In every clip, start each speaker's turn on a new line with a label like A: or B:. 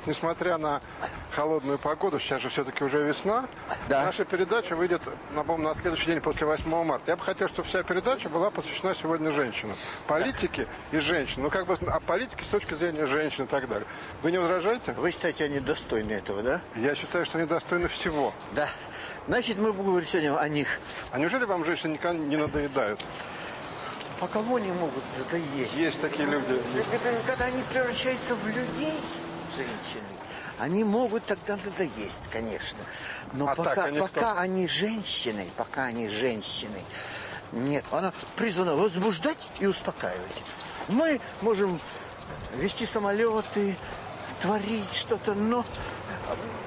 A: Вот несмотря на холодную погоду, сейчас же все-таки уже весна,
B: Да.
A: наша передача выйдет, напомню, на следующий день после 8 марта. Я бы хотел, чтобы вся передача была посвящена сегодня женщинам. Политике и женщинам. Ну, как бы о политике с точки зрения женщин и так далее. Вы не возражаете?
B: Вы считаете, они достойны этого, да?
A: Я считаю, что они достойны всего.
B: Да. Значит, мы будем говорить сегодня о них.
A: А неужели вам женщины никогда не надоедают?
B: А кого они могут надоесть?
A: Есть такие люди.
B: Это когда они превращаются в людей, женщины, они могут тогда надоесть, конечно. Но
A: А
B: пока,
A: так они
B: пока
A: кто?
B: они женщины, пока они женщины, нет, она призвана возбуждать и успокаивать. Мы можем вести самолеты, творить что-то, но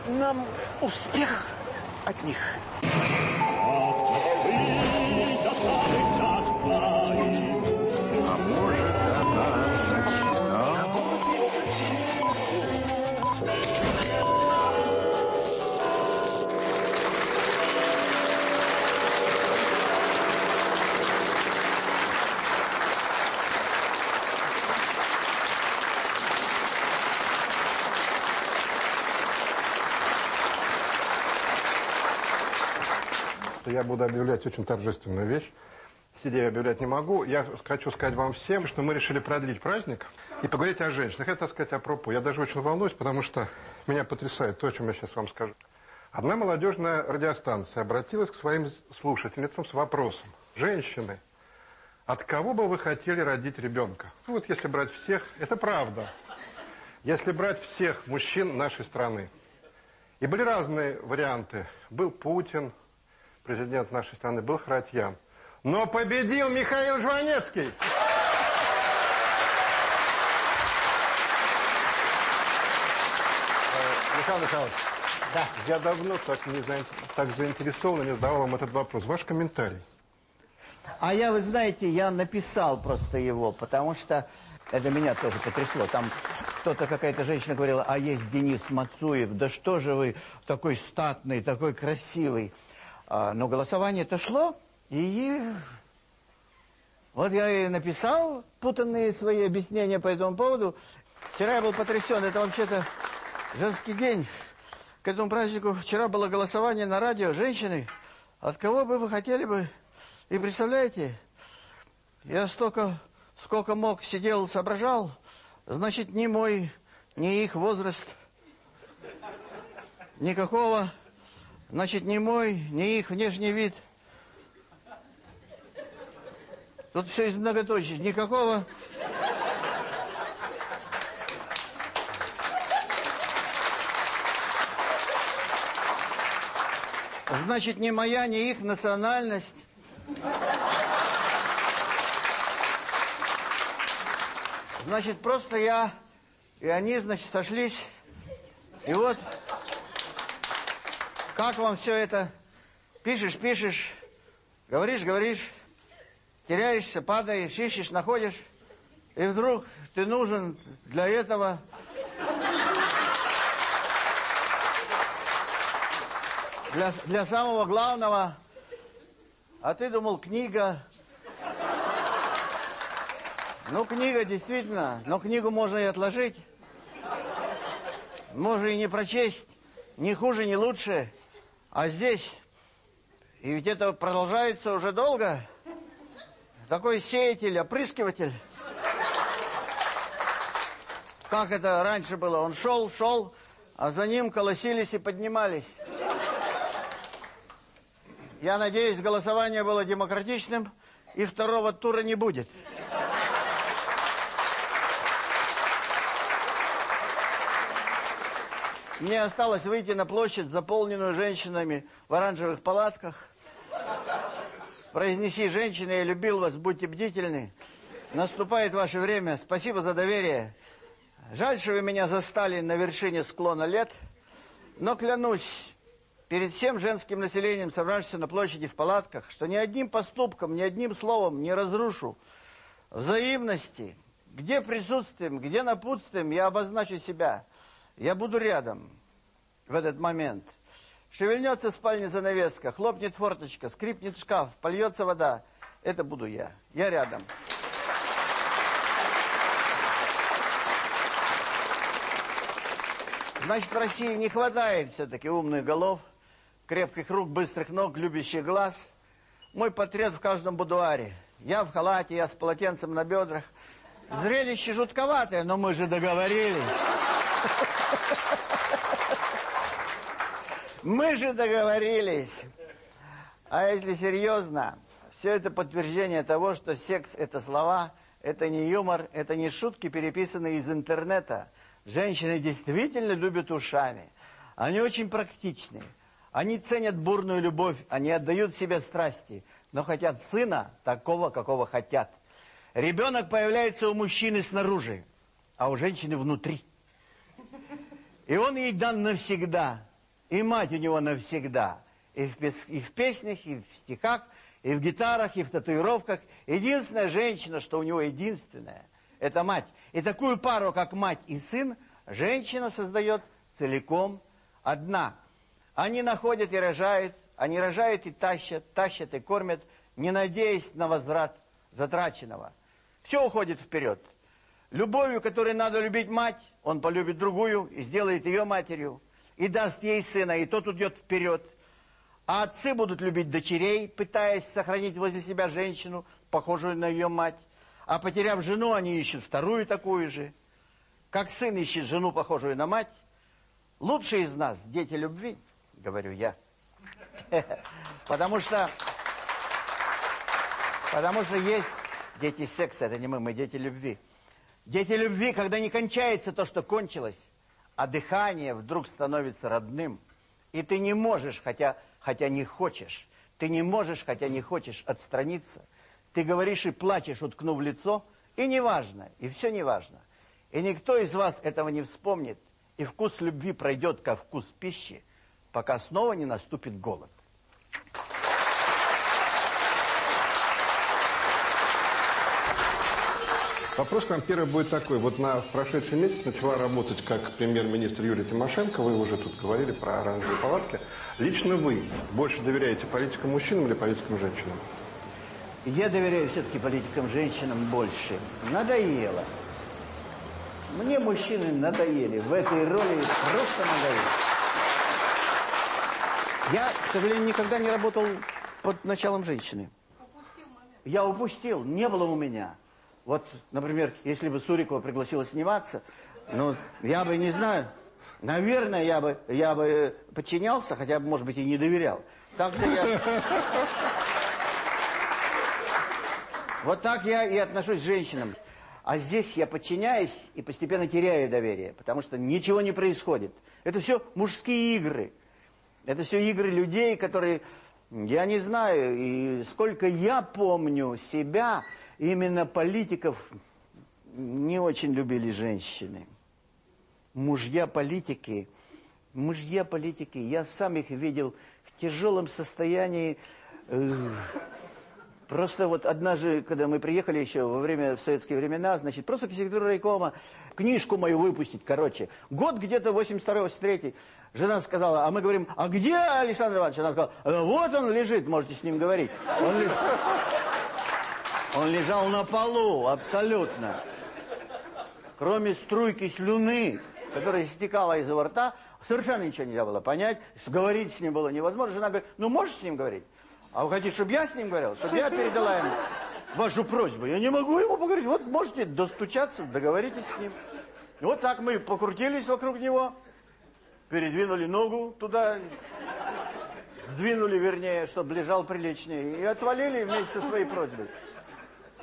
B: нам успех от них.
A: Буду объявлять очень торжественную вещь. Сидя я объявлять не могу. Я хочу сказать вам всем, что мы решили продлить праздник и поговорить о женщинах. Это, так сказать, апропо. Я даже очень волнуюсь, потому что меня потрясает то, о чем я сейчас вам скажу. Одна молодежная радиостанция обратилась к своим слушательницам с вопросом. Женщины, от кого бы вы хотели родить ребенка? Ну, вот если брать всех, это правда. Если брать всех мужчин нашей страны. И были разные варианты. Был Путин, президент нашей страны, был Харатьян. Но победил Михаил Жванецкий. Э, Михаил Михайлович,
C: Да.
A: я давно так, не заин- так заинтересован, не задавал вам этот вопрос. Ваш комментарий.
C: А я, вы знаете, я написал просто его, потому что это меня тоже потрясло. Там кто-то, какая-то женщина говорила, а есть Денис Мацуев, да что же вы такой статный, такой красивый. А, но голосование-то шло, и вот я и написал путанные свои объяснения по этому поводу. Вчера я был потрясен, это вообще-то женский день. К этому празднику вчера было голосование на радио. Женщины, от кого бы вы хотели бы... И представляете, я столько, сколько мог, сидел, соображал. Значит, ни мой, ни их возраст, никакого. Значит, ни мой, ни их внешний вид. Тут все из многоточий. Никакого... Значит, ни моя, ни их национальность. Значит, просто я и они, значит, сошлись. И вот, как вам все это? Пишешь, пишешь, говоришь, говоришь, теряешься, падаешь, ищешь, находишь. И вдруг ты нужен для этого... Для, для самого главного. А ты думал, книга... Ну, книга, действительно. Но книгу можно и отложить. Можно и не прочесть. Ни хуже, ни лучше. А здесь... И ведь это продолжается уже долго. Такой сеятель, опрыскиватель. Как это раньше было? Он шел, шел, а за ним колосились и поднимались. Я надеюсь, голосование было демократичным, и второго тура не будет. Мне осталось выйти на площадь, заполненную женщинами в оранжевых палатках. Произнеси, женщины, я любил вас, будьте бдительны. Наступает ваше время, спасибо за доверие. Жаль, что вы меня застали на вершине склона лет, но клянусь перед всем женским населением, собравшимся на площади в палатках, что ни одним поступком, ни одним словом не разрушу взаимности. Где присутствием, где напутствием я обозначу себя. Я буду рядом в этот момент. Шевельнется в спальне занавеска, хлопнет форточка, скрипнет шкаф, польется вода. Это буду я. Я рядом. Значит, в России не хватает все-таки умных голов, крепких рук, быстрых ног, любящих глаз. Мой портрет в каждом будуаре. Я в халате, я с полотенцем на бедрах. Зрелище жутковатое, но мы же договорились. Мы же договорились. А если серьезно, все это подтверждение того, что секс – это слова, это не юмор, это не шутки, переписанные из интернета. Женщины действительно любят ушами. Они очень практичны. Они ценят бурную любовь, они отдают себе страсти, но хотят сына такого, какого хотят. Ребенок появляется у мужчины снаружи, а у женщины внутри. И он ей дан навсегда, и мать у него навсегда. И в, и в песнях, и в стихах, и в гитарах, и в татуировках. Единственная женщина, что у него единственная, это мать. И такую пару, как мать и сын, женщина создает целиком одна. Они находят и рожают, они рожают и тащат, тащат и кормят, не надеясь на возврат затраченного. Все уходит вперед. Любовью, которой надо любить мать, он полюбит другую и сделает ее матерью. И даст ей сына, и тот уйдет вперед. А отцы будут любить дочерей, пытаясь сохранить возле себя женщину, похожую на ее мать. А потеряв жену, они ищут вторую такую же. Как сын ищет жену, похожую на мать. Лучшие из нас дети любви, говорю я. Потому что... Потому что есть дети секса, это не мы, мы дети любви. Дети любви, когда не кончается то, что кончилось, а дыхание вдруг становится родным, и ты не можешь, хотя, хотя не хочешь, ты не можешь, хотя не хочешь отстраниться, ты говоришь и плачешь, уткнув лицо, и неважно, и все неважно. И никто из вас этого не вспомнит, и вкус любви пройдет, как вкус пищи, пока снова не наступит голод.
A: Вопрос к вам первый будет такой. Вот на прошедший месяц начала работать как премьер-министр Юлия Тимошенко. Вы уже тут говорили про оранжевые палатки. Лично вы больше доверяете политикам мужчинам или политикам женщинам?
C: Я доверяю все-таки политикам женщинам больше. Надоело. Мне мужчины надоели. В этой роли просто надоели. Я, к сожалению, никогда не работал под началом женщины. Я упустил. Не было у меня. Вот, например, если бы Сурикова пригласила сниматься, ну, я бы не знаю, наверное, я бы, я бы подчинялся, хотя бы, может быть, и не доверял. Так что я... Вот так я и отношусь к женщинам. А здесь я подчиняюсь и постепенно теряю доверие, потому что ничего не происходит. Это все мужские игры. Это все игры людей, которые, я не знаю, и сколько я помню себя, именно политиков не очень любили женщины. Мужья политики, мужья политики, я сам их видел в тяжелом состоянии. Просто вот однажды, когда мы приехали еще во время, в советские времена, значит, просто к секретарю райкома книжку мою выпустить, короче. Год где-то 82-83 Жена сказала, а мы говорим, а где Александр Иванович? Она сказала, вот он лежит, можете с ним говорить. Он лежит. Он лежал на полу, абсолютно. Кроме струйки слюны, которая стекала из его рта, совершенно ничего нельзя было понять. Говорить с ним было невозможно. Жена говорит, ну можешь с ним говорить? А вы хотите, чтобы я с ним говорил? Чтобы я передала ему вашу просьбу? Я не могу ему поговорить. Вот можете достучаться, договоритесь с ним. И вот так мы покрутились вокруг него, передвинули ногу туда, сдвинули, вернее, чтобы лежал приличнее, и отвалили вместе со своей просьбой.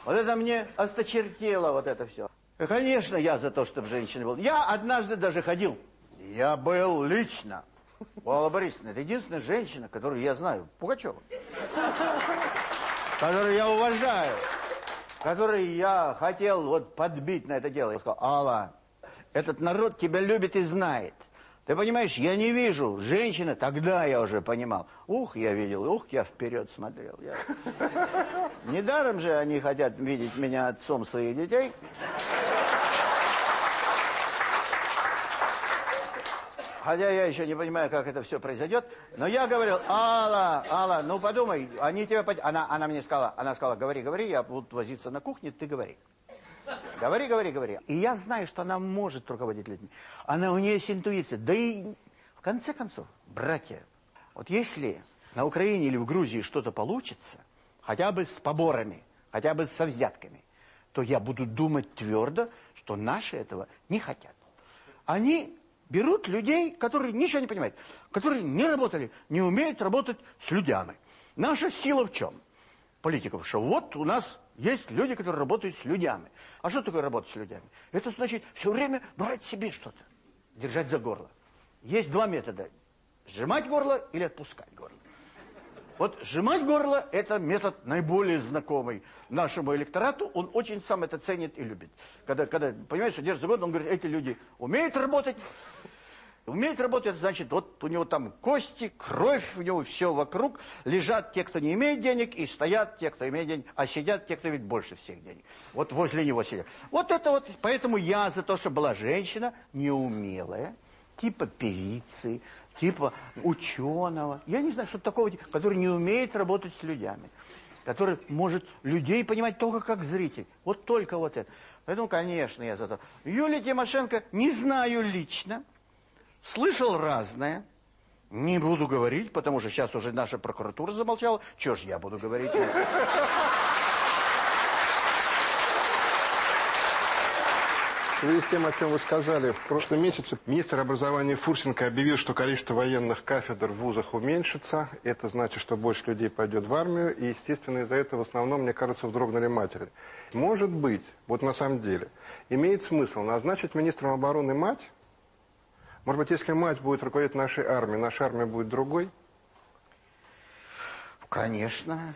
C: Вот это мне осточертело, вот это все. Конечно, я за то, чтобы женщины были. Я однажды даже ходил. Я был лично. У Аллы. Это единственная женщина, которую я знаю. Пугачева. Которую я уважаю. Которую я хотел вот подбить на это дело. Я сказал, Алла, этот народ тебя любит и знает. Ты понимаешь, я не вижу женщины, тогда я уже понимал. Ух, я видел, ух, я вперед смотрел. Я... Недаром же они хотят видеть меня отцом своих детей. Хотя я еще не понимаю, как это все произойдет. Но я говорил, Алла, Алла, ну подумай, они тебя... Она, она мне сказала, она сказала, говори, говори, я буду возиться на кухне, ты говори. Говори, говори, говори. И я знаю, что она может руководить людьми. Она, у нее есть интуиция. Да и, в конце концов, братья, вот если на Украине или в Грузии что-то получится, хотя бы с поборами, хотя бы со взятками, то я буду думать твердо, что наши этого не хотят. Они берут людей, которые ничего не понимают, которые не работали, не умеют работать с людьми. Наша сила в чем? Политиков, что вот у нас есть люди, которые работают с людьми. А что такое работать с людьми? Это значит все время брать себе что-то, держать за горло. Есть два метода. Сжимать горло или отпускать горло. Вот сжимать горло – это метод наиболее знакомый нашему электорату. Он очень сам это ценит и любит. Когда, когда понимаешь, что держит за горло, он говорит, эти люди умеют работать. Умеют работать, значит, вот у него там кости, кровь, у него все вокруг. Лежат те, кто не имеет денег, и стоят те, кто имеет денег, а сидят те, кто имеет больше всех денег. Вот возле него сидят. Вот это вот, поэтому я за то, чтобы была женщина неумелая, типа певицы, типа ученого. Я не знаю, что такого, который не умеет работать с людьми. Который может людей понимать только как зритель. Вот только вот это. Поэтому, конечно, я за то. Юлия Тимошенко не знаю лично. Слышал разное. Не буду говорить, потому что сейчас уже наша прокуратура замолчала. Чего ж я буду говорить?
A: В связи с тем, о чем вы сказали, в прошлом месяце министр образования Фурсенко объявил, что количество военных кафедр в вузах уменьшится. Это значит, что больше людей пойдет в армию. И, естественно, из-за этого в основном, мне кажется, вздрогнули матери. Может быть, вот на самом деле, имеет смысл назначить министром обороны мать? Может быть, если мать будет руководить нашей армией, наша армия будет другой?
C: Конечно.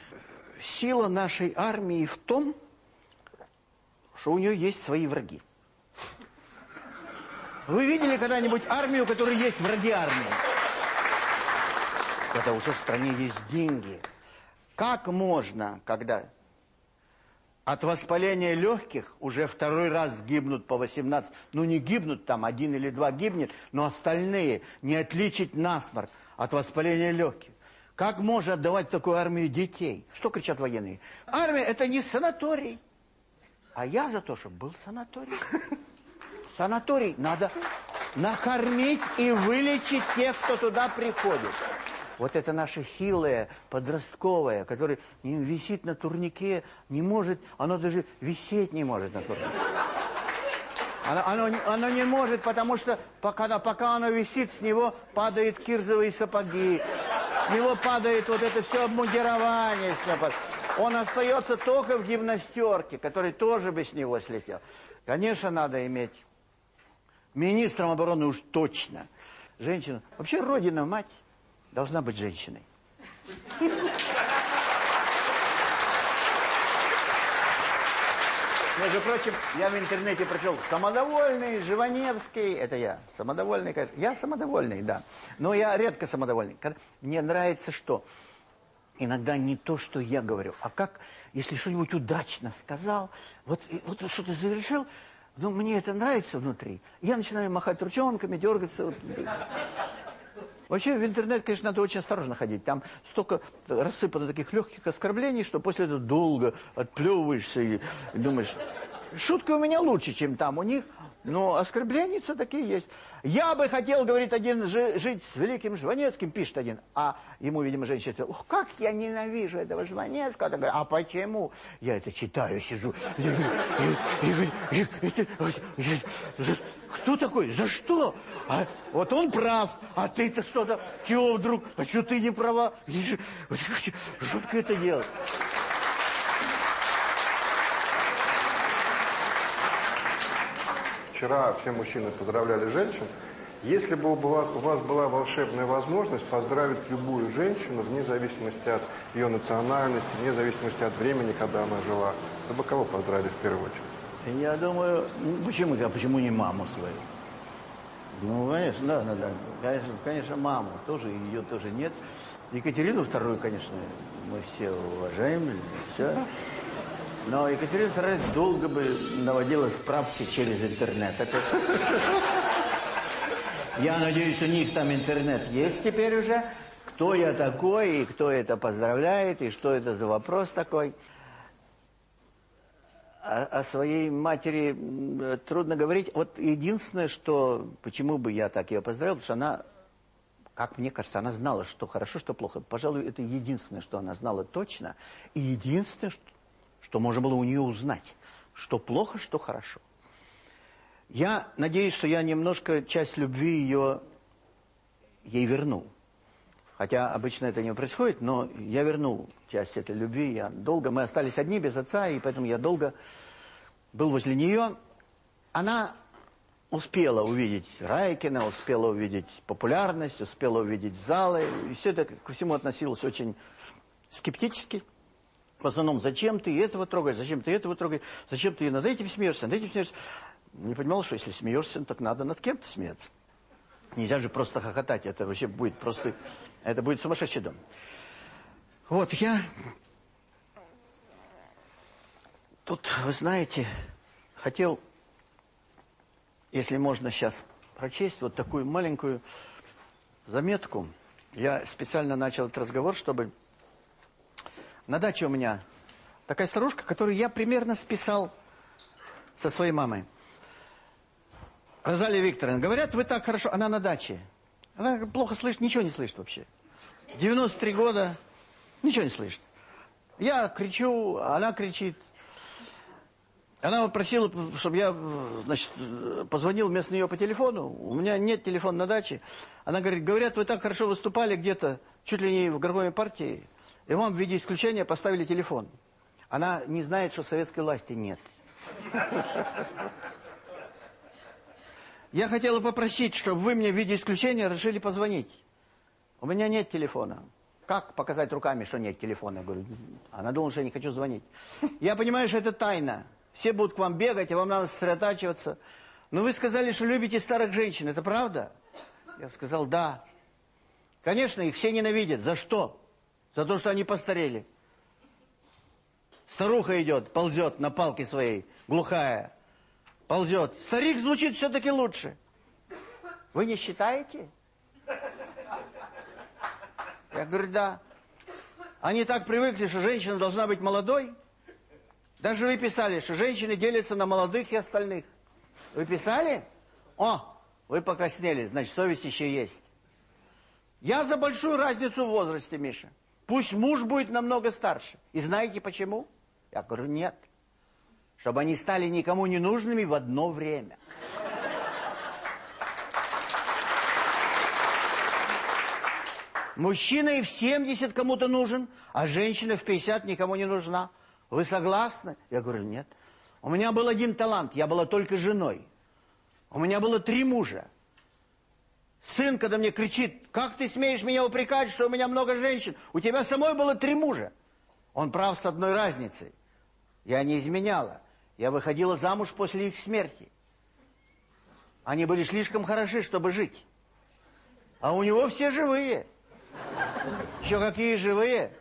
C: Сила нашей армии в том, что у нее есть свои враги. Вы видели когда-нибудь армию, у которой есть враги армии? Потому что в стране есть деньги. Как можно, когда от воспаления легких уже второй раз гибнут по 18, ну не гибнут там, один или два гибнет, но остальные не отличить насморк от воспаления легких. Как можно отдавать такую армию детей? Что кричат военные? Армия это не санаторий. А я за то, чтобы был санаторий санаторий надо накормить и вылечить тех, кто туда приходит. Вот это наше хилое, подростковое, которое не висит на турнике, не может, оно даже висеть не может на турнике. Оно, оно, оно не может, потому что пока, пока оно висит, с него падают кирзовые сапоги, с него падает вот это все обмундирование. Он остается только в гимнастерке, который тоже бы с него слетел. Конечно, надо иметь Министром обороны уж точно. Женщина. Вообще родина, мать, должна быть женщиной. Между прочим, я в интернете прочел самодовольный Живаневский, это я, самодовольный, конечно. Я самодовольный, да. Но я редко самодовольный. Мне нравится что? Иногда не то, что я говорю, а как, если что-нибудь удачно сказал, вот, вот что-то завершил, ну, мне это нравится внутри. Я начинаю махать ручонками, дергаться. Вообще в интернет, конечно, надо очень осторожно ходить. Там столько рассыпано таких легких оскорблений, что после этого долго отплевываешься и думаешь, шутка у меня лучше, чем там у них. Но оскорбления такие есть. Я бы хотел, говорит один, жить с великим Жванецким, пишет один. А ему, видимо, женщина говорит, ух, как я ненавижу этого Жванецкого. Говорит, а почему? Я это читаю, сижу. Кто такой? За что? А, вот он прав, а ты-то что-то, чего вдруг? А что ты не права? Жутко это делать.
A: Вчера все мужчины поздравляли женщин. Если бы у вас, у вас была волшебная возможность поздравить любую женщину, вне зависимости от ее национальности, вне зависимости от времени, когда она жила, то бы кого поздравили в первую очередь?
C: Я думаю, ну, почему, а почему не маму свою? Ну, конечно, да, да, да. Конечно, конечно, маму тоже, ее тоже нет. Екатерину вторую, конечно, мы все уважаем, все. Но Екатерина II долго бы наводила справки через интернет. Это... Я надеюсь, у них там интернет есть теперь уже. Кто я такой, и кто это поздравляет, и что это за вопрос такой. о, о своей матери трудно говорить. Вот единственное, что... Почему бы я так ее поздравил, потому что она, как мне кажется, она знала, что хорошо, что плохо. Пожалуй, это единственное, что она знала точно. И единственное, что, что можно было у нее узнать. Что плохо, что хорошо. Я надеюсь, что я немножко часть любви ее ей вернул. Хотя обычно это не происходит, но я вернул часть этой любви. Я долго, мы остались одни без отца, и поэтому я долго был возле нее. Она успела увидеть Райкина, успела увидеть популярность, успела увидеть залы. И все это ко всему относилось очень скептически. В основном, зачем ты этого трогаешь, зачем ты этого трогаешь, зачем ты над этим смеешься, над этим смеешься. Не понимал, что если смеешься, так надо над кем-то смеяться. Нельзя же просто хохотать, это вообще будет просто... Это будет сумасшедший дом. Вот, я... Тут, вы знаете, хотел, если можно сейчас прочесть, вот такую маленькую заметку. Я специально начал этот разговор, чтобы... На даче у меня такая старушка, которую я примерно списал со своей мамой. Розалия Викторовна, говорят, вы так хорошо... Она на даче. Она плохо слышит, ничего не слышит вообще. 93 года, ничего не слышит. Я кричу, она кричит. Она попросила, чтобы я значит, позвонил вместо нее по телефону. У меня нет телефона на даче. Она говорит, говорят, вы так хорошо выступали где-то, чуть ли не в городской партии, и вам в виде исключения поставили телефон. Она не знает, что советской власти нет. Я хотела попросить, чтобы вы мне в виде исключения решили позвонить. У меня нет телефона. Как показать руками, что нет телефона? Я говорю, она думала, что я не хочу звонить. Я понимаю, что это тайна. Все будут к вам бегать, а вам надо сосредотачиваться. Но вы сказали, что любите старых женщин. Это правда? Я сказал, да. Конечно, их все ненавидят. За что? За то, что они постарели. Старуха идет, ползет на палке своей, глухая ползет. Старик звучит все-таки лучше. Вы не считаете? Я говорю, да. Они так привыкли, что женщина должна быть молодой. Даже вы писали, что женщины делятся на молодых и остальных. Вы писали? О, вы покраснели, значит, совесть еще есть. Я за большую разницу в возрасте, Миша. Пусть муж будет намного старше. И знаете почему? Я говорю, нет чтобы они стали никому не нужными в одно время. Мужчина и в 70 кому-то нужен, а женщина в 50 никому не нужна. Вы согласны? Я говорю, нет. У меня был один талант, я была только женой. У меня было три мужа. Сын, когда мне кричит, как ты смеешь меня упрекать, что у меня много женщин? У тебя самой было три мужа. Он прав с одной разницей. Я не изменяла. Я выходила замуж после их смерти. Они были слишком хороши, чтобы жить. А у него все живые. Еще какие живые.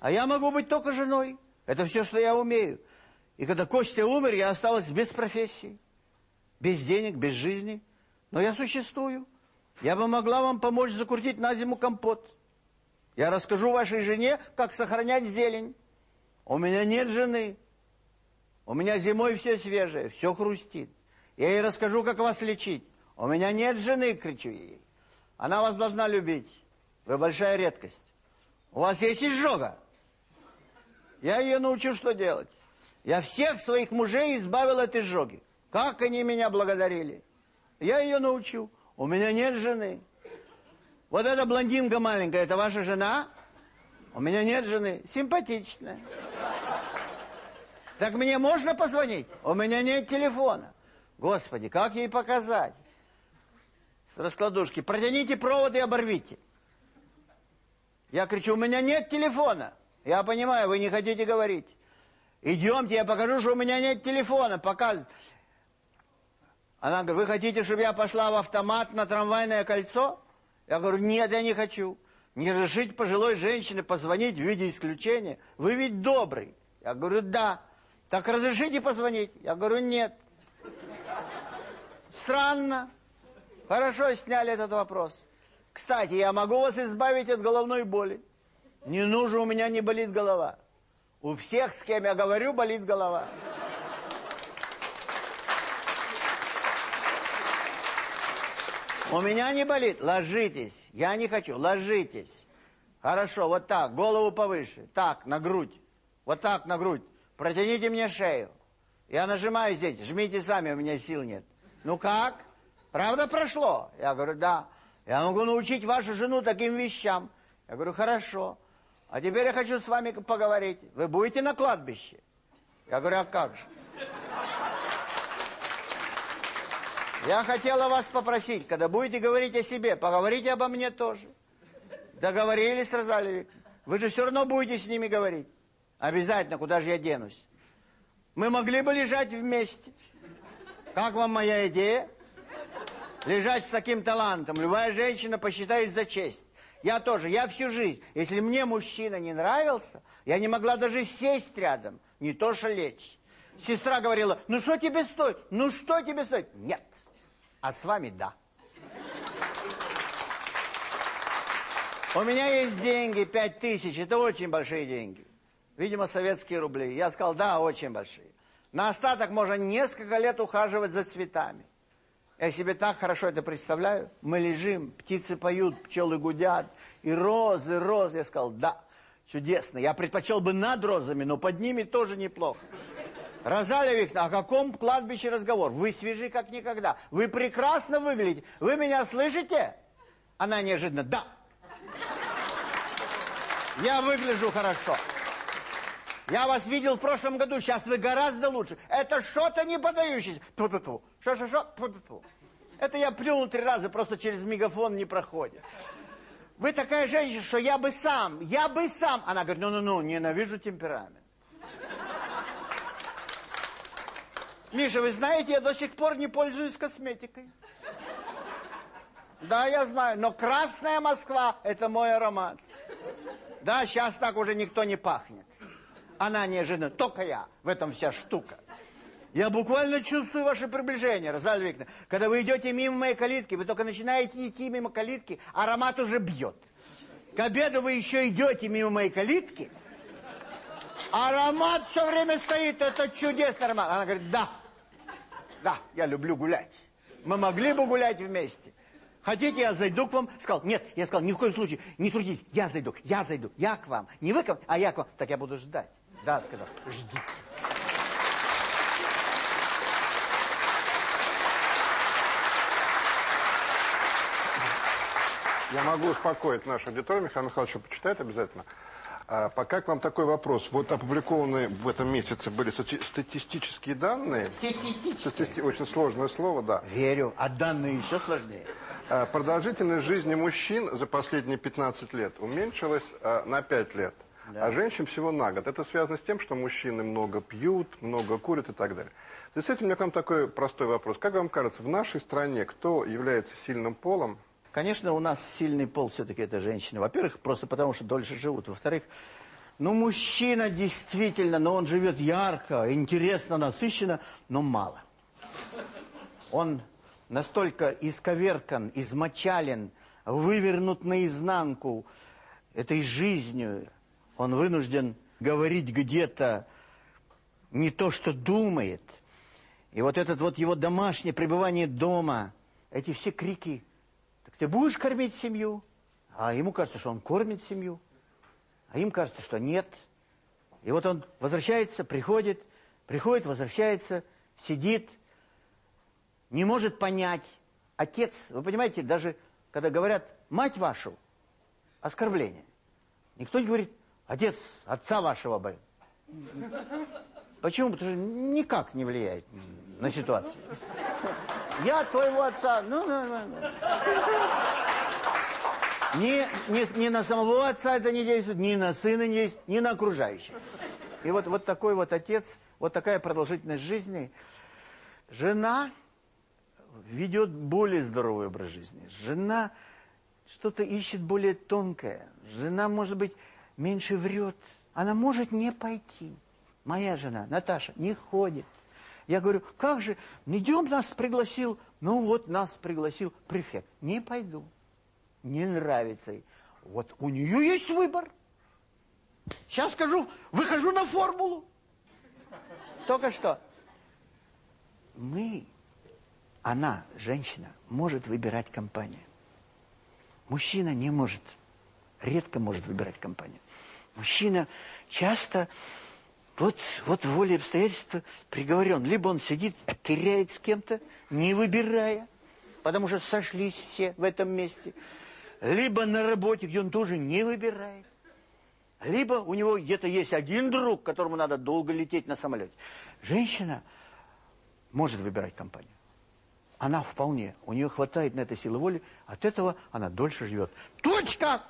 C: А я могу быть только женой. Это все, что я умею. И когда Костя умер, я осталась без профессии. Без денег, без жизни. Но я существую. Я бы могла вам помочь закрутить на зиму компот. Я расскажу вашей жене, как сохранять зелень. У меня нет жены. У меня зимой все свежее, все хрустит. Я ей расскажу, как вас лечить. У меня нет жены, кричу ей. Она вас должна любить. Вы большая редкость. У вас есть изжога. Я ее научу, что делать. Я всех своих мужей избавил от изжоги. Как они меня благодарили. Я ее научу. У меня нет жены. Вот эта блондинка маленькая, это ваша жена? У меня нет жены. Симпатичная. Так мне можно позвонить? У меня нет телефона. Господи, как ей показать? С раскладушки. Протяните провод и оборвите. Я кричу, у меня нет телефона. Я понимаю, вы не хотите говорить. Идемте, я покажу, что у меня нет телефона. Пока... Она говорит, вы хотите, чтобы я пошла в автомат на трамвайное кольцо? Я говорю, нет, я не хочу. Не разрешить пожилой женщине позвонить в виде исключения. Вы ведь добрый. Я говорю, да. Так разрешите позвонить? Я говорю, нет. Странно. Хорошо сняли этот вопрос. Кстати, я могу вас избавить от головной боли. Не нужно, у меня не болит голова. У всех, с кем я говорю, болит голова. У меня не болит. Ложитесь. Я не хочу. Ложитесь. Хорошо, вот так. Голову повыше. Так, на грудь. Вот так, на грудь. Протяните мне шею. Я нажимаю здесь. Жмите сами, у меня сил нет. Ну как? Правда прошло? Я говорю, да. Я могу научить вашу жену таким вещам. Я говорю, хорошо. А теперь я хочу с вами поговорить. Вы будете на кладбище? Я говорю, а как же? Я хотела вас попросить, когда будете говорить о себе, поговорите обо мне тоже. Договорились, Розалия Вы же все равно будете с ними говорить. Обязательно, куда же я денусь? Мы могли бы лежать вместе. Как вам моя идея? Лежать с таким талантом. Любая женщина посчитает за честь. Я тоже, я всю жизнь. Если мне мужчина не нравился, я не могла даже сесть рядом, не то что лечь. Сестра говорила, ну что тебе стоит? Ну что тебе стоит? Нет. А с вами да. У меня есть деньги, пять тысяч, это очень большие деньги. Видимо, советские рубли. Я сказал, да, очень большие. На остаток можно несколько лет ухаживать за цветами. Я себе так хорошо это представляю. Мы лежим, птицы поют, пчелы гудят, и розы, розы. Я сказал, да, чудесно. Я предпочел бы над розами, но под ними тоже неплохо. Розалия Викторовна, о каком кладбище разговор? Вы свежи как никогда. Вы прекрасно выглядите. Вы меня слышите? Она неожиданно, да. Я выгляжу хорошо. Я вас видел в прошлом году, сейчас вы гораздо лучше. Это что-то не подающееся. Ту-ту-ту. Что-что-что? Ту-ту-ту. Это я плюнул три раза, просто через мегафон не проходит. Вы такая женщина, что я бы сам, я бы сам. Она говорит, ну-ну-ну, ненавижу темперамент. Миша, вы знаете, я до сих пор не пользуюсь косметикой. Да, я знаю, но красная Москва – это мой аромат. Да, сейчас так уже никто не пахнет. Она неожиданно, только я, в этом вся штука. Я буквально чувствую ваше приближение, Розалия Викторовна. Когда вы идете мимо моей калитки, вы только начинаете идти мимо калитки, аромат уже бьет. К обеду вы еще идете мимо моей калитки, аромат все время стоит, это чудесный аромат. Она говорит, да, да, я люблю гулять. Мы могли бы гулять вместе. Хотите, я зайду к вам? Сказал, нет. Я сказал, ни в коем случае, не трудитесь. Я зайду, я зайду, я к вам. Не вы к вам, а я к вам. Так я буду ждать. Да, сказал, ждите.
A: Я могу успокоить нашу аудиторию, Михаил Михайлович почитает обязательно. А, пока к вам такой вопрос. Вот опубликованы в этом месяце были статистические данные.
C: Статистические?
A: Очень сложное слово, да.
C: Верю, а данные еще сложнее.
A: А, продолжительность жизни мужчин за последние 15 лет уменьшилась а, на 5 лет да. а женщин всего на год. Это связано с тем, что мужчины много пьют, много курят и так далее. Действительно, у меня к вам такой простой вопрос. Как вам кажется, в нашей стране кто является сильным полом?
C: Конечно, у нас сильный пол все-таки это женщины. Во-первых, просто потому что дольше живут. Во-вторых, ну, мужчина действительно, но он живет ярко, интересно, насыщенно, но мало. Он настолько исковеркан, измочален, вывернут наизнанку этой жизнью, он вынужден говорить где-то не то, что думает. И вот этот вот его домашнее пребывание дома, эти все крики, ты будешь кормить семью? А ему кажется, что он кормит семью. А им кажется, что нет. И вот он возвращается, приходит, приходит, возвращается, сидит, не может понять. Отец, вы понимаете, даже когда говорят «мать вашу», оскорбление. Никто не говорит Отец отца вашего бы. Почему? Потому что никак не влияет на ситуацию. Я твоего отца. Ну, ну, ну. ну. Ни, ни, ни на самого отца это не действует, ни на сына не действует, ни на окружающих. И вот, вот такой вот отец, вот такая продолжительность жизни. Жена ведет более здоровый образ жизни. Жена что-то ищет более тонкое. Жена, может быть, меньше врет. Она может не пойти. Моя жена, Наташа, не ходит. Я говорю, как же, идем, нас пригласил. Ну вот нас пригласил префект. Не пойду. Не нравится ей. Вот у нее есть выбор. Сейчас скажу, выхожу на формулу. Только что. Мы она, женщина, может выбирать компанию. Мужчина не может, редко может выбирать компанию. Мужчина часто вот, вот волей обстоятельств приговорен. Либо он сидит, теряет с кем-то, не выбирая, потому что сошлись все в этом месте. Либо на работе, где он тоже не выбирает. Либо у него где-то есть один друг, которому надо долго лететь на самолете. Женщина может выбирать компанию. Она вполне, у нее хватает на это силы воли, от этого она дольше живет. Точка!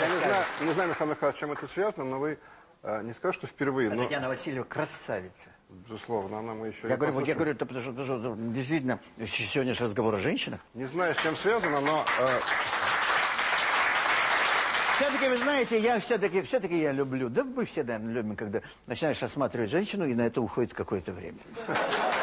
A: Я не знаю, не знаю, Михаил Михайлович, чем это связано, но вы э, не скажете, что впервые, но,
C: Татьяна Васильева красавица.
A: безусловно, она мы еще...
C: Я
A: и
C: говорю, вот я
A: послушаем.
C: говорю, это потому что, потому что действительно сегодня же разговор о женщинах.
A: Не знаю, с чем связано, но э,
C: Все-таки, вы знаете, я все-таки, все-таки я люблю, да мы все, наверное, любим, когда начинаешь осматривать женщину, и на это уходит какое-то время.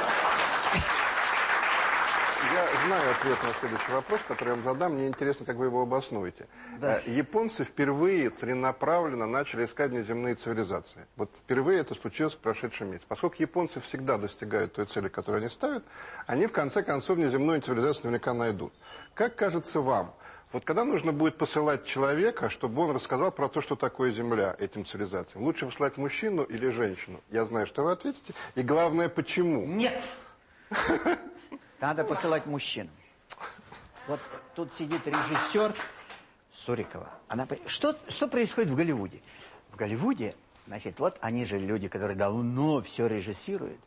A: я знаю ответ на следующий вопрос, который я вам задам. Мне интересно, как вы его обоснуете.
C: Да.
A: Э, Японцы впервые целенаправленно начали искать внеземные цивилизации. Вот впервые это случилось в прошедшем месяце. Поскольку японцы всегда достигают той цели, которую они ставят, они в конце концов внеземную цивилизацию наверняка найдут. Как кажется вам, вот когда нужно будет посылать человека, чтобы он рассказал про то, что такое Земля этим цивилизациям, лучше посылать мужчину или женщину? Я знаю, что вы ответите. И главное, почему?
C: Нет! Надо посылать мужчин. Вот тут сидит режиссер Сурикова. Она, что, что происходит в Голливуде? В Голливуде, значит, вот они же люди, которые давно все режиссируют.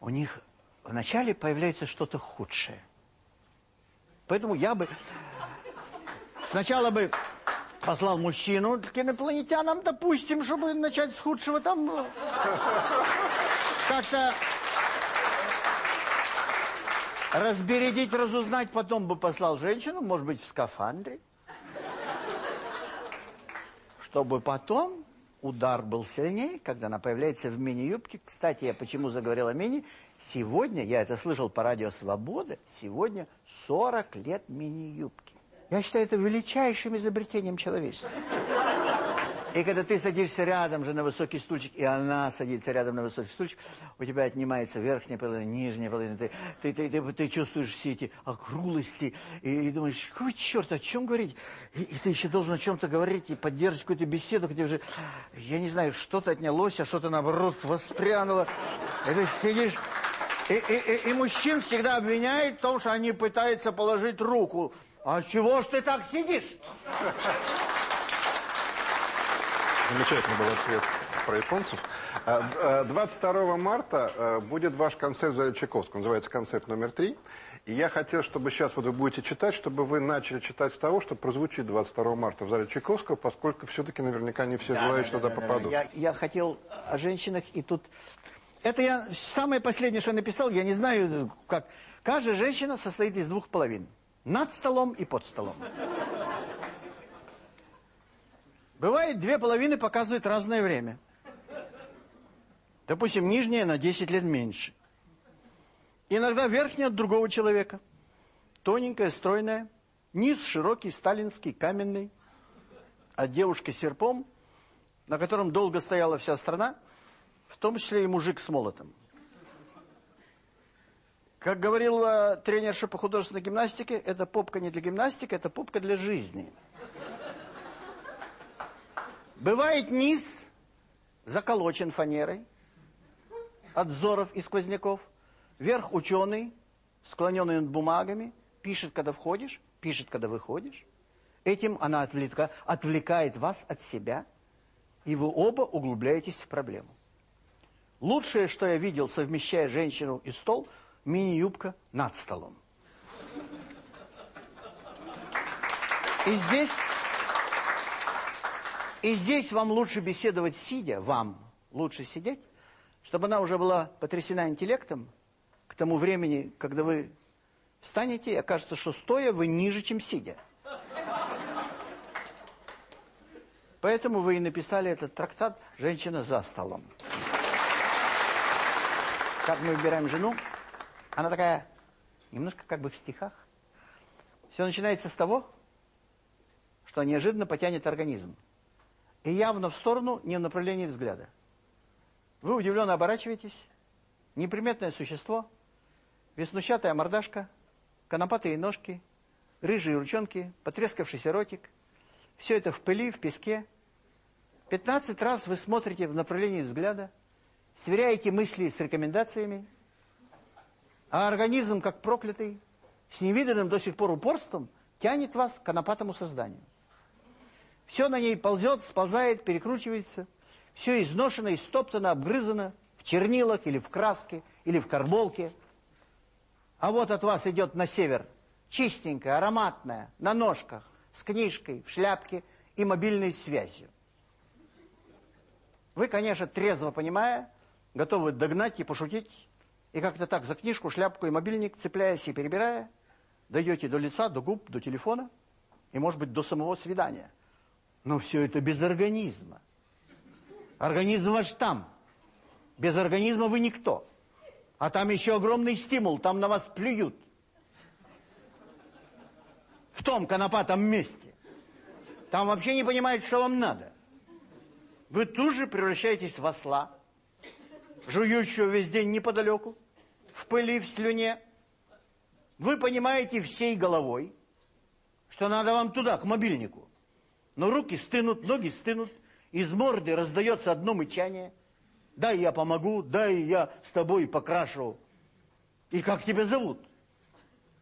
C: У них вначале появляется что-то худшее. Поэтому я бы сначала бы послал мужчину к инопланетянам, допустим, чтобы начать с худшего там как-то разбередить, разузнать, потом бы послал женщину, может быть, в скафандре, чтобы потом удар был сильнее, когда она появляется в мини-юбке. Кстати, я почему заговорил о мини? Сегодня, я это слышал по радио «Свобода», сегодня 40 лет мини-юбки. Я считаю это величайшим изобретением человечества. И когда ты садишься рядом же на высокий стульчик, и она садится рядом на высокий стульчик, у тебя отнимается верхняя половина, нижняя половина, ты, ты, ты, ты, ты чувствуешь все эти округлости, и, и думаешь, какой черт, о чем говорить? И, и ты еще должен о чем-то говорить и поддерживать какую-то беседу, где уже, я не знаю, что-то отнялось, а что-то наоборот воспрянуло. И ты сидишь... И, и, и, и мужчин всегда обвиняют в том, что они пытаются положить руку. А чего ж ты так сидишь?
A: Замечательный был ответ про японцев. А, д- а, 22 марта а, будет ваш концерт в зале Чайковского. Называется концерт номер три. И я хотел, чтобы сейчас вот вы будете читать, чтобы вы начали читать с того, что прозвучит 22 марта в зале Чайковского, поскольку все-таки наверняка не все желающие туда попадут.
C: Я, я хотел о женщинах, и тут... Это я самое последнее, что я написал, я не знаю, как... Каждая женщина состоит из двух половин. Над столом и под столом. Бывает, две половины показывают разное время. Допустим, нижняя на 10 лет меньше. Иногда верхняя от другого человека. Тоненькая, стройная. Низ широкий, сталинский, каменный. А девушка с серпом, на котором долго стояла вся страна, в том числе и мужик с молотом. Как говорила тренерша по художественной гимнастике, это попка не для гимнастики, это попка для жизни. Бывает низ заколочен фанерой от взоров и сквозняков. Верх ученый, склоненный над бумагами, пишет, когда входишь, пишет, когда выходишь. Этим она отвлека, отвлекает вас от себя, и вы оба углубляетесь в проблему. Лучшее, что я видел, совмещая женщину и стол, мини-юбка над столом. И здесь, и здесь вам лучше беседовать сидя, вам лучше сидеть, чтобы она уже была потрясена интеллектом к тому времени, когда вы встанете, и окажется, что стоя вы ниже, чем сидя. Поэтому вы и написали этот трактат «Женщина за столом». Как мы выбираем жену, она такая, немножко как бы в стихах. Все начинается с того, что неожиданно потянет организм. И явно в сторону, не в направлении взгляда. Вы удивленно оборачиваетесь. Неприметное существо, веснущатая мордашка, конопатые ножки, рыжие ручонки, потрескавшийся ротик. Все это в пыли, в песке. Пятнадцать раз вы смотрите в направлении взгляда, сверяете мысли с рекомендациями, а организм, как проклятый, с невиданным до сих пор упорством, тянет вас к конопатому созданию. Все на ней ползет, сползает, перекручивается, все изношено, истоптано, обгрызано в чернилах или в краске, или в карболке. А вот от вас идет на север чистенькая, ароматная, на ножках, с книжкой, в шляпке и мобильной связью. Вы, конечно, трезво понимая, готовы догнать и пошутить, и как-то так за книжку, шляпку и мобильник, цепляясь и перебирая, дойдете до лица, до губ, до телефона и, может быть, до самого свидания. Но все это без организма. Организм ваш там. Без организма вы никто. А там еще огромный стимул, там на вас плюют. В том конопатом месте. Там вообще не понимают, что вам надо. Вы тут же превращаетесь в осла, жующего весь день неподалеку, в пыли, в слюне. Вы понимаете всей головой, что надо вам туда, к мобильнику. Но руки стынут, ноги стынут, из морды раздается одно мычание. Дай я помогу, дай я с тобой покрашу. И как тебя зовут?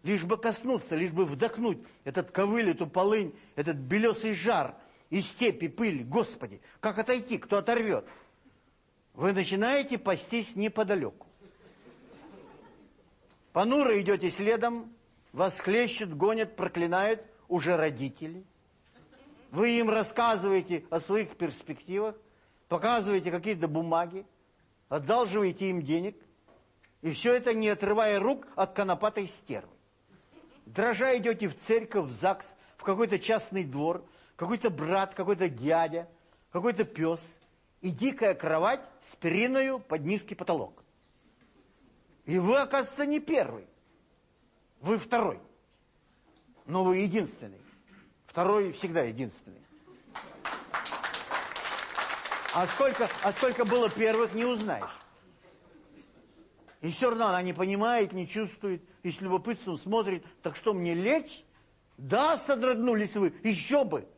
C: Лишь бы коснуться, лишь бы вдохнуть этот ковыль, эту полынь, этот белесый жар и степи, пыль. Господи, как отойти, кто оторвет? Вы начинаете пастись неподалеку. Понуро идете следом, вас хлещут, гонят, проклинают уже родители. Вы им рассказываете о своих перспективах, показываете какие-то бумаги, одалживаете им денег, и все это не отрывая рук от конопатой стервы. Дрожа идете в церковь, в ЗАГС, в какой-то частный двор, какой-то брат, какой-то дядя, какой-то пес, и дикая кровать с периною под низкий потолок. И вы, оказывается, не первый, вы второй, но вы единственный. Второй всегда единственный. А сколько, а сколько было первых, не узнаешь. И все равно она не понимает, не чувствует, и с любопытством смотрит. Так что, мне лечь? Да, содрогнулись вы, еще бы.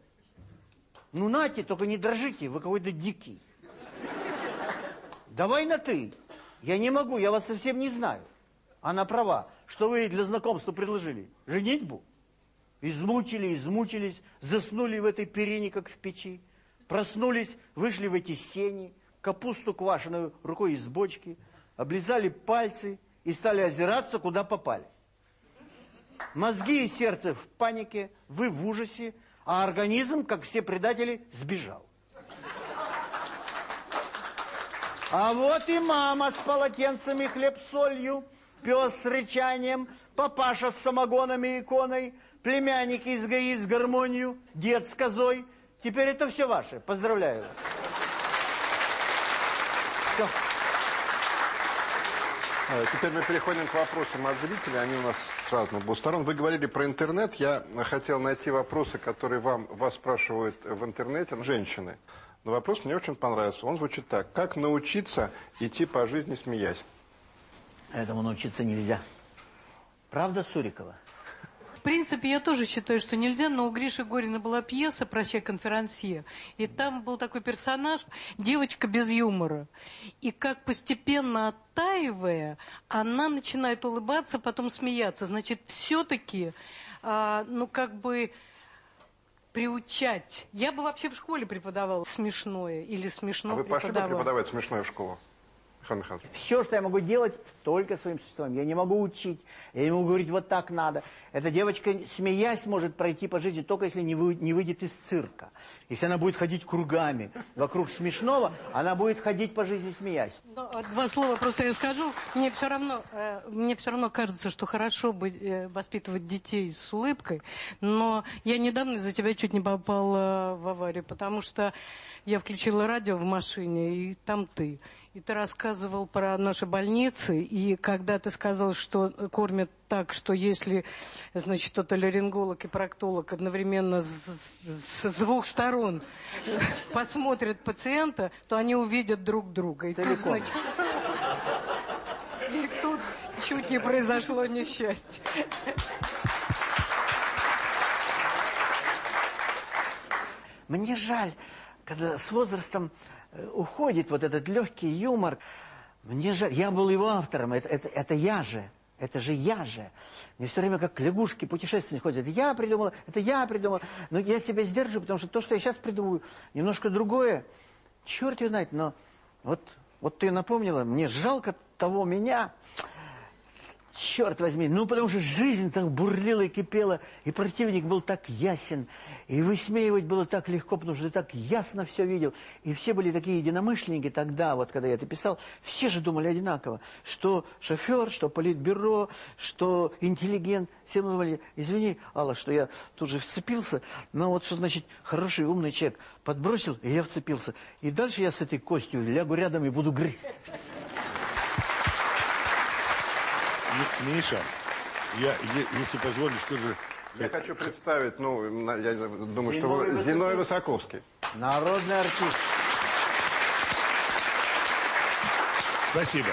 C: Ну, нате, только не дрожите, вы какой-то дикий. Давай на «ты». Я не могу, я вас совсем не знаю. Она права. Что вы ей для знакомства предложили? Женитьбу? Измучили, измучились, заснули в этой перине, как в печи. Проснулись, вышли в эти сени, капусту квашеную рукой из бочки, облизали пальцы и стали озираться, куда попали. Мозги и сердце в панике, вы в ужасе, а организм, как все предатели, сбежал. А вот и мама с полотенцами, хлеб-солью, пес с рычанием, папаша с самогонами и иконой, племянник из ГАИ с гармонию, дед с козой. Теперь это все ваше. Поздравляю. Все.
A: А, теперь мы переходим к вопросам от зрителей. Они у нас с разных сторон. Вы говорили про интернет. Я хотел найти вопросы, которые вам, вас спрашивают в интернете, женщины. Но вопрос мне очень понравился. Он звучит так. Как научиться идти по жизни, смеясь?
C: Этому научиться нельзя. Правда, Сурикова?
D: принципе, я тоже считаю, что нельзя, но у Гриши Горина была пьеса «Прощай, конферансье», и там был такой персонаж, девочка без юмора. И как постепенно оттаивая, она начинает улыбаться, потом смеяться. Значит, все-таки, а, ну, как бы приучать. Я бы вообще в школе преподавала смешное или смешно
A: А вы пошли бы преподавать смешное в школу?
C: Все, что я могу делать, только своим существом. Я не могу учить, я не могу говорить, вот так надо. Эта девочка, смеясь, может пройти по жизни, только если не, вы, не выйдет из цирка. Если она будет ходить кругами вокруг смешного, она будет ходить по жизни, смеясь.
D: Но, ну, два слова просто я скажу. Мне все равно, э, мне все равно кажется, что хорошо быть, э, воспитывать детей с улыбкой, но я недавно из-за тебя чуть не попала в аварию, потому что я включила радио в машине, и там ты. И ты рассказывал про наши больницы, и когда ты сказал, что кормят так, что если, значит, отоларинголог и проктолог одновременно с, с- с двух сторон посмотрят пациента, то они увидят друг друга. И тут,
C: Целиком.
D: значит, и тут чуть не произошло несчастье.
C: Мне жаль, когда с возрастом уходит вот этот легкий юмор. Мне жаль, я был его автором, это, это, это я же, это же я же. Мне все время как лягушки путешественники ходят. Я придумал, это я придумал. Но я себя сдерживаю, потому что то, что я сейчас придумываю, немножко другое. Черт его знает, но вот, вот ты напомнила, мне жалко того меня, Черт возьми, ну потому что жизнь так бурлила и кипела, и противник был так ясен, и высмеивать было так легко, потому что ты так ясно все видел. И все были такие единомышленники тогда, вот когда я это писал, все же думали одинаково, что шофер, что политбюро, что интеллигент, все думали, извини, Алла, что я тут же вцепился, но вот что значит хороший умный человек подбросил, и я вцепился. И дальше я с этой костью лягу рядом и буду грызть.
E: Ми- Миша, я, если позволишь, тоже...
A: Я хочу представить, ну, я думаю, что
C: Зиновий
A: вы... Зиной Высоковский.
C: Народный артист.
E: Спасибо.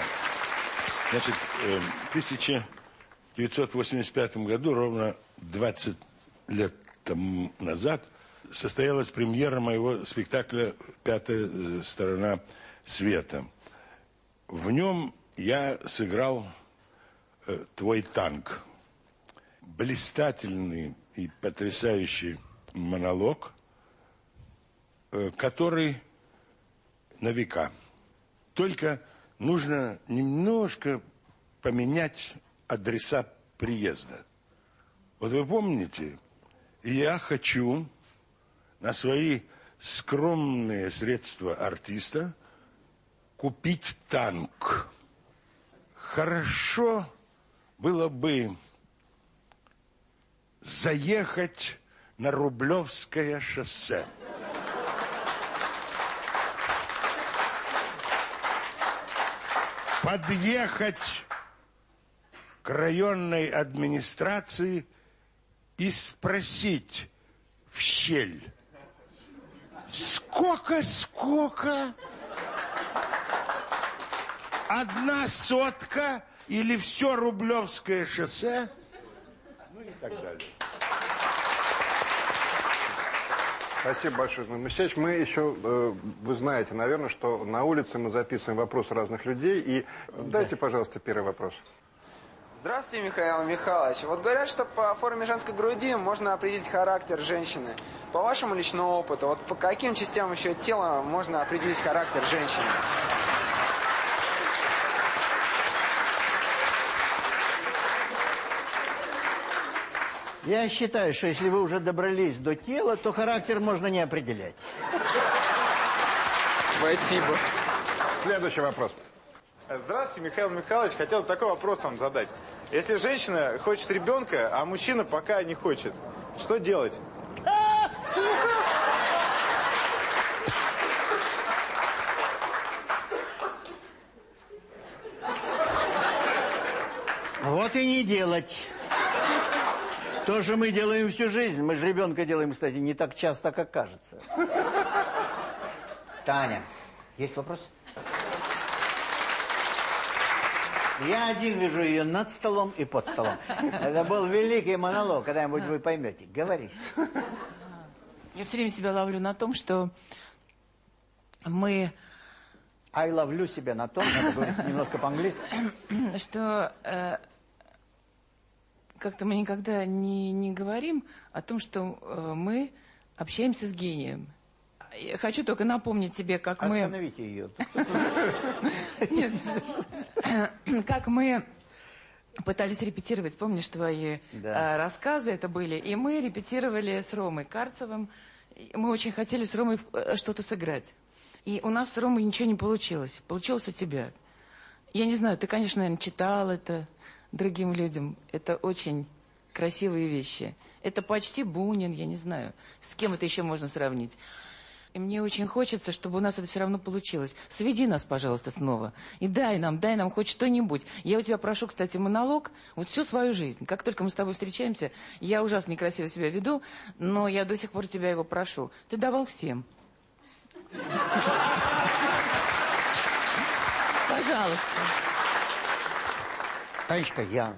E: Значит, э, в 1985 году, ровно 20 лет тому назад, состоялась премьера моего спектакля «Пятая э, сторона света». В нем я сыграл э, «Твой танк». Блистательный и потрясающий монолог, э, который на века. Только нужно немножко поменять адреса приезда. Вот вы помните, я хочу на свои скромные средства артиста купить танк. Хорошо было бы заехать на Рублевское шоссе. подъехать к районной администрации и спросить в щель, сколько, сколько? Одна сотка или все Рублевское шоссе? Ну и так далее.
A: Спасибо большое, Зиновий Моисеевич. Мы еще, э, вы знаете, наверное, что на улице мы записываем вопросы разных людей. И дайте, пожалуйста, первый вопрос.
F: Здравствуйте, Михаил Михайлович. Вот говорят, что по форме женской груди можно определить характер женщины. По вашему личному опыту, вот по каким частям еще тела можно определить характер женщины?
C: Я считаю, что если вы уже добрались до тела, то характер можно не определять.
F: Спасибо.
A: Следующий вопрос.
G: Здравствуйте, Михаил Михайлович. Хотел такой вопрос вам задать. Если женщина хочет ребенка, а мужчина пока не хочет, что делать?
C: Вот и не делать. То же мы делаем всю жизнь. Мы же ребенка делаем, кстати, не так часто, как кажется. Таня, есть вопрос? Я один вижу ее над столом и под столом. Это был великий монолог, когда-нибудь вы поймете. Говори.
H: Я все время себя ловлю на том, что мы,
C: I ловлю себя на том, надо говорить немножко по-английски.
H: что э, как-то мы никогда не, не говорим о том, что э, мы общаемся с гением. Я хочу только напомнить тебе, как мы...
C: Остановите ее.
H: Нет. Как мы пытались репетировать, помнишь, твои
C: Да.
H: э, рассказы это были, и мы репетировали с Ромой Карцевым. Мы очень хотели с Ромой э, что-то сыграть. И у нас с Ромой ничего не получилось. Получилось у тебя. Я не знаю, ты, конечно, наверное, читал это другим людям. Это очень красивые вещи. Это почти Бунин, я не знаю. С кем это еще можно сравнить? И мне очень хочется, чтобы у нас это все равно получилось. Сведи нас, пожалуйста, снова. И дай нам, дай нам хоть что-нибудь. Я у тебя прошу, кстати, монолог вот всю свою жизнь. Как только мы с тобой встречаемся, я ужасно некрасиво себя веду, но я до сих пор тебя его прошу. Ты давал всем. Пожалуйста.
C: Танечка, я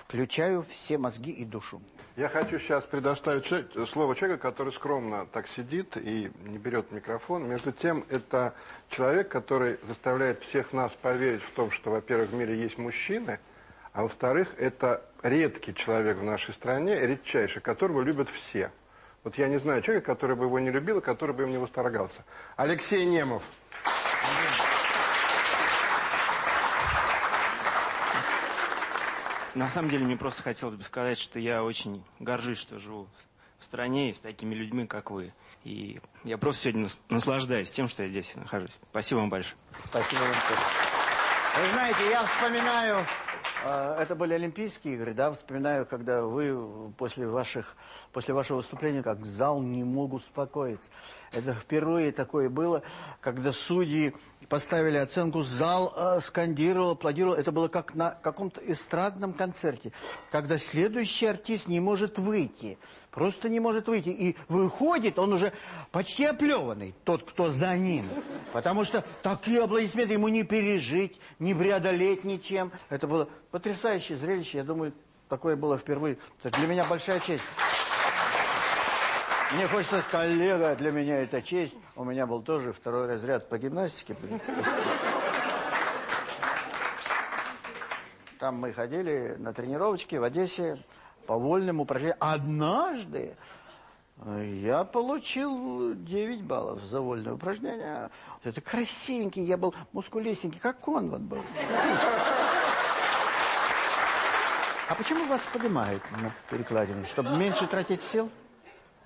C: включаю все мозги и душу.
A: Я хочу сейчас предоставить слово человеку, который скромно так сидит и не берет микрофон. Между тем, это человек, который заставляет всех нас поверить в том, что, во-первых, в мире есть мужчины, а во-вторых, это редкий человек в нашей стране, редчайший, которого любят все. Вот я не знаю человека, который бы его не любил, который бы им не восторгался. Алексей Немов.
I: На самом деле, мне просто хотелось бы сказать, что я очень горжусь, что живу в стране и с такими людьми, как вы. И я просто сегодня нас- наслаждаюсь тем, что я здесь нахожусь. Спасибо вам большое.
C: Спасибо вам. Вы знаете, я вспоминаю, это были Олимпийские игры, да, вспоминаю, когда вы после, ваших, после вашего выступления, как зал не мог успокоиться. Это впервые такое было, когда судьи поставили оценку, зал э, скандировал, аплодировал. Это было как на каком-то эстрадном концерте, когда следующий артист не может выйти, просто не может выйти. И выходит, он уже почти оплеванный, тот, кто за ним. Потому что такие аплодисменты ему не пережить, не преодолеть ничем. Это было потрясающее зрелище. Я думаю, такое было впервые. Это для меня большая честь. Мне хочется сказать, коллега, для меня это честь. У меня был тоже второй разряд по гимнастике. Там мы ходили на тренировочки в Одессе по вольным упражнениям. Однажды я получил 9 баллов за вольное упражнение. Это красивенький, я был мускулистенький, как он вот был. А почему вас поднимают на перекладину? Чтобы меньше тратить сил?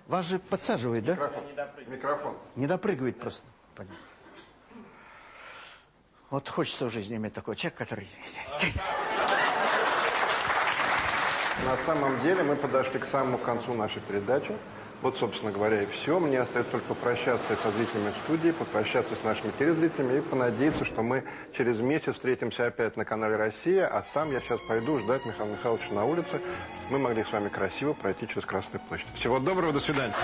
C: Вас же подсаживают, да?
A: Микрофон. Микрофон.
C: Не допрыгивает просто. Понятно. Вот хочется в жизни иметь такого человека, который...
A: На самом деле мы подошли к самому концу нашей передачи. Вот, собственно говоря, и все. Мне остается только попрощаться со зрителями студии, попрощаться с нашими телезрителями и понадеяться, что мы через месяц встретимся опять на канале «Россия», а сам я сейчас пойду ждать Михаила Михайловича на улице, чтобы мы могли с вами красиво пройти через Красную площадь. Всего доброго, до свидания.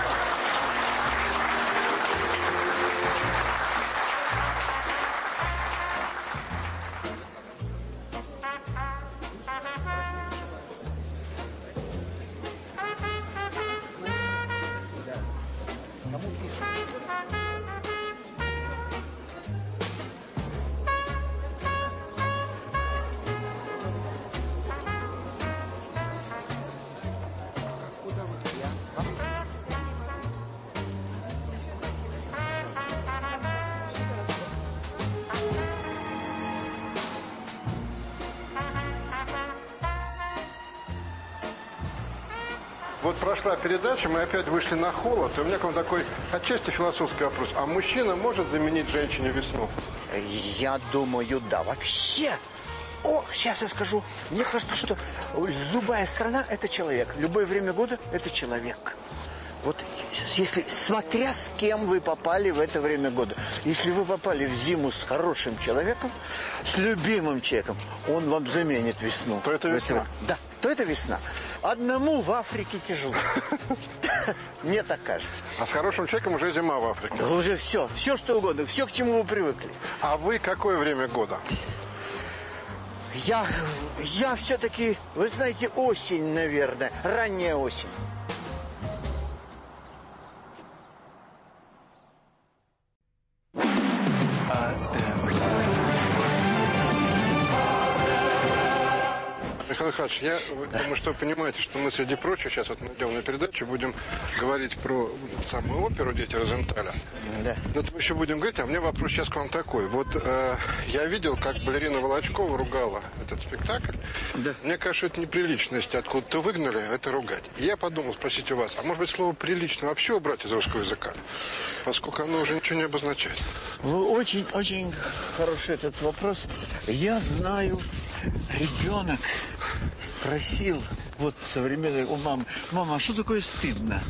A: Опять вышли на холод, и у меня к вам такой отчасти философский вопрос. А мужчина может заменить женщине весну?
B: Я думаю, да. Вообще, о, сейчас я скажу. Мне кажется, что любая страна – это человек. Любое время года – это человек. Вот если, смотря с кем вы попали в это время года. Если вы попали в зиму с хорошим человеком, с любимым человеком, он вам заменит весну.
A: То это весна.
B: Да, то это весна. Одному в Африке тяжело. Мне так кажется.
A: А с хорошим человеком уже зима в Африке.
B: Уже все, все что угодно, все, к чему вы привыкли.
A: А вы какое время года?
B: Я, я все-таки, вы знаете, осень, наверное, ранняя осень.
A: Михаил Михайлович, я думаю, что вы понимаете, что мы, среди прочего, сейчас вот мы идем на передачу, будем говорить про самую оперу «Дети Розенталя».
B: Да.
A: Но мы еще будем говорить, а у меня вопрос сейчас к вам такой. Вот э, я видел, как балерина Волочкова ругала этот спектакль.
B: Да.
A: Мне кажется, это неприлично, если откуда-то выгнали, это ругать. И я подумал спросить у вас, а может быть слово «прилично» вообще убрать из русского языка? Поскольку оно уже ничего не обозначает.
B: Вы Очень, очень хороший этот вопрос. Я знаю ребенок спросил, вот современный у мамы, мама, а что такое стыдно?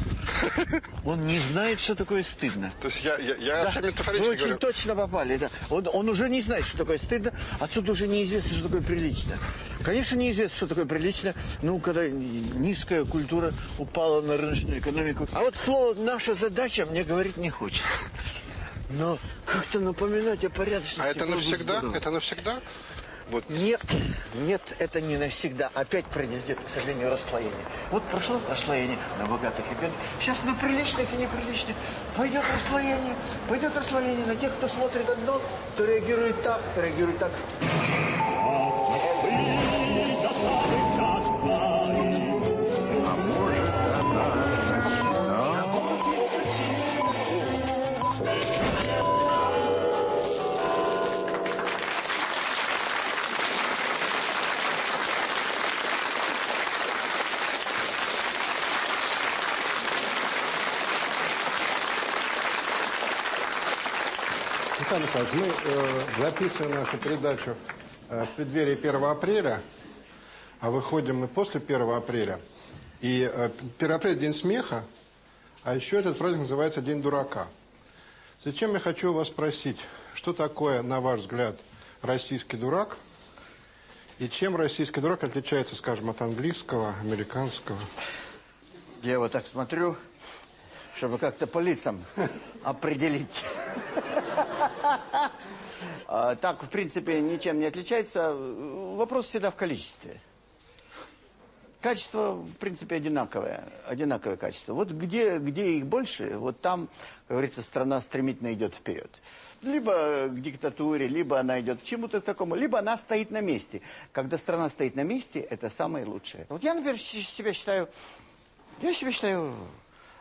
B: Он не знает, что такое стыдно.
A: То есть я, я, я
B: Да,
A: метафорически
B: вы очень
A: говорю.
B: точно попали. Да. Он, он уже не знает, что такое стыдно, отсюда уже неизвестно, что такое прилично. Конечно, неизвестно, что такое прилично, ну, когда низкая культура упала на рыночную экономику. А вот слово «наша задача» мне говорить не хочется. Но как-то напоминать о порядочности.
A: А это навсегда?
B: здорово.
A: Это навсегда? Вот.
B: Нет, нет, это не навсегда. Опять произойдет, к сожалению, расслоение. Вот прошло расслоение на богатых и бедных. Сейчас на приличных и неприличных пойдет расслоение. Пойдет расслоение на тех, кто смотрит одно, кто реагирует так, кто реагирует так.
A: Михайлович, мы э, записываем нашу передачу э, в преддверии 1 апреля, а выходим мы после 1 апреля. И э, 1 апреля – День смеха, а еще этот праздник называется День дурака. Зачем я хочу вас спросить, что такое, на ваш взгляд, российский дурак? И чем российский дурак отличается, скажем, от английского, американского?
C: Я вот так смотрю, чтобы как-то по лицам определить. А, Так, в принципе, ничем не отличается. Вопрос всегда в количестве. Качество, в принципе, одинаковое. Одинаковое качество. Вот где, где их больше, вот там, как говорится, страна стремительно идет вперед. Либо к диктатуре, либо она идет к чему-то такому, либо она стоит на месте. Когда страна стоит на месте, это самое лучшее. Вот я, например, себя считаю, я себя считаю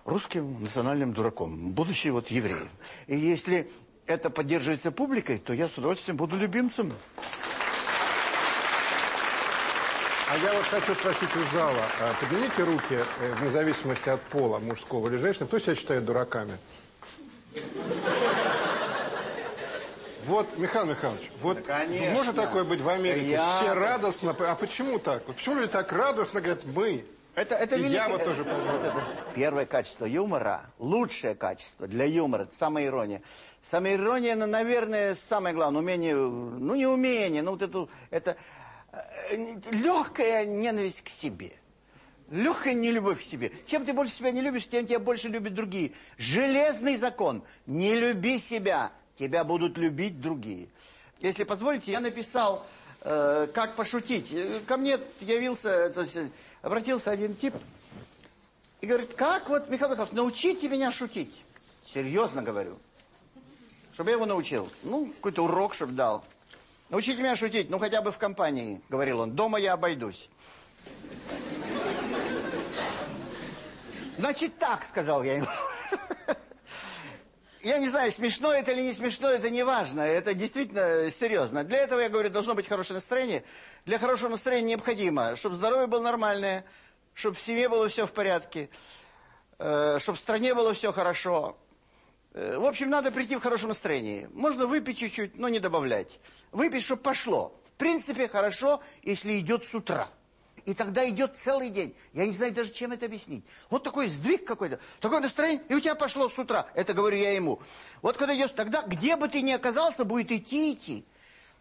C: русским национальным дураком, будучи вот евреем. И если это поддерживается публикой, то я с удовольствием буду любимцем.
A: А я вот хочу спросить у зала, а, поднимите руки, э, вне зависимости от пола, мужского или женщины, кто себя считает дураками? Вот, Михаил Михайлович, вот
C: конечно.
A: может такое быть в Америке?
C: Я-
A: Все радостно, а почему так? Почему люди так радостно говорят «мы»?
C: Это, это
A: И я
C: великое-
A: вот тоже позволю.
C: Первое качество юмора, лучшее качество для юмора, это самоирония. Самоирония, ну, наверное, самое главное, умение, ну, не умение, ну, вот это, это легкая ненависть к себе. Легкая нелюбовь к себе. Чем ты больше себя не любишь, тем тебя больше любят другие. Железный закон. Не люби себя, тебя будут любить другие. Если позволите, я написал, э, как пошутить. Э, Ко мне явился, то есть, э, обратился один тип и говорит, как вот, Михаил Михайлович, научите меня шутить. Серьезно говорю. Чтобы я его научил. Ну, какой-то урок, чтобы дал. Научите меня шутить, ну, хотя бы в компании, говорил он. Дома я обойдусь. Значит, так, сказал я ему. Я не знаю, смешно это или не смешно, это не важно. Это действительно серьезно. Для этого, я говорю, должно быть хорошее настроение. Для хорошего настроения необходимо, чтобы здоровье было нормальное, чтобы в семье было все в порядке, э, чтобы в стране было все хорошо. Э, В общем, надо прийти в хорошем настроении. Можно выпить чуть-чуть, но не добавлять. Выпить, чтобы пошло. В принципе, хорошо, если идет с утра. И тогда идет целый день. Я не знаю даже, чем это объяснить. Вот такой сдвиг какой-то, такое настроение, и у тебя пошло с утра. Это говорю я ему. Вот когда идешь, тогда, где бы ты ни оказался, будет идти, идти.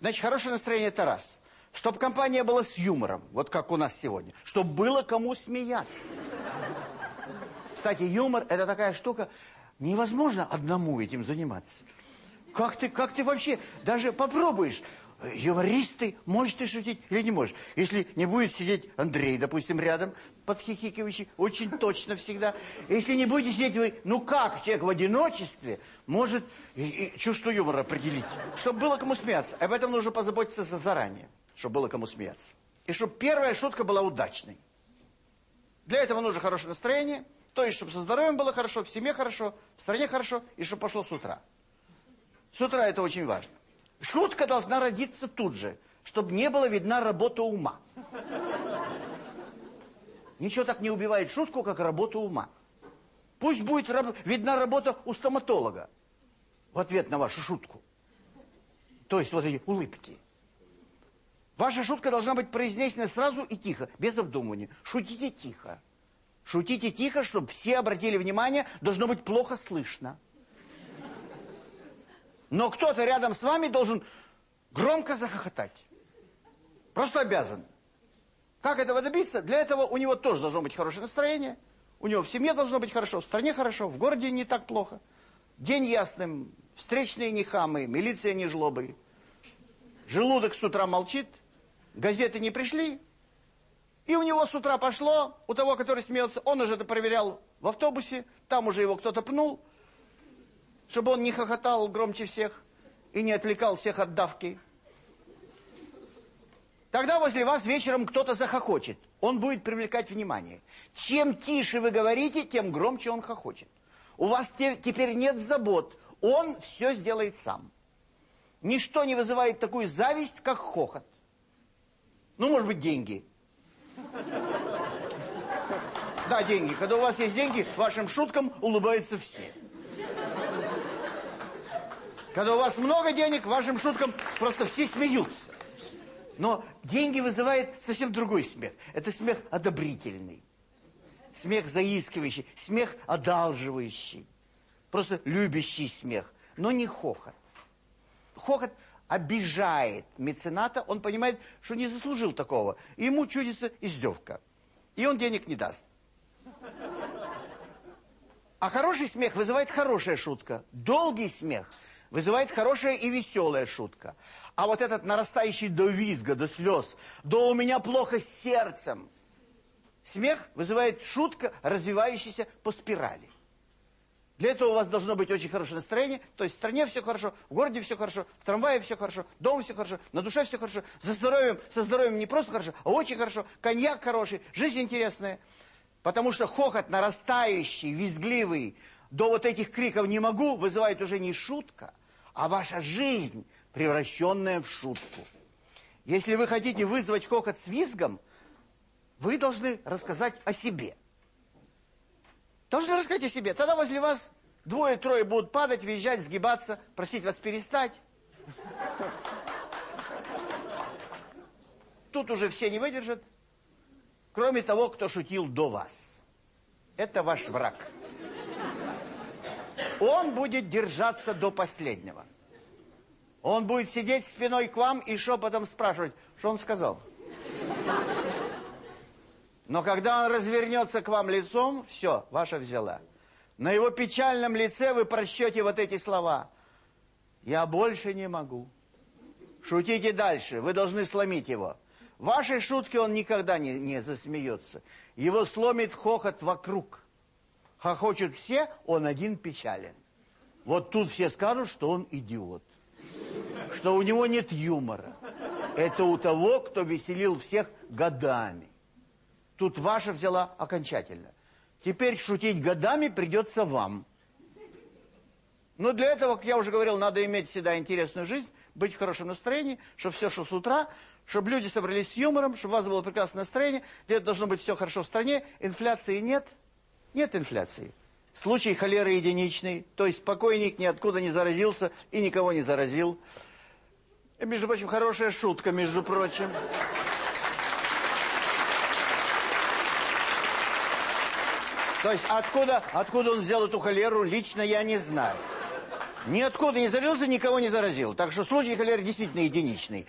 C: Значит, хорошее настроение – это раз. Чтобы компания была с юмором, вот как у нас сегодня. Чтобы было кому смеяться. Кстати, юмор – это такая штука, невозможно одному этим заниматься. Как ты, как ты вообще, даже попробуешь, э, юмористы, можешь ты шутить или не можешь. Если не будет сидеть Андрей, допустим, рядом, подхихикивающий, очень точно всегда. Если не будете сидеть вы, ну как человек в одиночестве может и- и чувство юмора определить? Чтобы было кому смеяться. Об этом нужно позаботиться за- заранее, чтобы было кому смеяться. И чтобы первая шутка была удачной. Для этого нужно хорошее настроение, то есть, чтобы со здоровьем было хорошо, в семье хорошо, в стране хорошо, и чтобы пошло с утра. С утра это очень важно. Шутка должна родиться тут же, чтобы не было видна работа ума. Ничего так не убивает шутку, как работа ума. Пусть будет раб- видна работа у стоматолога в ответ на вашу шутку. То есть вот эти улыбки. Ваша шутка должна быть произнесена сразу и тихо, без обдумывания. Шутите тихо. Шутите тихо, чтобы все обратили внимание, должно быть плохо слышно. Но кто-то рядом с вами должен громко захохотать. Просто обязан. Как этого добиться? Для этого у него тоже должно быть хорошее настроение. У него в семье должно быть хорошо, в стране хорошо, в городе не так плохо. День ясным, встречные не хамы, милиция не жлобы. Желудок с утра молчит, газеты не пришли. И у него с утра пошло, у того, который смеется, он уже это проверял в автобусе, там уже его кто-то пнул, чтобы он не хохотал громче всех и не отвлекал всех от давки. Тогда возле вас вечером кто-то захохочет. Он будет привлекать внимание. Чем тише вы говорите, тем громче он хохочет. У вас те, теперь нет забот. Он все сделает сам. Ничто не вызывает такую зависть, как хохот. Ну, может быть, деньги. Да, деньги. Когда у вас есть деньги, вашим шуткам улыбаются все. Когда у вас много денег, вашим шуткам просто все смеются. Но деньги вызывает совсем другой смех. Это смех одобрительный. Смех заискивающий, смех одалживающий. Просто любящий смех, но не хохот. Хохот обижает мецената, он понимает, что не заслужил такого. И ему чудится издевка. И он денег не даст. А хороший смех вызывает хорошая шутка. Долгий смех вызывает хорошая и веселая шутка. А вот этот нарастающий до визга, до слез, до у меня плохо с сердцем. Смех вызывает шутка, развивающаяся по спирали. Для этого у вас должно быть очень хорошее настроение, то есть в стране все хорошо, в городе все хорошо, в трамвае все хорошо, дома все хорошо, на душе все хорошо, за здоровьем, со здоровьем не просто хорошо, а очень хорошо, коньяк хороший, жизнь интересная. Потому что хохот нарастающий, визгливый, до вот этих криков «не могу» вызывает уже не шутка, а ваша жизнь, превращенная в шутку. Если вы хотите вызвать хохот с визгом, вы должны рассказать о себе. Должны рассказать о себе. Тогда возле вас двое-трое будут падать, визжать, сгибаться, просить вас перестать. Тут уже все не выдержат, кроме того, кто шутил до вас. Это ваш враг. Он будет держаться до последнего. Он будет сидеть спиной к вам и шепотом спрашивать, что он сказал. Но когда он развернется к вам лицом, все, ваша взяла. На его печальном лице вы прочтете вот эти слова. «Я больше не могу». Шутите дальше, вы должны сломить его. Вашей шутки он никогда не, не засмеется. Его сломит хохот вокруг. Хохочут все, он один печален. Вот тут все скажут, что он идиот. Что у него нет юмора. Это у того, кто веселил всех годами. Тут ваша взяла окончательно. Теперь шутить годами придется вам. Но для этого, как я уже говорил, надо иметь всегда интересную жизнь, быть в хорошем настроении, чтобы все шло с утра, чтобы люди собрались с юмором, чтобы у вас было прекрасное настроение, где-то должно быть все хорошо в стране, инфляции нет, нет инфляции. Случай холеры единичный, то есть покойник ниоткуда не заразился и никого не заразил. И, между прочим, хорошая шутка, между прочим. То есть откуда, откуда он взял эту холеру, лично я не знаю. Ниоткуда не заразился, никого не заразил. Так что случай холеры действительно единичный.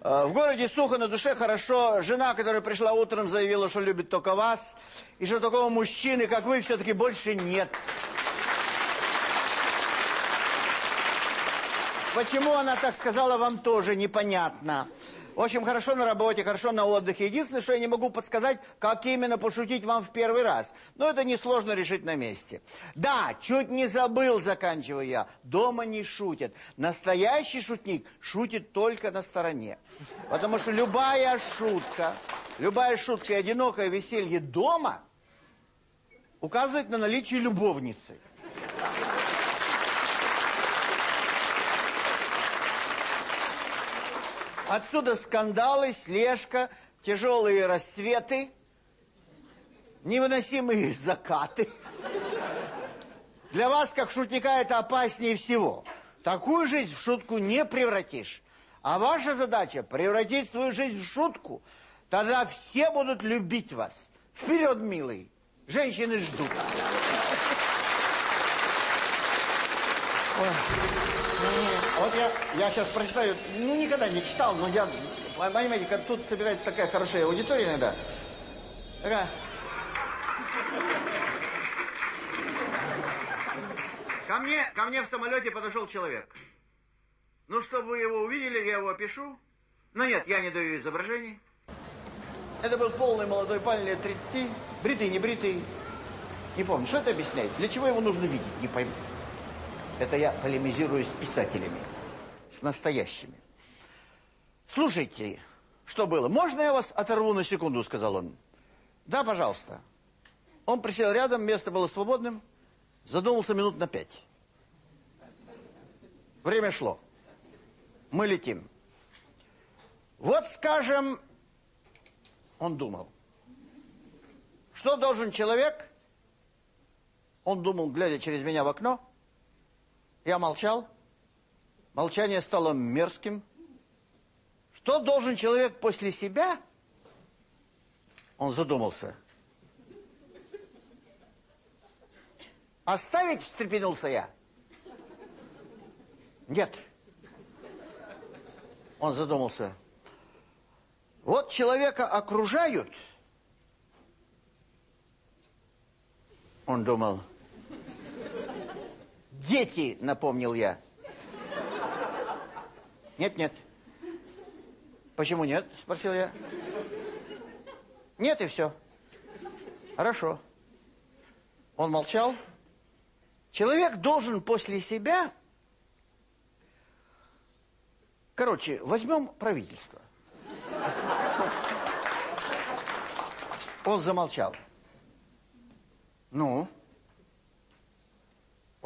C: Э, в городе сухо, на душе хорошо. Жена, которая пришла утром, заявила, что любит только вас. И что такого мужчины, как вы, все-таки больше нет. Почему она так сказала, вам тоже непонятно. В общем, хорошо на работе, хорошо на отдыхе. Единственное, что я не могу подсказать, как именно пошутить вам в первый раз. Но это несложно решить на месте. Да, чуть не забыл, заканчиваю я. Дома не шутят. Настоящий шутник шутит только на стороне. Потому что любая шутка, любая шутка и одинокое веселье дома указывает на наличие любовницы. Отсюда скандалы, слежка, тяжелые рассветы, невыносимые закаты. Для вас, как шутника, это опаснее всего. Такую жизнь в шутку не превратишь. А ваша задача превратить свою жизнь в шутку. Тогда все будут любить вас. Вперед, милый. Женщины ждут. Ой. Вот я, я сейчас прочитаю, ну никогда не читал, но я, понимаете, как тут собирается такая хорошая аудитория иногда. Такая. Ко мне, ко мне в самолете подошел человек. Ну, чтобы вы его увидели, я его опишу. Но нет, я не даю изображений. Это был полный молодой парень лет 30, бритый, не бритый. Не помню, что это объясняет? Для чего его нужно видеть? Не пойму. Это я полемизирую с писателями, с настоящими. Слушайте, что было? Можно я вас оторву на секунду, сказал он. Да, пожалуйста. Он присел рядом, место было свободным, задумался минут на пять. Время шло. Мы летим. Вот, скажем, он думал. Что должен человек? Он думал, глядя через меня в окно. Я молчал. Молчание стало мерзким. Что должен человек после себя? Он задумался. Оставить, встрепенулся я. Нет. Он задумался. Вот человека окружают. Он думал. Дети, напомнил я. Нет, нет. Почему нет? Спросил я. Нет и все. Хорошо. Он молчал. Человек должен после себя... Короче, возьмем правительство. Он замолчал. Ну?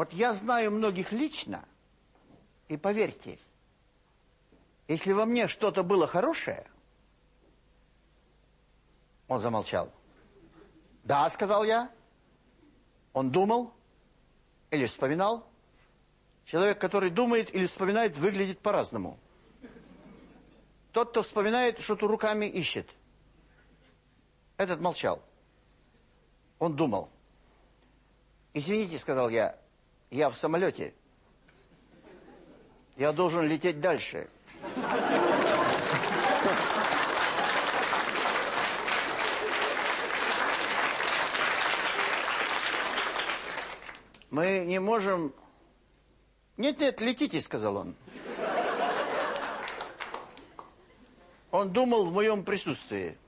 C: Вот я знаю многих лично, и поверьте, если во мне что-то было хорошее... Он замолчал. Да, сказал я. Он думал или вспоминал. Человек, который думает или вспоминает, выглядит по-разному. Тот, кто вспоминает, что-то руками ищет. Этот молчал. Он думал. «Извините», — сказал я, — «я в самолете. Я должен лететь дальше». Мы не можем... Нет, нет, летите, сказал он. Он думал в моем присутствии.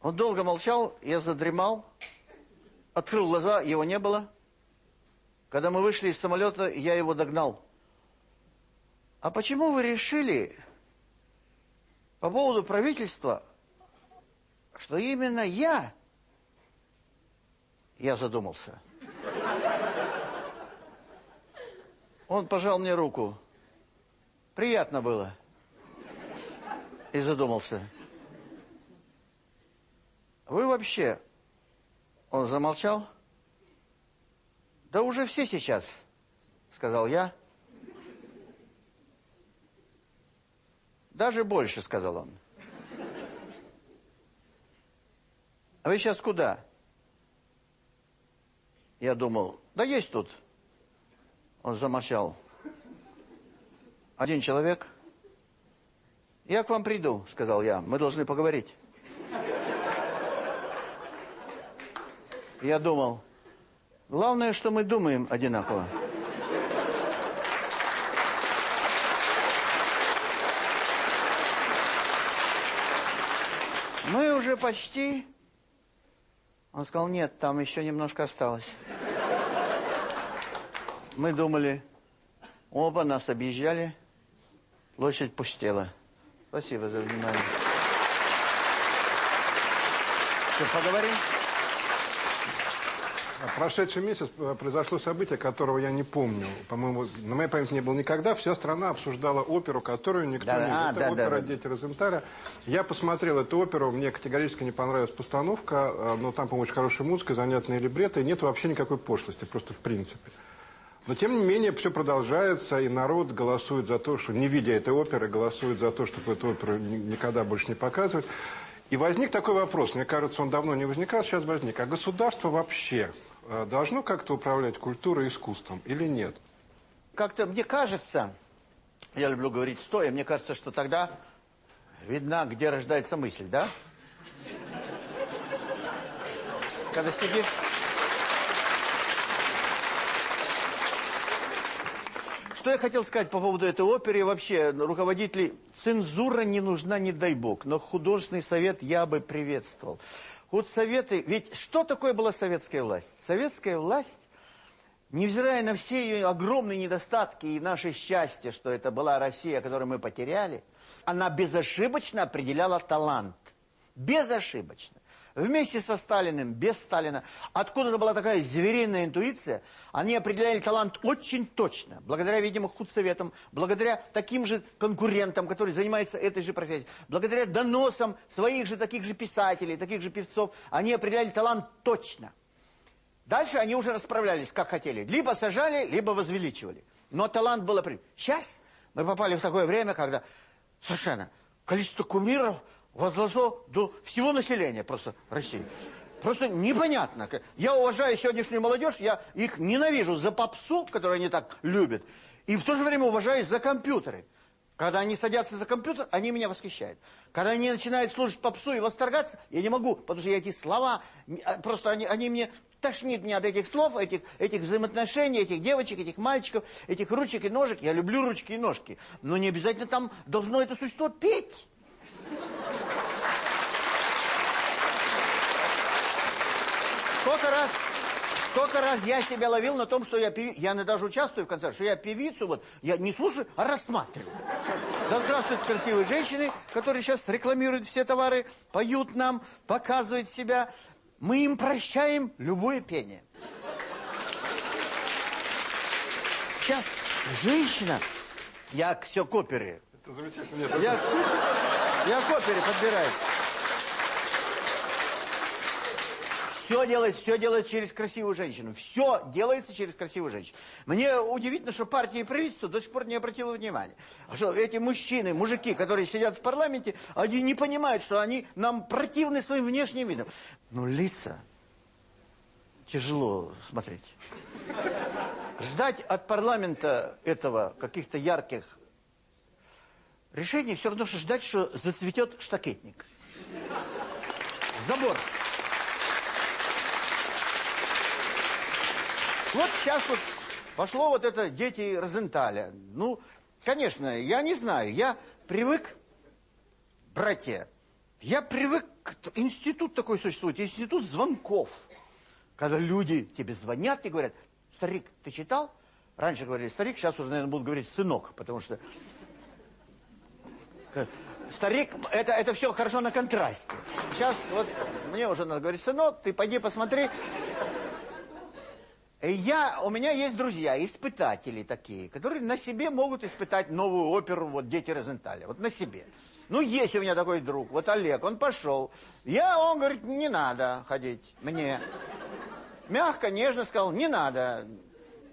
C: Он долго молчал, я задремал, открыл глаза, его не было. Когда мы вышли из самолета, я его догнал. А почему вы решили по поводу правительства, что именно я... Я задумался. Он пожал мне руку. Приятно было. И задумался. Вы вообще... Он замолчал. Да уже все сейчас, сказал я. Даже больше, сказал он. А вы сейчас куда? Я думал, да есть тут. Он замолчал. Один человек. Я к вам приду, сказал я. Мы должны поговорить. Я думал, главное, что мы думаем одинаково. Мы уже почти... Он сказал, нет, там еще немножко осталось. Мы думали, оба нас объезжали, площадь пустела. Спасибо за внимание. Что, поговорим?
A: Прошедший месяц э, произошло событие, которого я не помню. По-моему, на моей памяти не было никогда. Вся страна обсуждала оперу, которую никто
C: Да,
A: не
C: а,
A: видел. Это
C: да,
A: опера
C: да, да.
A: «Дети Розенталя». Я посмотрел эту оперу, мне категорически не понравилась постановка, э, но там, по-моему, очень хорошая музыка, занятные либретто, и нет вообще никакой пошлости, просто в принципе. Но, тем не менее, все продолжается, и народ голосует за то, что, не видя этой оперы, голосует за то, чтобы эту оперу ни- никогда больше не показывать. И возник такой вопрос, мне кажется, он давно не возникал, сейчас возник. А государство вообще должно как-то управлять культурой и искусством или нет?
C: Как-то мне кажется, я люблю говорить стоя, мне кажется, что тогда видна, где рождается мысль, да? Когда сидишь... Что я хотел сказать по поводу этой оперы вообще руководителей? Цензура не нужна, не дай бог, но художественный совет я бы приветствовал. Худсоветы, ведь что такое была советская власть? Советская власть, невзирая на все ее огромные недостатки и наше счастье, что это была Россия, которую мы потеряли, она безошибочно определяла талант. Безошибочно. Вместе со Сталиным, без Сталина. Откуда-то была такая звериная интуиция. Они определяли талант очень точно. Благодаря, видимо, худсоветам, благодаря таким же конкурентам, которые занимаются этой же профессией, благодаря доносам своих же таких же писателей, таких же певцов, они определяли талант точно. Дальше они уже расправлялись, как хотели. Либо сажали, либо возвеличивали. Но талант был определен. Сейчас мы попали в такое время, когда совершенно количество кумиров возросло до всего населения просто России. Просто непонятно. Я уважаю сегодняшнюю молодежь, я их ненавижу за попсу, которую они так любят, и в то же время уважаю за компьютеры. Когда они садятся за компьютер, они меня восхищают. Когда они начинают слушать попсу и восторгаться, я не могу, потому что я эти слова, а, просто они, они мне тошнит меня от этих слов, этих, этих взаимоотношений, этих девочек, этих мальчиков, этих ручек и ножек. Я люблю ручки и ножки, но не обязательно там должно это существо петь. Сколько раз, сколько раз я себя ловил на том, что я певи... Я даже участвую в концерте, что я певицу, вот, я не слушаю, а рассматриваю. Да здравствуют красивые женщины, которые сейчас рекламируют все товары, поют нам, показывают себя. Мы им прощаем любое пение. Сейчас женщина, я все к опере.
A: Это замечательно. Нет,
C: Я, я к опере подбираюсь. Все делается, все делается через красивую женщину. Все делается через красивую женщину. Мне удивительно, что партия и правительство до сих пор не обратило внимания. Что эти мужчины, мужики, которые сидят в парламенте, они не понимают, что они нам противны своим внешним видом. Но лица тяжело смотреть. Ждать от парламента этого каких-то ярких решений все равно, что ждать, что зацветет штакетник. Забор. Вот сейчас вот пошло вот это дети Розенталя. Ну, конечно, я не знаю, я привык, братья, я привык, институт такой существует, институт звонков. Когда люди тебе звонят и говорят, старик, ты читал? Раньше говорили старик, сейчас уже, наверное, будут говорить сынок, потому что... Старик, это, это все хорошо на контрасте. Сейчас вот мне уже надо говорить, сынок, ты пойди посмотри. Я, у меня есть друзья, испытатели такие, которые на себе могут испытать новую оперу, вот «Дети Розенталя», вот на себе. Ну, есть у меня такой друг, вот Олег, он пошел. Я, он говорит, не надо ходить мне. Мягко, нежно сказал, не надо.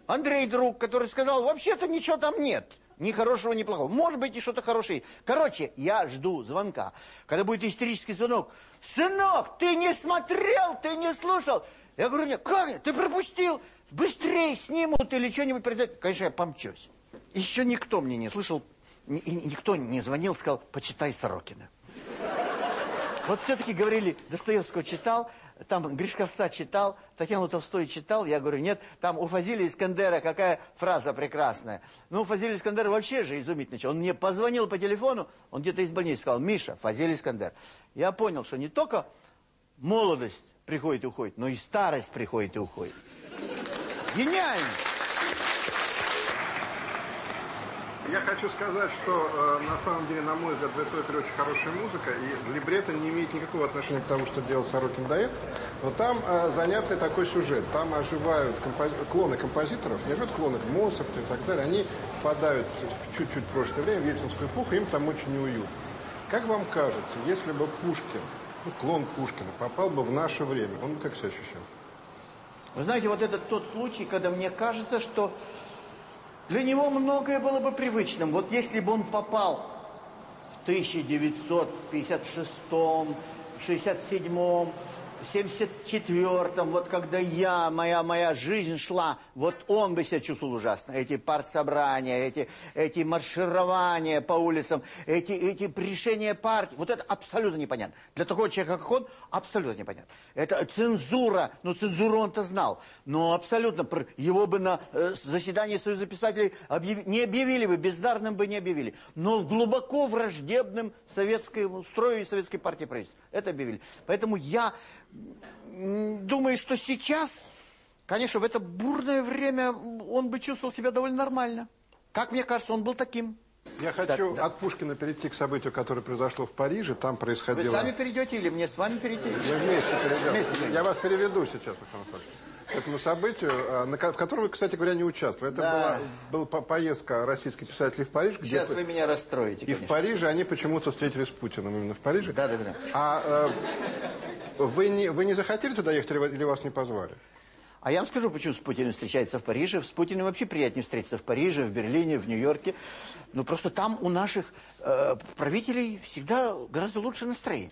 C: Андрей друг, который сказал, вообще-то ничего там нет. Ни хорошего, ни плохого. Может быть, и что-то хорошее. Короче, я жду звонка. Когда будет истерический звонок. Сынок, ты не смотрел, ты не слушал. Я говорю, нет, как? Ты пропустил? Быстрее снимут или что-нибудь произойдет. Конечно, я помчусь. Еще никто мне не слышал, и никто не звонил, сказал, почитай Сорокина. Вот все-таки говорили, Достоевского читал, там Гришковца читал, Татьяну Толстой читал. Я говорю, нет, там у Фазилия Искандера какая фраза прекрасная. Ну, Фазилий Искандер вообще же изумительный. человек. Он мне позвонил по телефону, он где-то из больницы сказал, Миша, Фазилий Искандер. Я понял, что не только молодость приходит и уходит, но и старость приходит и уходит. Гениально!
A: Я хочу сказать, что э, на самом деле, на мой взгляд, в этой опере очень хорошая музыка, и либретто не имеет никакого отношения к тому, что делал Сорокин до этого. Но там э, занятный такой сюжет. Там оживают компози- клоны композиторов, не оживают клоны Моцарта и так далее. Они попадают в чуть-чуть прошлое время, в ельцинскую эпоху, им там очень неуютно. Как вам кажется, если бы Пушкин, ну, клон Пушкина, попал бы в наше время, он бы как себя ощущал?
C: Вы знаете, вот это тот случай, когда мне кажется, что Для него многое было бы привычным. Вот если бы он попал в 1956, 67, 74-м, вот когда я, моя, моя жизнь шла, вот он бы себя чувствовал ужасно. Эти партсобрания, эти, эти марширования по улицам, эти, эти решения партии. Вот это абсолютно непонятно. Для такого человека, как он, абсолютно непонятно. Это цензура. Ну, цензуру он-то знал. Но абсолютно. Его бы на э, заседании Союза писателей объяв... не объявили бы, бездарным бы не объявили. Но глубоко враждебным советской строю и советской партии правительства. Это объявили. Поэтому я думаю, что сейчас, конечно, в это бурное время он бы чувствовал себя довольно нормально. Как мне кажется, он был таким.
A: Я хочу да, да. от Пушкина перейти к событию, которое произошло в Париже. Там происходило...
C: Вы сами перейдете или мне с вами перейти?
A: Мы вместе перейдем. Вместе. Я вас переведу сейчас, Александр к этому событию, а, в котором вы, кстати говоря, не участвовали. Это да. была, была поездка российских писателей в Париж.
C: Где Сейчас вы меня расстроите,
A: И конечно. в Париже они почему-то встретились с Путиным именно в Париже.
C: Да, да, да.
A: А э, вы, не, вы не захотели туда ехать или вас не позвали?
C: А я вам скажу, почему с Путиным встречается в Париже. С Путиным вообще приятнее встретиться в Париже, в Берлине, в Нью-Йорке. Ну, просто там у наших э, правителей всегда гораздо лучше настроение.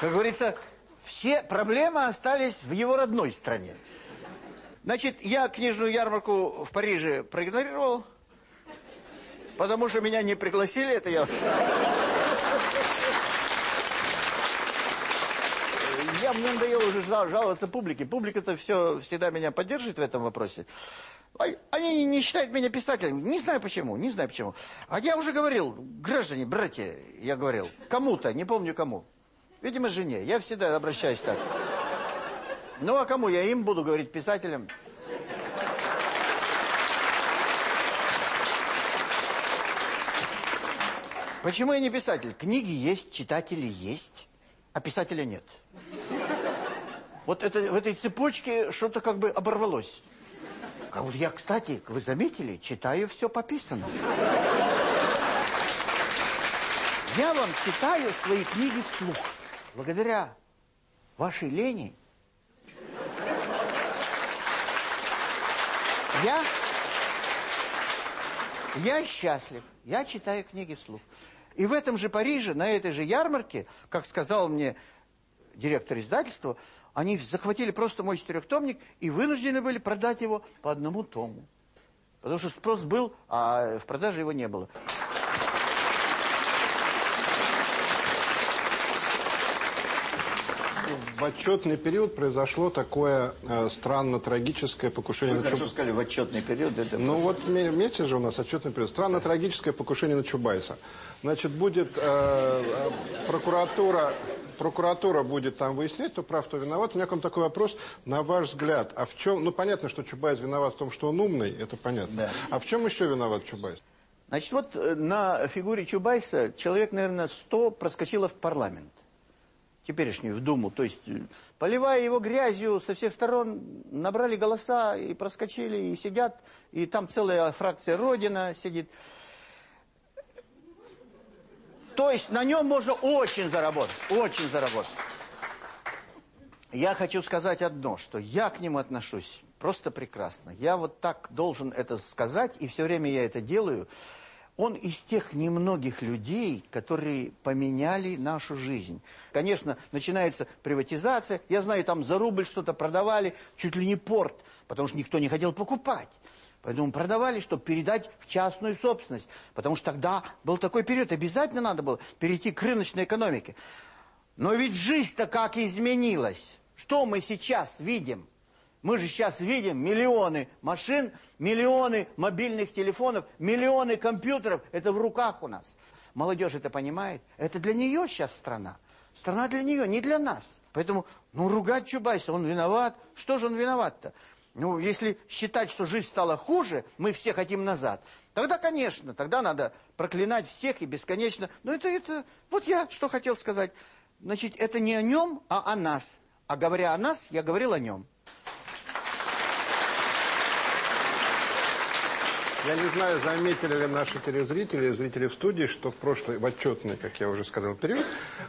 C: Как говорится, все проблемы остались в его родной стране. Значит, я книжную ярмарку в Париже проигнорировал, потому что меня не пригласили, это я... Я, мне надоело уже жаловаться публике. Публика-то все всегда меня поддерживает в этом вопросе. Они не считают меня писателем. Не знаю почему, не знаю почему. А я уже говорил, граждане, братья, я говорил, кому-то, не помню кому. Видимо, жене. Я всегда обращаюсь так. Ну, а кому? Я им буду говорить, писателям. Почему я не писатель? Книги есть, читатели есть, а писателя нет. Вот это, в этой цепочке что-то как бы оборвалось. А вот я, кстати, вы заметили, читаю все пописано. Я вам читаю свои книги вслух благодаря вашей лени я, я счастлив. Я читаю книги вслух. И в этом же Париже, на этой же ярмарке, как сказал мне директор издательства, они захватили просто мой четырехтомник и вынуждены были продать его по одному тому. Потому что спрос был, а в продаже его не было.
A: В отчетный период произошло такое э, странно-трагическое покушение
C: Вы на Чубайса. сказали, в отчетный период. Это
A: ну вот месяц же у нас отчетный период. Странно-трагическое покушение на Чубайса. Значит, будет э, э, прокуратура... Прокуратура будет там выяснять, кто прав, кто виноват. У меня к вам такой вопрос. На ваш взгляд, а в чем... Ну, понятно, что Чубайс виноват в том, что он умный, это понятно. Да. А в чем еще виноват Чубайс?
C: Значит, вот э, на фигуре Чубайса человек, наверное, сто проскочило в парламент теперешнюю, в Думу. То есть, э, поливая его грязью со всех сторон, набрали голоса и проскочили, и сидят, и там целая фракция Родина сидит. То есть, на нем можно очень заработать, очень заработать. Я хочу сказать одно, что я к нему отношусь просто прекрасно. Я вот так должен это сказать, и все время я это делаю – он из тех немногих людей, которые поменяли нашу жизнь. Конечно, начинается приватизация. Я знаю, там за рубль что-то продавали, чуть ли не порт, потому что никто не хотел покупать. Поэтому продавали, чтобы передать в частную собственность. Потому что тогда был такой период, обязательно надо было перейти к рыночной экономике. Но ведь жизнь-то как изменилась. Что мы сейчас видим? Мы же сейчас видим миллионы машин, миллионы мобильных телефонов, миллионы компьютеров. Это в руках у нас. Молодежь это понимает. Это для нее сейчас страна. Страна для нее, не для нас. Поэтому, ну, ругать Чубайса, он виноват. Что же он виноват-то? Ну, если считать, что жизнь стала хуже, мы все хотим назад, тогда, конечно, тогда надо проклинать всех и бесконечно. Но это, это, вот я что хотел сказать. Значит, это не о нем, а о нас. А говоря о нас, я говорил о нем.
A: Я не знаю, заметили ли наши телезрители, зрители в студии, что в прошлый, в отчетный, как я уже сказал, период,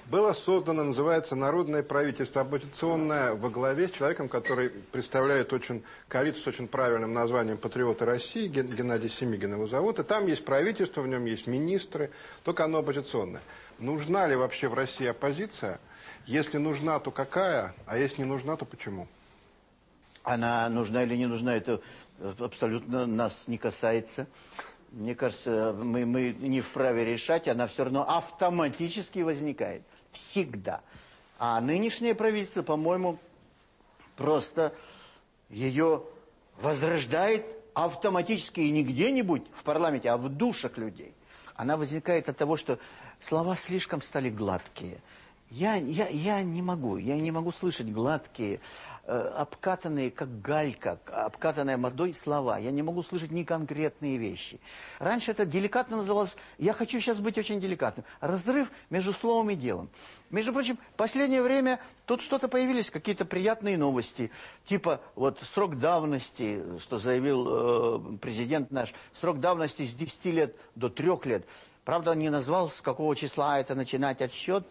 A: было создано, называется, Народное правительство оппозиционное во главе с человеком, который представляет очень, коалицию с очень правильным названием «Патриоты России», Ген, Геннадий Семигин его зовут, и там есть правительство, в нем есть министры, только оно оппозиционное. Нужна ли вообще в России оппозиция? Если нужна, то какая? А если не нужна, то почему?
C: Она нужна или не нужна, это абсолютно нас не касается. Мне кажется, мы, мы не вправе решать, она все равно автоматически возникает. Всегда. А нынешнее правительство, по-моему, просто ее возрождает автоматически и не где-нибудь в парламенте, а в душах людей. Она возникает от того, что слова слишком стали гладкие. Я, я, я не могу, я не могу слышать гладкие, Э, обкатанные, как галька, обкатанные мордой слова. Я не могу слышать ни конкретные вещи. Раньше это деликатно называлось, я хочу сейчас быть очень деликатным, разрыв между словом и делом. Между прочим, в последнее время тут что-то появились, какие-то приятные новости. Типа, вот срок давности, что заявил э, президент наш, срок давности с 10 лет до 3 лет. Правда, он не назвал, с какого числа это начинать отсчет,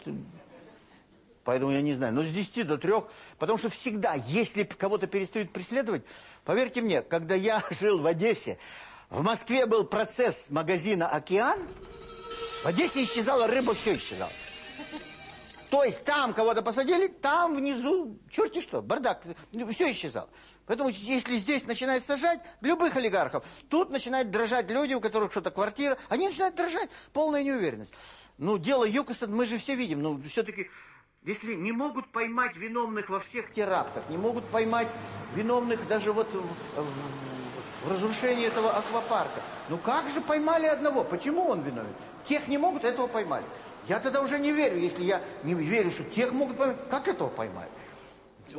C: Поэтому я не знаю. Но с 10 до 3, потому что всегда, если кого-то перестают преследовать, поверьте мне, когда я жил в Одессе, в Москве был процесс магазина «Океан», в Одессе исчезала рыба, все исчезало. То есть там кого-то посадили, там внизу, черти что, бардак, все исчезало. Поэтому если здесь начинают сажать любых олигархов, тут начинают дрожать люди, у которых что-то квартира, они начинают дрожать, полная неуверенность. Ну, дело ЮКОСа мы же все видим, ну, все-таки если не могут поймать виновных во всех терактах, не могут поймать виновных даже вот в, в, в разрушении этого аквапарка, ну как же поймали одного? Почему он виновен? Тех не могут, этого поймали. Я тогда уже не верю, если я не верю, что тех могут поймать. Как этого поймали?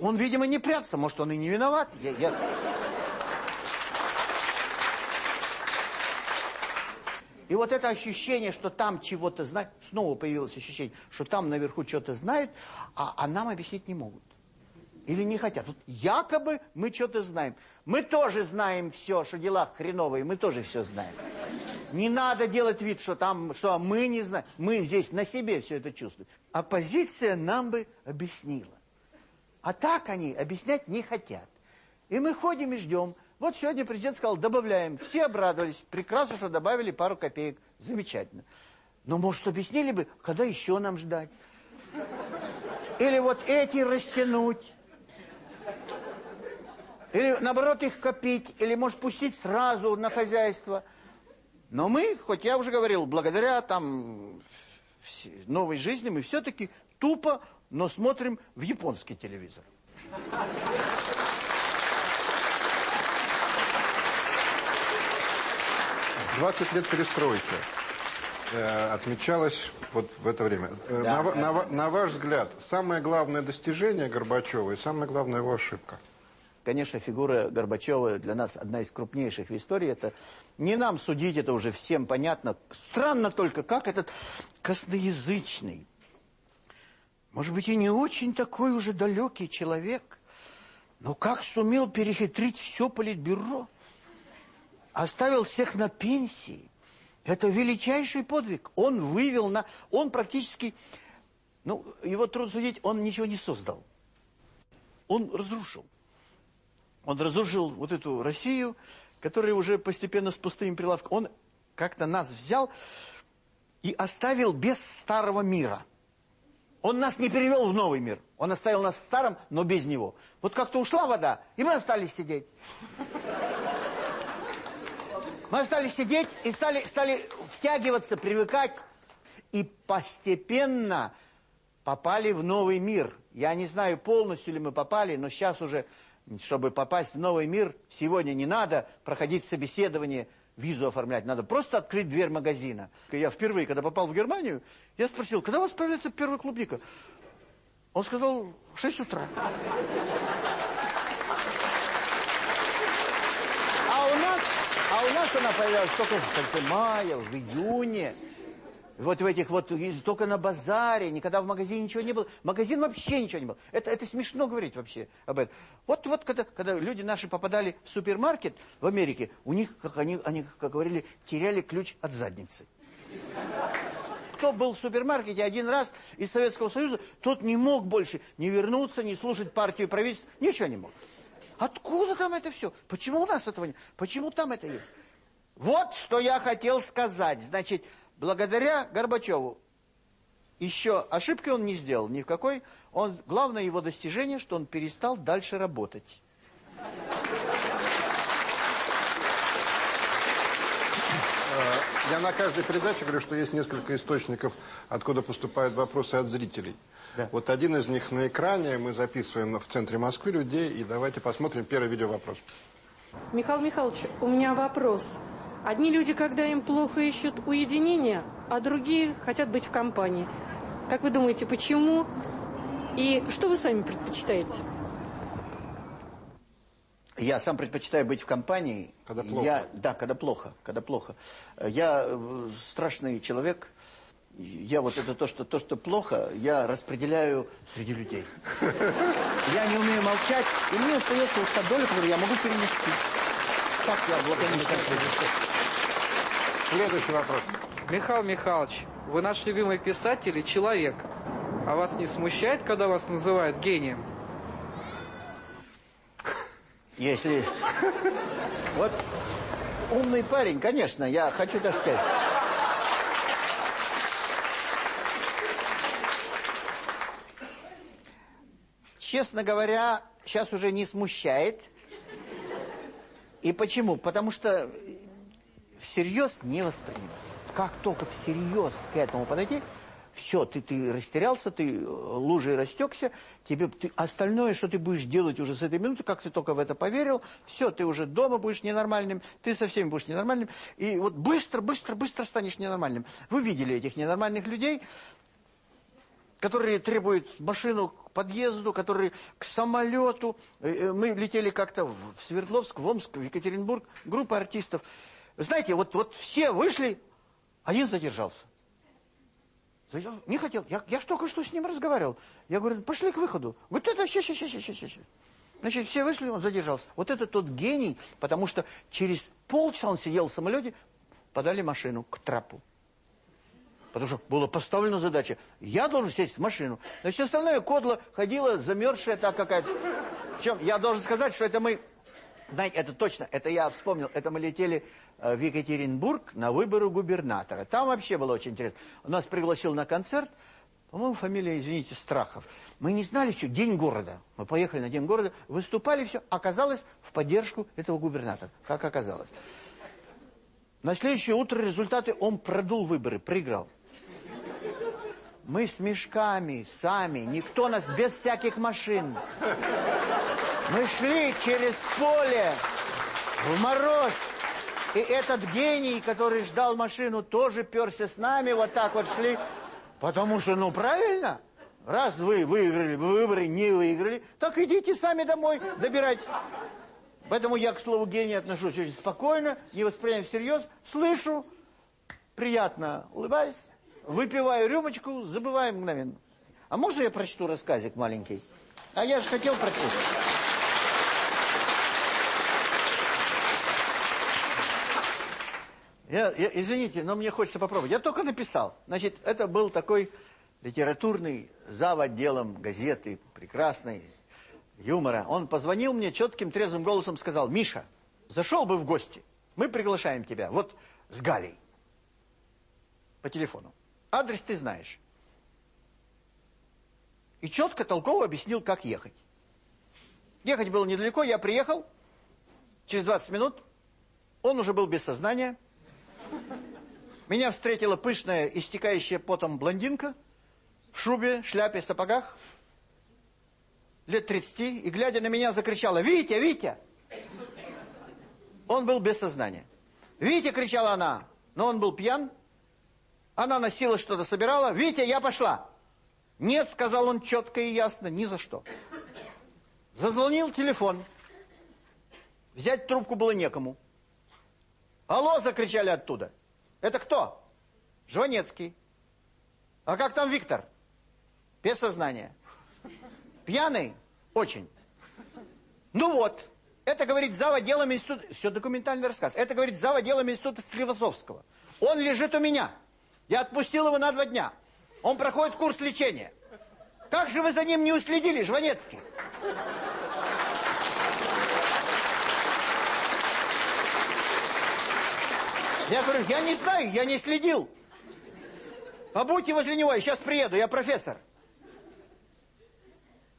C: Он, видимо, не прятался, может, он и не виноват. Я, я... И вот это ощущение, что там чего-то знают, снова появилось ощущение, что там наверху что-то знают, а, а нам объяснить не могут. Или не хотят. Вот якобы мы что-то знаем. Мы тоже знаем все, что дела хреновые, мы тоже все знаем. Не надо делать вид, что там, что мы не знаем. Мы здесь на себе все это чувствуем. Оппозиция нам бы объяснила. А так они объяснять не хотят. И мы ходим и ждем, вот сегодня президент сказал, добавляем. Все обрадовались. Прекрасно, что добавили пару копеек. Замечательно. Но, может, объяснили бы, когда еще нам ждать? Или вот эти растянуть. Или, наоборот, их копить. Или, может, пустить сразу на хозяйство. Но мы, хоть я уже говорил, благодаря там новой жизни, мы все-таки тупо, но смотрим в японский телевизор.
A: 20 лет перестройки э, отмечалось вот в это время. Э, да, на, на, на ваш взгляд, самое главное достижение Горбачева и самая главная его ошибка?
C: Конечно, фигура Горбачева для нас одна из крупнейших в истории. Это не нам судить, это уже всем понятно. Странно только, как этот косноязычный, может быть, и не очень такой уже далекий человек, но как сумел перехитрить все политбюро оставил всех на пенсии. Это величайший подвиг. Он вывел на... Он практически... Ну, его трудно судить, он ничего не создал. Он разрушил. Он разрушил вот эту Россию, которая уже постепенно с пустым прилавком. Он как-то нас взял и оставил без старого мира. Он нас не перевел в новый мир. Он оставил нас в старом, но без него. Вот как-то ушла вода, и мы остались сидеть. Мы стали сидеть и стали, стали втягиваться, привыкать. И постепенно попали в новый мир. Я не знаю, полностью ли мы попали, но сейчас уже, чтобы попасть в новый мир, сегодня не надо проходить собеседование, визу оформлять. Надо просто открыть дверь магазина. Я впервые, когда попал в Германию, я спросил, когда у вас появится первая клубника? Он сказал, в 6 утра. Нас она появилась только в конце мая, в июне. Вот в этих вот, только на базаре, никогда в магазине ничего не было. Магазин вообще ничего не был. Это, это смешно говорить вообще об этом. Вот, вот когда, когда люди наши попадали в супермаркет в Америке, у них, как они, они, как говорили, теряли ключ от задницы. Кто был в супермаркете один раз из Советского Союза, тот не мог больше не вернуться, не слушать партию правительства, ничего не мог. Откуда там это все? Почему у нас этого нет? Почему там это есть? Вот что я хотел сказать. Значит, благодаря Горбачеву еще ошибки он не сделал ни в какой. Он, главное его достижение, что он перестал дальше работать.
A: Э, Я на каждой передаче говорю, что есть несколько источников, откуда поступают вопросы от зрителей.
C: Да.
A: Вот один из них на экране, мы записываем в центре Москвы людей, и давайте посмотрим первый видеовопрос.
J: Михаил Михайлович, у меня вопрос. Одни люди, когда им плохо, ищут уединения, а другие хотят быть в компании. Как вы думаете, почему? И что вы сами предпочитаете?
C: Я сам предпочитаю быть в компании.
A: Когда плохо.
C: Я, да, когда плохо, когда плохо. Я э, страшный человек. Я вот это то, что то, что плохо, я распределяю среди людей. Я не умею молчать, и мне остается вот та доля, которую я могу перенести. Так я лаконично
A: Следующий вопрос.
K: Михаил Михайлович, вы наш любимый писатель и человек. А вас не смущает, когда вас называют гением?
C: Если... Вот умный парень, конечно, я хочу так сказать. Честно говоря, сейчас уже не смущает. И почему? Потому что всерьез не воспринимает. Как только всерьез к этому подойти, все, ты, ты растерялся, ты э, лужей растекся, тебе, ты, остальное, что ты будешь делать уже с этой минуты, как ты только в это поверил, все, ты уже дома будешь ненормальным, ты со всеми будешь ненормальным, и вот быстро, быстро, быстро станешь ненормальным. Вы видели этих ненормальных людей, которые требуют машину к подъезду, которые к самолету. Э, э, Мы летели как-то в Свердловск, в Омск, в Екатеринбург, группа артистов. Знаете, вот, вот все вышли, один задержался. Задержался. Не хотел. Я, я только что с ним разговаривал. Я говорю, пошли к выходу. Говорит, это, сейчас, сейчас, сейчас, сейчас, сейчас. Значит, все вышли, он задержался. Вот это тот гений, потому что через полчаса он сидел в самолете, подали машину к трапу. Потому что была поставлена задача. Я должен сесть в машину. Значит, остальное кодло ходила замерзшая так какая-то. Причем я должен сказать, что это мы... Знаете, это точно, это я вспомнил. Это мы летели э, в Екатеринбург на выборы губернатора. Там вообще было очень интересно. Нас пригласил на концерт. По-моему, фамилия, извините, Страхов. Мы не знали еще, День города. Мы поехали на День города, выступали, все. Оказалось, в поддержку этого губернатора. Как оказалось. На следующее утро результаты он продул выборы, проиграл. Мы с мешками, сами, никто нас без всяких машин. Мы шли через поле в мороз. И этот гений, который ждал машину, тоже перся с нами, вот так вот шли. Потому что, ну, правильно, раз вы выиграли, вы выборы не выиграли, так идите сами домой, добирайтесь. Поэтому я к слову гений отношусь очень спокойно, не воспринимаю всерьез, слышу, приятно улыбаюсь, выпиваю рюмочку, забываю мгновенно. А можно я прочту рассказик маленький? А я же хотел прочесть. Я, я, извините, но мне хочется попробовать. Я только написал. Значит, это был такой литературный зав. отделом газеты, прекрасный, юмора. Он позвонил мне четким трезвым голосом, сказал, Миша, зашел бы в гости, мы приглашаем тебя, вот с Галей, по телефону. Адрес ты знаешь. И четко, толково объяснил, как ехать. Ехать было недалеко, я приехал, через 20 минут, он уже был без сознания. Меня встретила пышная, истекающая потом блондинка в шубе, шляпе, сапогах, лет 30, и, глядя на меня, закричала «Витя, Витя!» Он был без сознания. «Витя!» — кричала она, но он был пьян. Она носила что-то, собирала. «Витя, я пошла!» «Нет», — сказал он четко и ясно, ни за что. Зазвонил телефон. Взять трубку было некому. «Алло!» — закричали оттуда. «Это кто?» «Жванецкий». А как там Виктор? Без сознания. Пьяный? Очень. Ну вот, это говорит зав. отделом института... Все документальный рассказ. Это говорит зав. отделом института Склифосовского. Он лежит у меня. Я отпустил его на два дня. Он проходит курс лечения. Как же вы за ним не уследили, Жванецкий? Я говорю, я не знаю, я не следил. Побудьте возле него, я сейчас приеду, я профессор.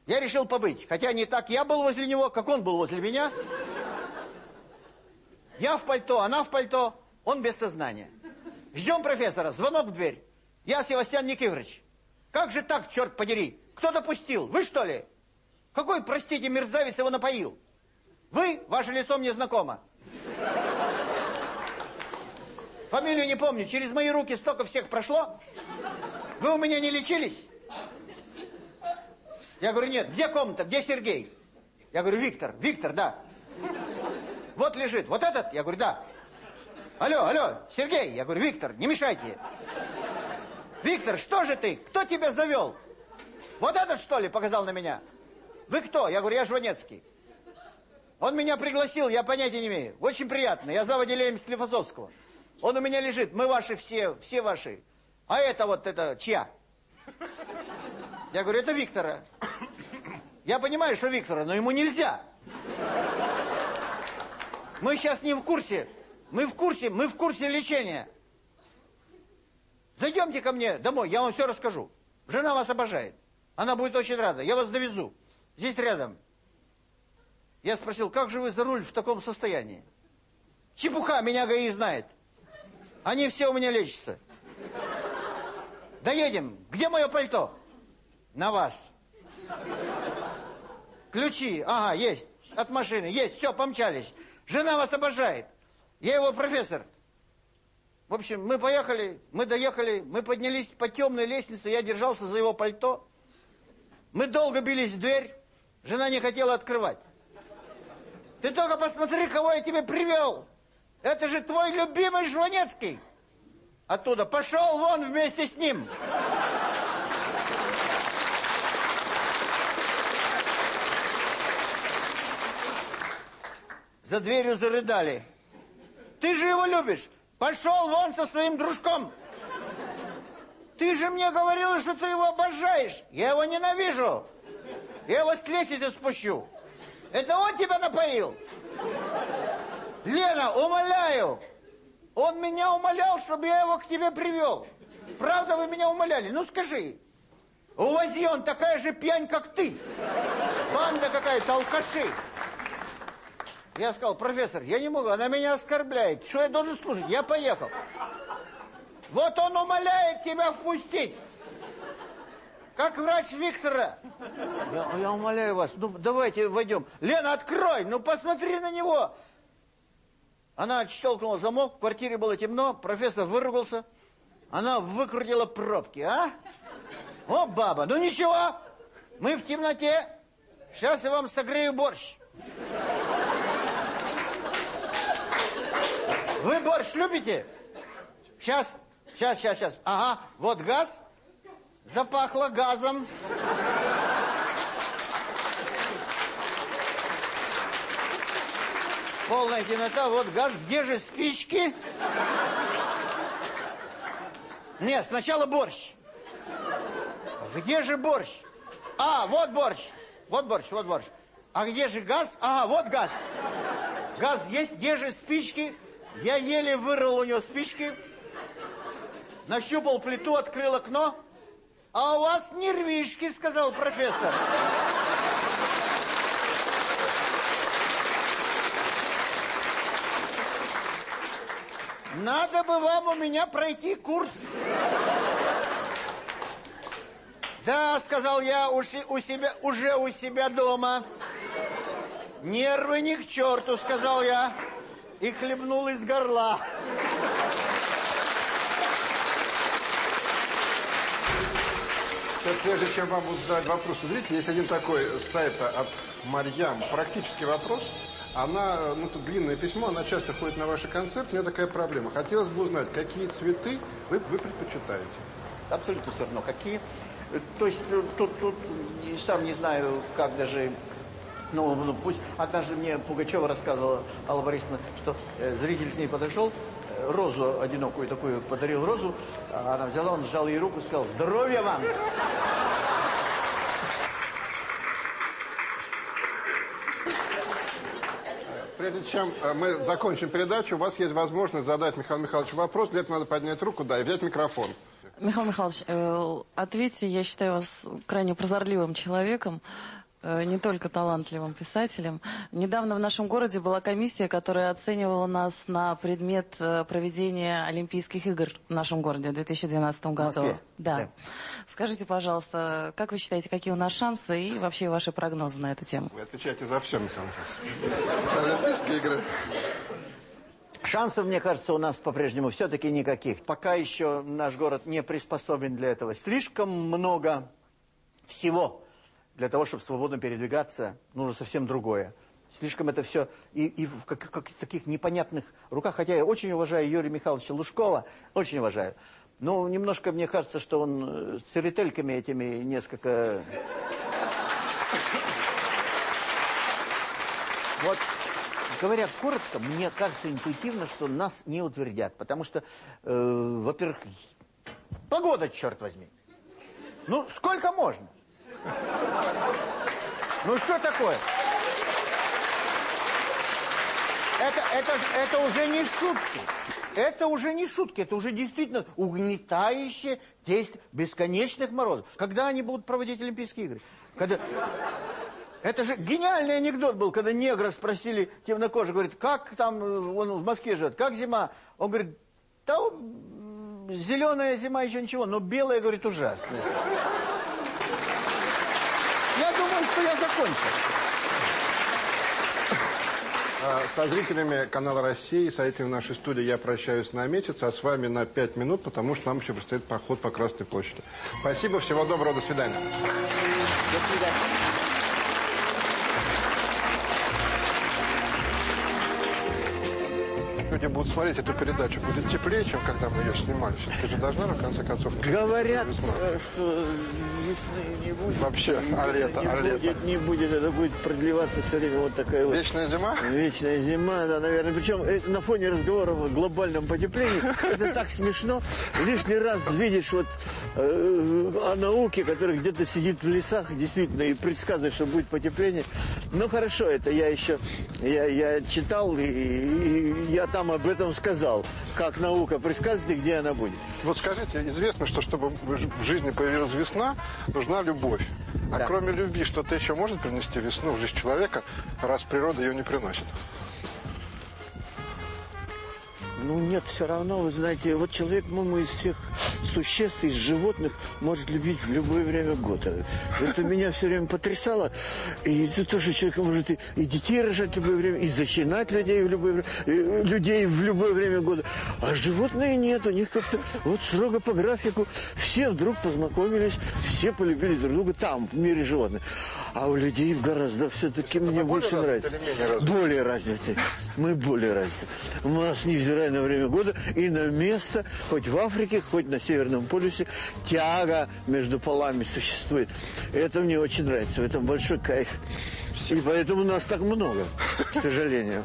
C: Я решил побыть, хотя не так я был возле него, как он был возле меня. Я в пальто, она в пальто, он без сознания. Ждем профессора, звонок в дверь. Я Севастьян Никифорович. Как же так, черт подери? Кто допустил? Вы что ли? Какой, простите, мерзавец его напоил? Вы? Ваше лицо мне знакомо. Фамилию не помню. Через мои руки столько всех прошло. Вы у меня не лечились? Я говорю, нет. Где комната? Где Сергей? Я говорю, Виктор. Виктор, да. Вот лежит. Вот этот? Я говорю, да. Алло, алло, Сергей. Я говорю, Виктор, не мешайте. Виктор, что же ты? Кто тебя завел? Вот этот, что ли, показал на меня? Вы кто? Я говорю, я Жванецкий. Он меня пригласил, я понятия не имею. Очень приятно. Я зав. отделением Склифосовского. Он у меня лежит. Мы ваши все, все ваши. А это вот, это чья? Я говорю, это Виктора. Я понимаю, что Виктора, но ему нельзя. Мы сейчас не в курсе. Мы в курсе, мы в курсе лечения. Зайдемте ко мне домой, я вам все расскажу. Жена вас обожает. Она будет очень рада. Я вас довезу. Здесь рядом. Я спросил, как же вы за руль в таком состоянии? Чепуха, меня ГАИ знает. Они все у меня лечатся. Доедем. Где мое пальто? На вас. Ключи. Ага, есть. От машины. Есть. Все, помчались. Жена вас обожает. Я его профессор. В общем, мы поехали, мы доехали, мы поднялись по темной лестнице, я держался за его пальто. Мы долго бились в дверь, жена не хотела открывать. Ты только посмотри, кого я тебе привел. Это же твой любимый Жванецкий. Оттуда пошел вон вместе с ним. За дверью зарыдали. Ты же его любишь. Пошел вон со своим дружком. Ты же мне говорила, что ты его обожаешь. Я его ненавижу. Я его с лестницы спущу. Это он тебя напоил? Лена, умоляю. Он меня умолял, чтобы я его к тебе привел. Правда, вы меня умоляли? Ну, скажи. Увози, он такая же пьянь, как ты. Банда какая-то, алкаши. Я сказал, профессор, я не могу, она меня оскорбляет. Что я должен слушать? Я поехал. Вот он умоляет тебя впустить. Как врач Виктора. Я, я умоляю вас, ну давайте войдем. Лена, открой, ну посмотри на него. Она щелкнула замок, в квартире было темно, профессор выругался. Она выкрутила пробки, а? О, баба, ну ничего, мы в темноте. Сейчас я вам согрею борщ. Вы борщ любите? Сейчас, сейчас, сейчас, сейчас. Ага, вот газ. Запахло газом. Полная темнота, вот газ. Где же спички? Нет, сначала борщ. Где же борщ? А, вот борщ. Вот борщ, вот борщ. А где же газ? Ага, вот газ. Газ есть, где же спички? Я еле вырвал у него спички, нащупал плиту, открыл окно. А у вас нервишки, сказал профессор. Надо бы вам у меня пройти курс. Да, сказал я, у, у себя, уже у себя дома. Нервы ни к черту, сказал я и хлебнул из горла.
A: Прежде чем вам будут задать вопросы зрители, есть один такой с сайта от Марьям. Практический вопрос. Она, ну тут длинное письмо, она часто ходит на ваши концерты, у нее такая проблема. Хотелось бы узнать, какие цветы вы, вы предпочитаете?
C: абсолютно все равно какие. То есть э, тут, тут сам не знаю, как даже... Ну, ну, пусть однажды мне Пугачева рассказывала Алла Борисовна, что э, зритель к ней подошел, э, розу одинокую такую подарил розу, а она взяла, он сжал ей руку и сказал «Здоровья вам!»
A: Прежде чем э, мы закончим передачу, у вас есть возможность задать Михаилу Михайловичу вопрос. Для этого надо поднять руку, да, и взять микрофон.
L: Михаил Михайлович, э, ответьте, я считаю вас крайне прозорливым человеком, не только талантливым писателем. Недавно в нашем городе была комиссия, которая оценивала нас на предмет э, проведения Олимпийских игр в нашем городе в 2012 году.
C: Москве?
L: Да.
C: Да.
L: Скажите, пожалуйста, как вы считаете, какие у нас шансы и вообще ваши прогнозы на эту тему?
A: Вы отвечаете за все, Михаил Михайлович. Олимпийские игры.
C: Шансов, мне кажется, у нас по-прежнему все-таки никаких. Пока еще наш город не приспособен для этого. Слишком много всего для того, чтобы свободно передвигаться, нужно совсем другое. Слишком это все и, и в как, как- таких непонятных руках. Хотя я очень уважаю Юрия Михайловича Лужкова, очень уважаю. Но немножко мне кажется, что он э, с церетельками этими несколько... Вот, говоря коротко, мне кажется интуитивно, что нас не утвердят. Потому что, э, во-первых, погода, черт возьми. Ну, сколько можно? Ну, что такое? Это, это, это уже не шутки. Это уже не шутки, это уже действительно угнетающее действие бесконечных морозов. Когда они будут проводить Олимпийские игры? Когда... Это же гениальный анекдот был, когда негра спросили темнокожий, говорит, как там, он в Москве живет, как зима? Он говорит, да зеленая зима еще ничего, но белая, говорит, ужасно. Думаю, что я закончил.
A: А, Со зрителями канала России, со зрителями нашей студии я прощаюсь на месяц, а с вами на пять минут, потому что нам еще предстоит поход по Красной площади. Спасибо, всего доброго, до свидания.
C: До свидания.
A: Люди будут смотреть эту передачу, будет теплее, чем когда мы ее снимали. Все-таки же должна, в конце концов,
C: Говорят,
A: весна.
C: э, что весны не будет.
A: Вообще, а лето,
C: не
A: а лето?
C: будет, не будет, это будет продлеваться все время вот такая вот...
A: Вечная зима?
C: Вечная зима, да, наверное. Причем э, на фоне разговоров о глобальном потеплении, это так смешно. Лишний раз видишь вот э, о науке, которая где-то сидит в лесах, действительно, и предсказывает, что будет потепление. Ну, хорошо, это я еще, я, я читал, и, и я там об этом сказал, как наука предсказывает и где она будет.
A: Вот скажите, известно, что чтобы в жизни появилась весна, нужна любовь. А
C: Да.
A: кроме любви, что-то еще может принести весну в жизнь человека, раз природа ее не приносит?
C: Ну нет, все равно, вы знаете, вот человек, по-моему, из всех существ, из животных, может любить в любое время года. Это меня все время потрясало. И это тоже человек может и, и детей рожать в любое время, и зачинать людей в любое время, э, людей в любое время года. А животные нет, у них как-то вот строго по графику. Все вдруг познакомились, все полюбили друг друга там, в мире животных. А у людей гораздо все-таки мне больше нравится. Более развиты. Мы более развиты. У нас, невзирая на время года, и на место, хоть в Африке, хоть на Северном полюсе, тяга между полами существует. Это мне очень нравится. В этом большой кайф. И поэтому нас так много, к сожалению.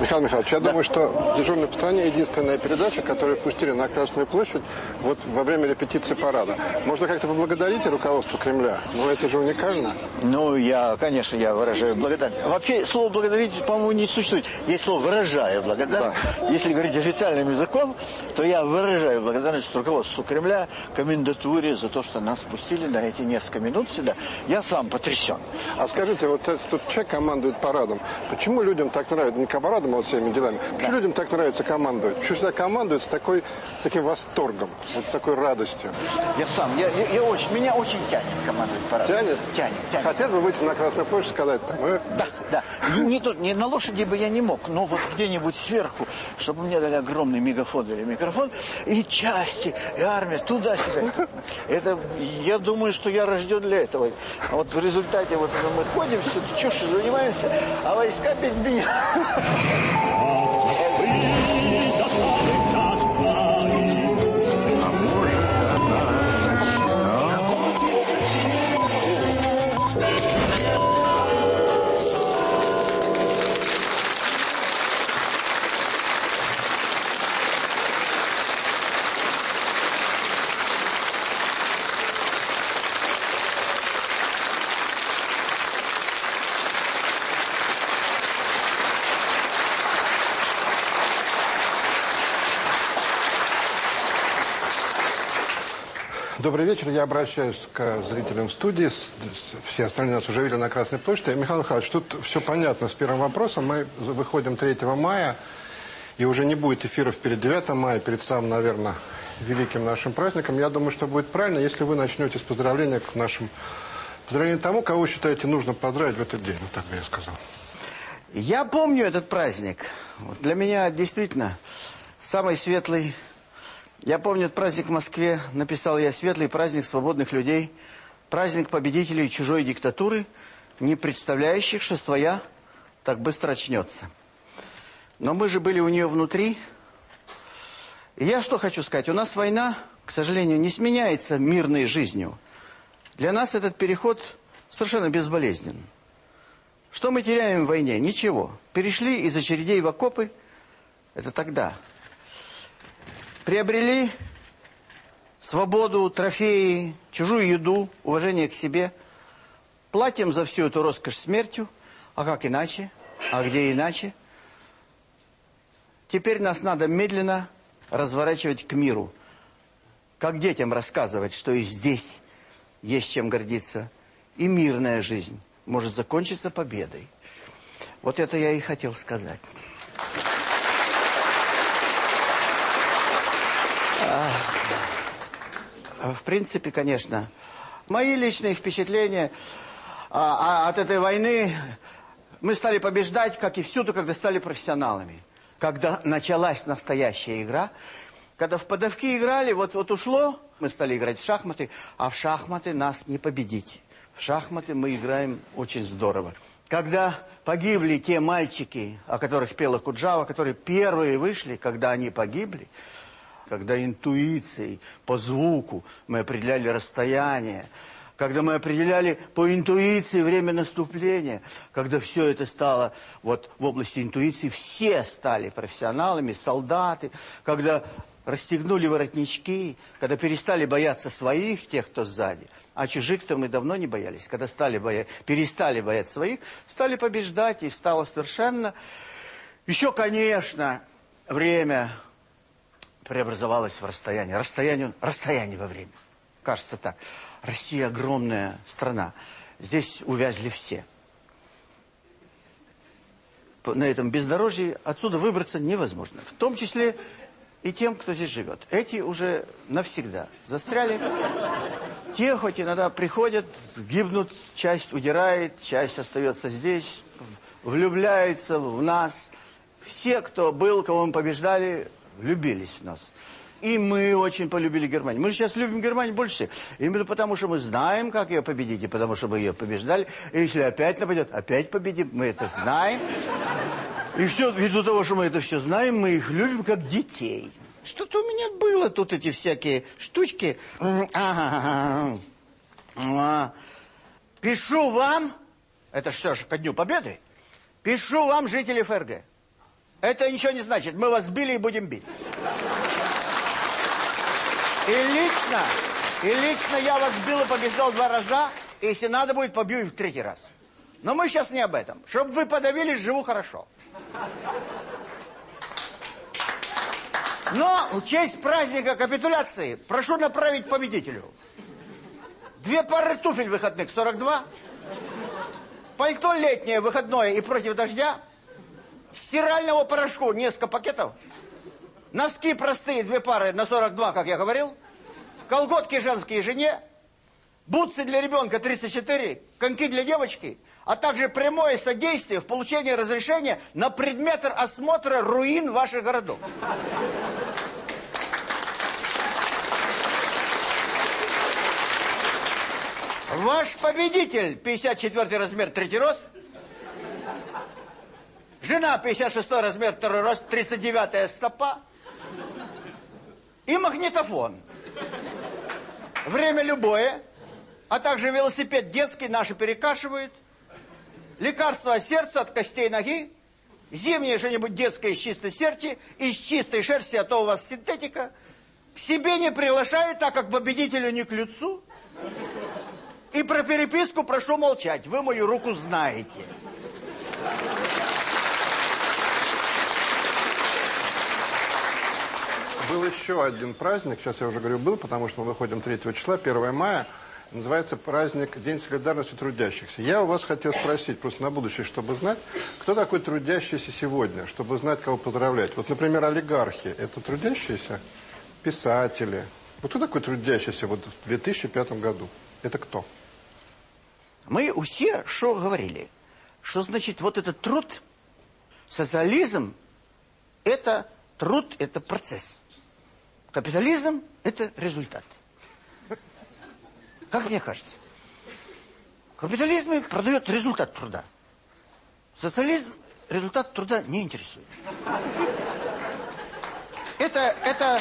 A: Михаил Михайлович, я думаю, что «Дежурный по стране» единственная передача, которую пустили на Красную площадь вот во время репетиции парада. Можно как-то поблагодарить руководство Кремля, но это же уникально.
C: Ну, я, конечно, я выражаю благодарность. Вообще, слово «благодарить», по-моему, не существует. Есть слово «выражаю благодарность». Если говорить официальным языком, то я выражаю благодарность руководству Кремля, комендатуре за то, что нас пустили на эти несколько минут сюда. Я сам потрясен.
A: А скажите, вот этот человек командует парадом. Почему людям так нравится? Не к а вот всеми делами. Почему людям так нравится командовать? Почему всегда командуют с такой, таким восторгом, вот такой радостью?
C: Я сам, я, я, я очень, меня очень тянет командовать парад.
A: Тянет?
C: Тянет, тянет.
A: Хотел бы выйти на Красную площадь и сказать там, э,
C: Да, да. Не, не тут, не на лошади бы я не мог, но вот где-нибудь сверху, чтобы мне дали огромный мегафон или микрофон, и части, и армия, туда-сюда. Это, я думаю, что я рожден для этого. А вот в результате вот мы ходим, все чушью занимаемся, а войска без меня.
M: А
A: Добрый вечер. Я обращаюсь к зрителям студии. Все остальные нас уже видели на Красной площади. Михаил Михайлович, тут все понятно с первым вопросом. Мы выходим 3 мая, и уже не будет эфиров перед 9 мая, перед самым, наверное, великим нашим праздником. Я думаю, что будет правильно, если вы начнете с поздравления к нашим... Поздравления тому, кого считаете нужно поздравить в этот день. Вот так бы я сказал.
C: Я помню этот праздник. Для меня действительно самый светлый. Я помню этот праздник в Москве. Написал я «Светлый праздник свободных людей». Праздник победителей чужой диктатуры, не представляющих, что своя так быстро очнется. Но мы же были у нее внутри. И я что хочу сказать. У нас война, к сожалению, не сменяется мирной жизнью. Для нас этот переход совершенно безболезнен. Что мы теряем в войне? Ничего. Перешли из очередей в окопы. Это тогда. Приобрели свободу, трофеи, чужую еду, уважение к себе. Платим за всю эту роскошь смертью. А как иначе? А где иначе? Теперь нас надо медленно разворачивать к миру. Как детям рассказывать, что и здесь есть чем гордиться. И мирная жизнь может закончиться победой. Вот это я и хотел сказать. В принципе, конечно, мои личные впечатления а, а, от этой войны, мы стали побеждать, как и всюду, когда стали профессионалами. Когда началась настоящая игра, когда в подавки играли, вот, вот ушло, мы стали играть в шахматы, а в шахматы нас не победить. В шахматы мы играем очень здорово. Когда погибли те мальчики, о которых пела Куджава, которые первые вышли, когда они погибли, когда интуицией, по звуку мы определяли расстояние, когда мы определяли по интуиции время наступления, когда все это стало вот в области интуиции, все стали профессионалами, солдаты, когда расстегнули воротнички, когда перестали бояться своих, тех, кто сзади, а чужих-то мы давно не боялись, когда стали боя... перестали бояться своих, стали побеждать, и стало совершенно... Еще, конечно, время преобразовалось в расстояние. Расстояние, расстояние во время. Кажется так. Россия огромная страна. Здесь увязли все. На этом бездорожье отсюда выбраться невозможно. В том числе и тем, кто здесь живет. Эти уже навсегда застряли. Те хоть иногда приходят, гибнут, часть удирает, часть остается здесь, влюбляется в нас. Все, кто был, кого мы побеждали, влюбились в нас. И мы очень полюбили Германию. Мы же сейчас любим Германию больше всех. Именно потому, что мы знаем, как ее победить, и потому, что мы ее побеждали. И если опять нападет, опять победим. Мы это знаем. И все, ввиду того, что мы это все знаем, мы их любим как детей. Что-то у меня было тут эти всякие штучки. А. Пишу вам, это что ж, ко Дню Победы, пишу вам, жители ФРГ. Это ничего не значит, мы вас били и будем бить. И лично, и лично я вас бил и побеждал два раза, и если надо будет, побью и в третий раз. Но мы сейчас не об этом. Чтобы вы подавились, живу хорошо. Но в честь праздника капитуляции прошу направить победителю. Две пары туфель выходных, 42. Пальто летнее, выходное и против дождя. Стирального порошку. Несколько пакетов, носки простые, две пары на 42, как я говорил, колготки женские жене, бутсы для ребенка 34, коньки для девочки, а также прямое содействие в получении разрешения на предмет осмотра руин ваших городов. Ваш победитель, 54 размер, третий рост. Жена, 56 размер, второй рост, 39 стопа. И магнитофон. Время любое. А также велосипед детский, наши перекашивают. Лекарство от сердца, от костей ноги. Зимнее что-нибудь детское из чистой серти, из чистой шерсти, а то у вас синтетика. К себе не приглашает, так как победителю не к лицу. И про переписку прошу молчать. Вы мою руку знаете.
A: Был еще один праздник, сейчас я уже говорю был, потому что мы выходим 3 числа, 1 мая. Называется праздник День солидарности трудящихся. Я у вас хотел спросить, просто на будущее, чтобы знать, кто такой трудящийся сегодня, чтобы знать, кого поздравлять. Вот, например, олигархи – это трудящиеся? Писатели. Вот кто такой трудящийся вот в 2005 году? Это кто?
C: Мы все что говорили? Что значит вот этот труд, социализм – это труд, это процесс. Капитализм – это результат. Как мне кажется. Капитализм продает результат труда. Социализм результат труда не интересует. Это, это,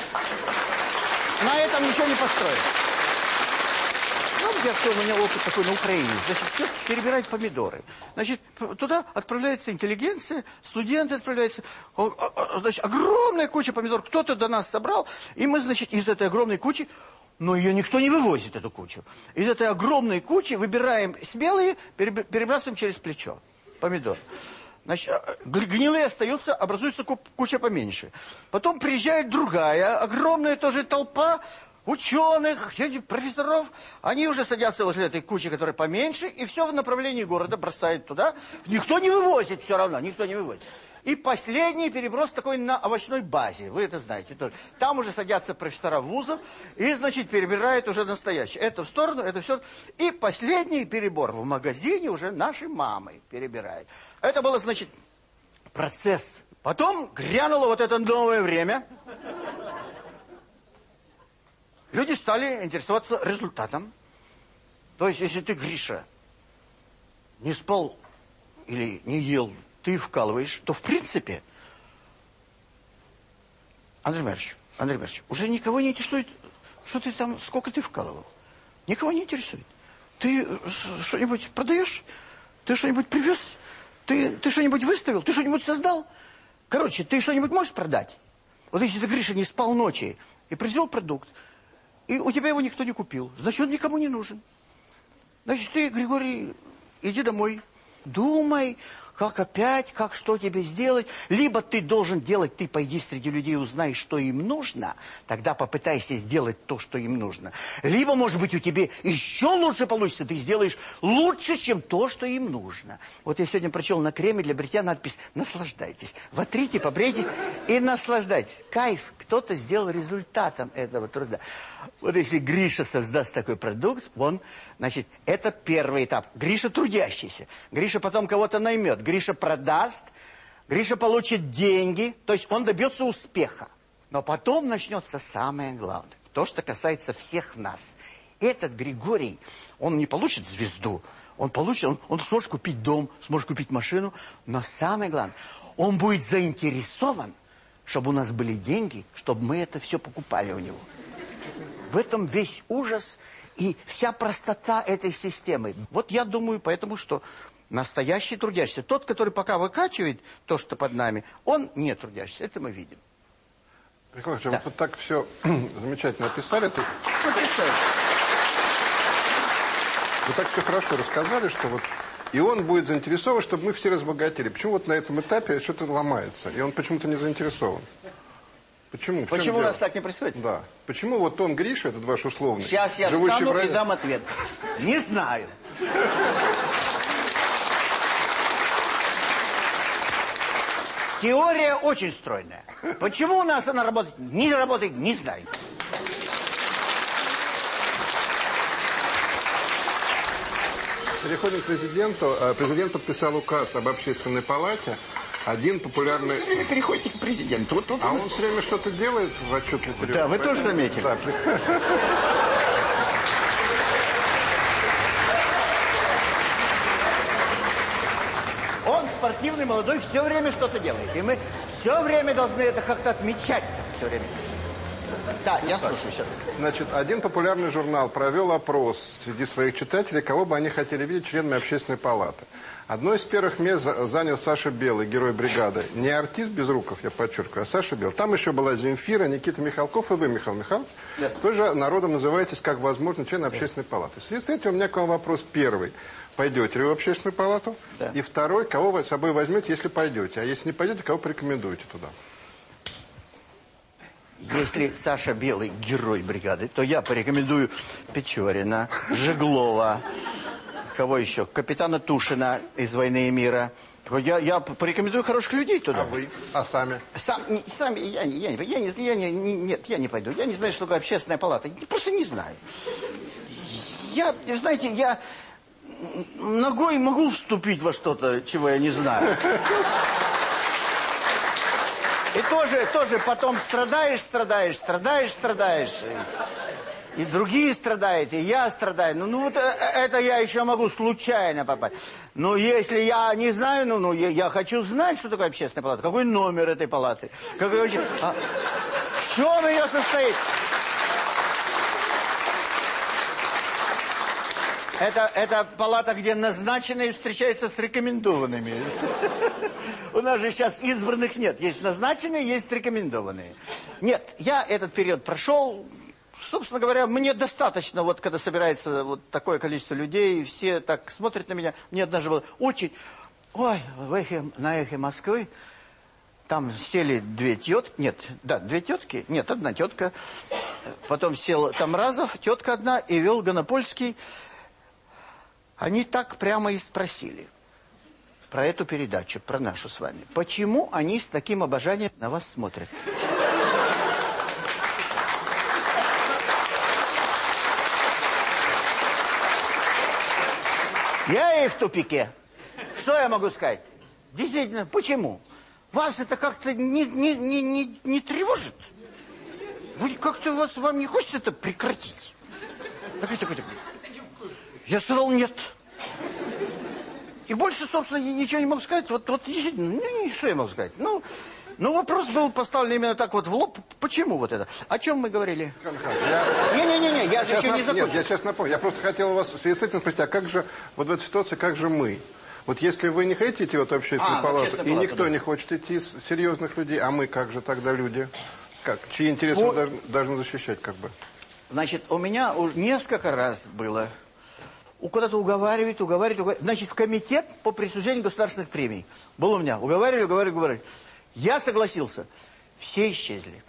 C: на этом ничего не построить. Ну, я все, у меня опыт такой на Украине. Значит, все перебирают помидоры. Значит, туда отправляется интеллигенция, студенты отправляются. Значит, огромная куча помидор. Кто-то до нас собрал, и мы, значит, из этой огромной кучи но ее никто не вывозит, эту кучу. Из этой огромной кучи выбираем белые, перебрасываем через плечо. Помидор. Значит, а, гнилые остаются, образуется куча поменьше. Потом приезжает другая, огромная тоже толпа, ученых, профессоров, они уже садятся возле этой кучи, которая поменьше, и все в направлении города бросают туда. Никто не вывозит все равно, никто не вывозит. И последний переброс такой на овощной базе, вы это знаете. Там уже садятся профессора вузов и, значит, перебирают уже настоящее. Это в сторону, это все. И последний перебор в магазине уже наши мамы перебирают. Это было, значит, процесс. Потом грянуло вот это новое время – Люди стали интересоваться результатом. То есть, если ты, Гриша, не спал или не ел, ты вкалываешь, то в принципе, Андрей Марьевич, Андрей Марьевич, уже никого не интересует, что ты там, сколько ты вкалывал. Никого не интересует. Ты что-нибудь продаешь? Ты что-нибудь привез? Ты, ты что-нибудь выставил? Ты что-нибудь создал? Короче, ты что-нибудь можешь продать? Вот если ты, Гриша, не спал ночи и произвел продукт, и у тебя его никто не купил. Значит, он никому не нужен. Значит, ты, Григорий, иди домой. Думай, как опять, как что тебе сделать. Либо ты должен делать, ты пойди среди людей, узнай, что им нужно, тогда попытайся сделать то, что им нужно. Либо, может быть, у тебя еще лучше получится, ты сделаешь лучше, чем то, что им нужно. Вот я сегодня прочел на креме для бритья надпись «Наслаждайтесь». Вотрите, побрейтесь и наслаждайтесь. Кайф кто-то сделал результатом этого труда. Вот если Гриша создаст такой продукт, он, значит, это первый этап. Гриша трудящийся. Гриша потом кого-то наймет. Гриша продаст, Гриша получит деньги, то есть он добьется успеха. Но потом начнется самое главное, то, что касается всех нас. Этот Григорий, он не получит звезду, он получит, он, он сможет купить дом, сможет купить машину, но самое главное, он будет заинтересован, чтобы у нас были деньги, чтобы мы это все покупали у него. В этом весь ужас и вся простота этой системы. Вот я думаю, поэтому что Настоящий трудящийся. Тот, который пока выкачивает то, что под нами, он не трудящийся. Это мы видим.
A: Николай да. вы тут так все замечательно описали. Ты... Вы так все хорошо рассказали, что вот и он будет заинтересован, чтобы мы все разбогатели. Почему вот на этом этапе что-то ломается, и он почему-то не заинтересован? Почему? В
C: Почему у нас так не происходит?
A: Да. Почему вот он, Гриша, этот ваш условный,
C: Сейчас я встану в... и дам ответ. Не знаю. Теория очень стройная. Почему у нас она работает, не работает, не знаю.
A: Переходим к президенту. Э, Президент подписал указ об общественной палате. Один популярный...
C: Переходите к президенту. Вот, вот,
A: а он все время что-то делает в отчетный период.
C: Да, вы тоже заметили.
A: Да.
C: Он спортивный, молодой, все время что-то делает. И мы все время должны это как-то отмечать. Все время. Да, я слушаю сейчас.
A: Значит, один популярный журнал провел опрос среди своих читателей, кого бы они хотели видеть членами общественной палаты. Одно из первых мест занял Саша Белый, герой бригады. Не артист Безруков, я подчеркиваю, а Саша Белый. Там еще была Земфира, Никита Михалков и вы, Михаил Михайлович. Нет. Тоже народом называетесь как возможно член общественной палаты. В связи с этим у меня к вам вопрос первый. Пойдете ли в общественную палату?
C: Да.
A: И второй, кого вы с собой возьмете, если пойдете? А если не пойдете, кого порекомендуете туда?
C: Если Саша Белый герой бригады, то я порекомендую Печорина, Жеглова, кого еще? Капитана Тушина из «Войны и мира». Я, я порекомендую хороших людей туда.
A: А вы? А сами?
C: Сам, сами я, я, я, я, не, я не, не, нет, я не пойду. Я не знаю, что такое общественная палата. Просто не знаю. Я, знаете, я ногой могу вступить во что-то, чего я не знаю. И тоже, тоже потом страдаешь, страдаешь, страдаешь, страдаешь. И, другие страдают, и я страдаю. Ну, ну вот э, это я еще могу случайно попасть. Но если я не знаю, ну, ну я, я хочу знать, что такое общественная палата. Какой номер этой палаты? Какой вообще... А, в чем ее состоит? Это, это палата, где назначенные встречаются с рекомендованными. У нас же сейчас избранных нет. Есть назначенные, есть рекомендованные. Нет, я этот период прошел. Собственно говоря, мне достаточно, вот когда собирается вот такое количество людей, все так смотрят на меня. Мне однажды было очень... Ой, в эхе, на эхе Москвы там сели две тетки, нет, да, две тетки, нет, одна тетка. Потом сел Тамразов, тетка одна, и вел Гонопольский они так прямо и спросили про эту передачу, про нашу с вами. Почему они с таким обожанием на вас смотрят? Я и в тупике. Что я могу сказать? Действительно, почему? Вас это как-то не, не, не, не, не тревожит? Как-то вас вам не хочется это прекратить? Такой, такой, такой. Я сказал нет. И больше, собственно, ничего не мог сказать. Вот, вот действительно, ну, что я мог сказать? Ну, ну, вопрос был поставлен именно так вот в лоб. Почему вот это? О чем мы говорили? Не-не-не, я же еще не закончил.
A: Нет, я сейчас напомню. Я просто хотел вас в связи с этим спросить, а как же, вот в этой ситуации, как же мы? Вот если вы не хотите идти в эту общественную
C: А, в
A: палату, и никто
C: да.
A: не хочет идти из серьезных людей, а мы как же тогда люди? Как? Чьи интересы
C: Ну-
A: мы должны, должны защищать, как бы?
C: Значит, у меня уж несколько раз было. Куда-то уговаривают, уговаривают, уговаривают. Значит, в комитет по присуждению государственных премий. Был у меня. Уговаривали, уговаривали, уговаривали. Я согласился. Все исчезли.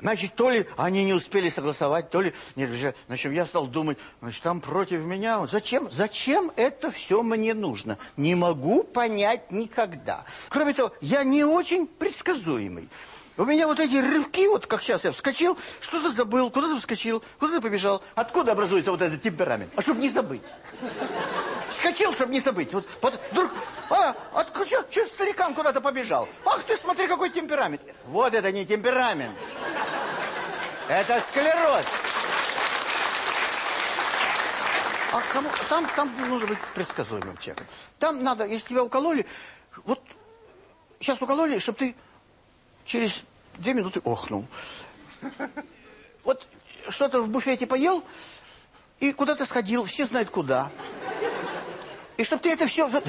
C: Значит, то ли они не успели согласовать, то ли... Нет, значит, я стал думать, значит, там против меня... Зачем, зачем это все мне нужно? Не могу понять никогда. Кроме того, я не очень предсказуемый. У меня вот эти рывки, вот как сейчас я вскочил, что-то забыл, куда-то вскочил, куда-то побежал. Откуда образуется вот этот темперамент? А чтобы не забыть. Вскочил, чтобы не забыть. Вот, вот вдруг, а, откуда, что, что старикам куда-то побежал? Ах ты, смотри, какой темперамент. Вот это не темперамент. Это склероз. А кому, там, там нужно быть предсказуемым человеком. Там надо, если тебя укололи, вот сейчас укололи, чтобы ты через две минуты охнул. Вот что-то в буфете поел и куда-то сходил, все знают куда. И чтобы ты это все, все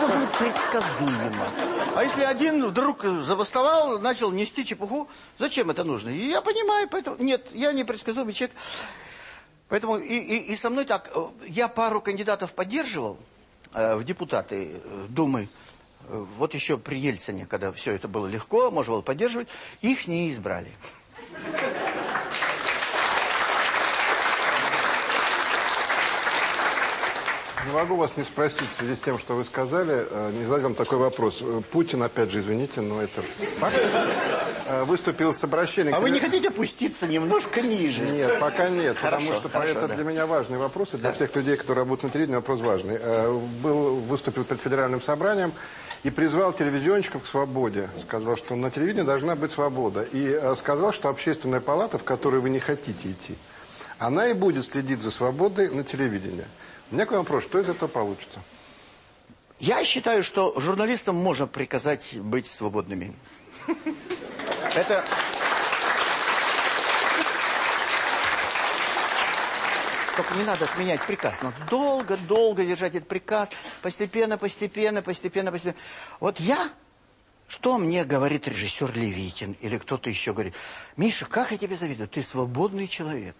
C: должно предсказуемо. А если один вдруг забастовал, начал нести чепуху, зачем это нужно? И я понимаю, поэтому... Нет, я не предсказуемый человек. Поэтому и, и, и со мной так... Я пару кандидатов поддерживал э, в депутаты э, Думы. Вот еще при Ельцине, когда все это было легко, можно было поддерживать. Их не избрали.
A: могу вас не спросить в связи с тем, что вы сказали, э, не задать вам такой вопрос. Э, Путин, опять же, извините, но это факт, э, выступил с обращением...
C: А
A: к-
C: вы не хотите опуститься немножко ниже?
A: Нет, пока нет,
C: Хорошо,
A: потому что
C: хорошо,
A: это
C: да.
A: для меня важный вопрос, и для всех людей, которые работают на телевидении, вопрос важный. Был, выступил перед федеральным собранием и призвал телевизионщиков к свободе. Сказал, что на телевидении должна быть свобода. И э, сказал, что общественная палата, в которую вы не хотите идти, она и будет следить за свободой на телевидении. У меня к вам вопрос, что из этого получится?
C: Я считаю, что журналистам можно приказать быть свободными. Это... Только не надо отменять приказ. Надо долго-долго держать этот приказ. Постепенно, постепенно, постепенно, постепенно. Вот я... Что мне говорит режиссер Левитин или кто-то еще говорит? Миша, как я тебе завидую? Ты свободный человек.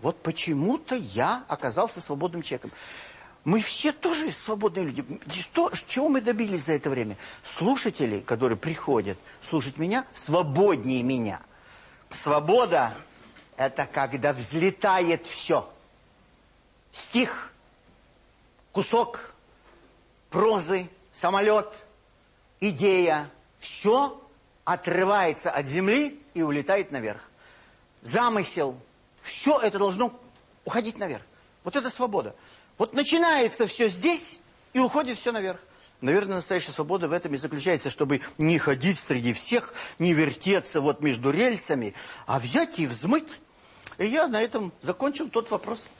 C: Вот почему-то я оказался свободным человеком. Мы все тоже свободные люди. Что, чего мы добились за это время? Слушатели, которые приходят слушать меня, свободнее меня. Свобода – это когда взлетает все. Стих, кусок прозы, самолет, идея. Все отрывается от земли и улетает наверх. Замысел. Все это должно уходить наверх. Вот это свобода. Вот начинается все здесь и уходит все наверх. Наверное, настоящая свобода в этом и заключается, чтобы не ходить среди всех, не вертеться вот между рельсами, а взять и взмыть. И я на этом закончил тот вопрос.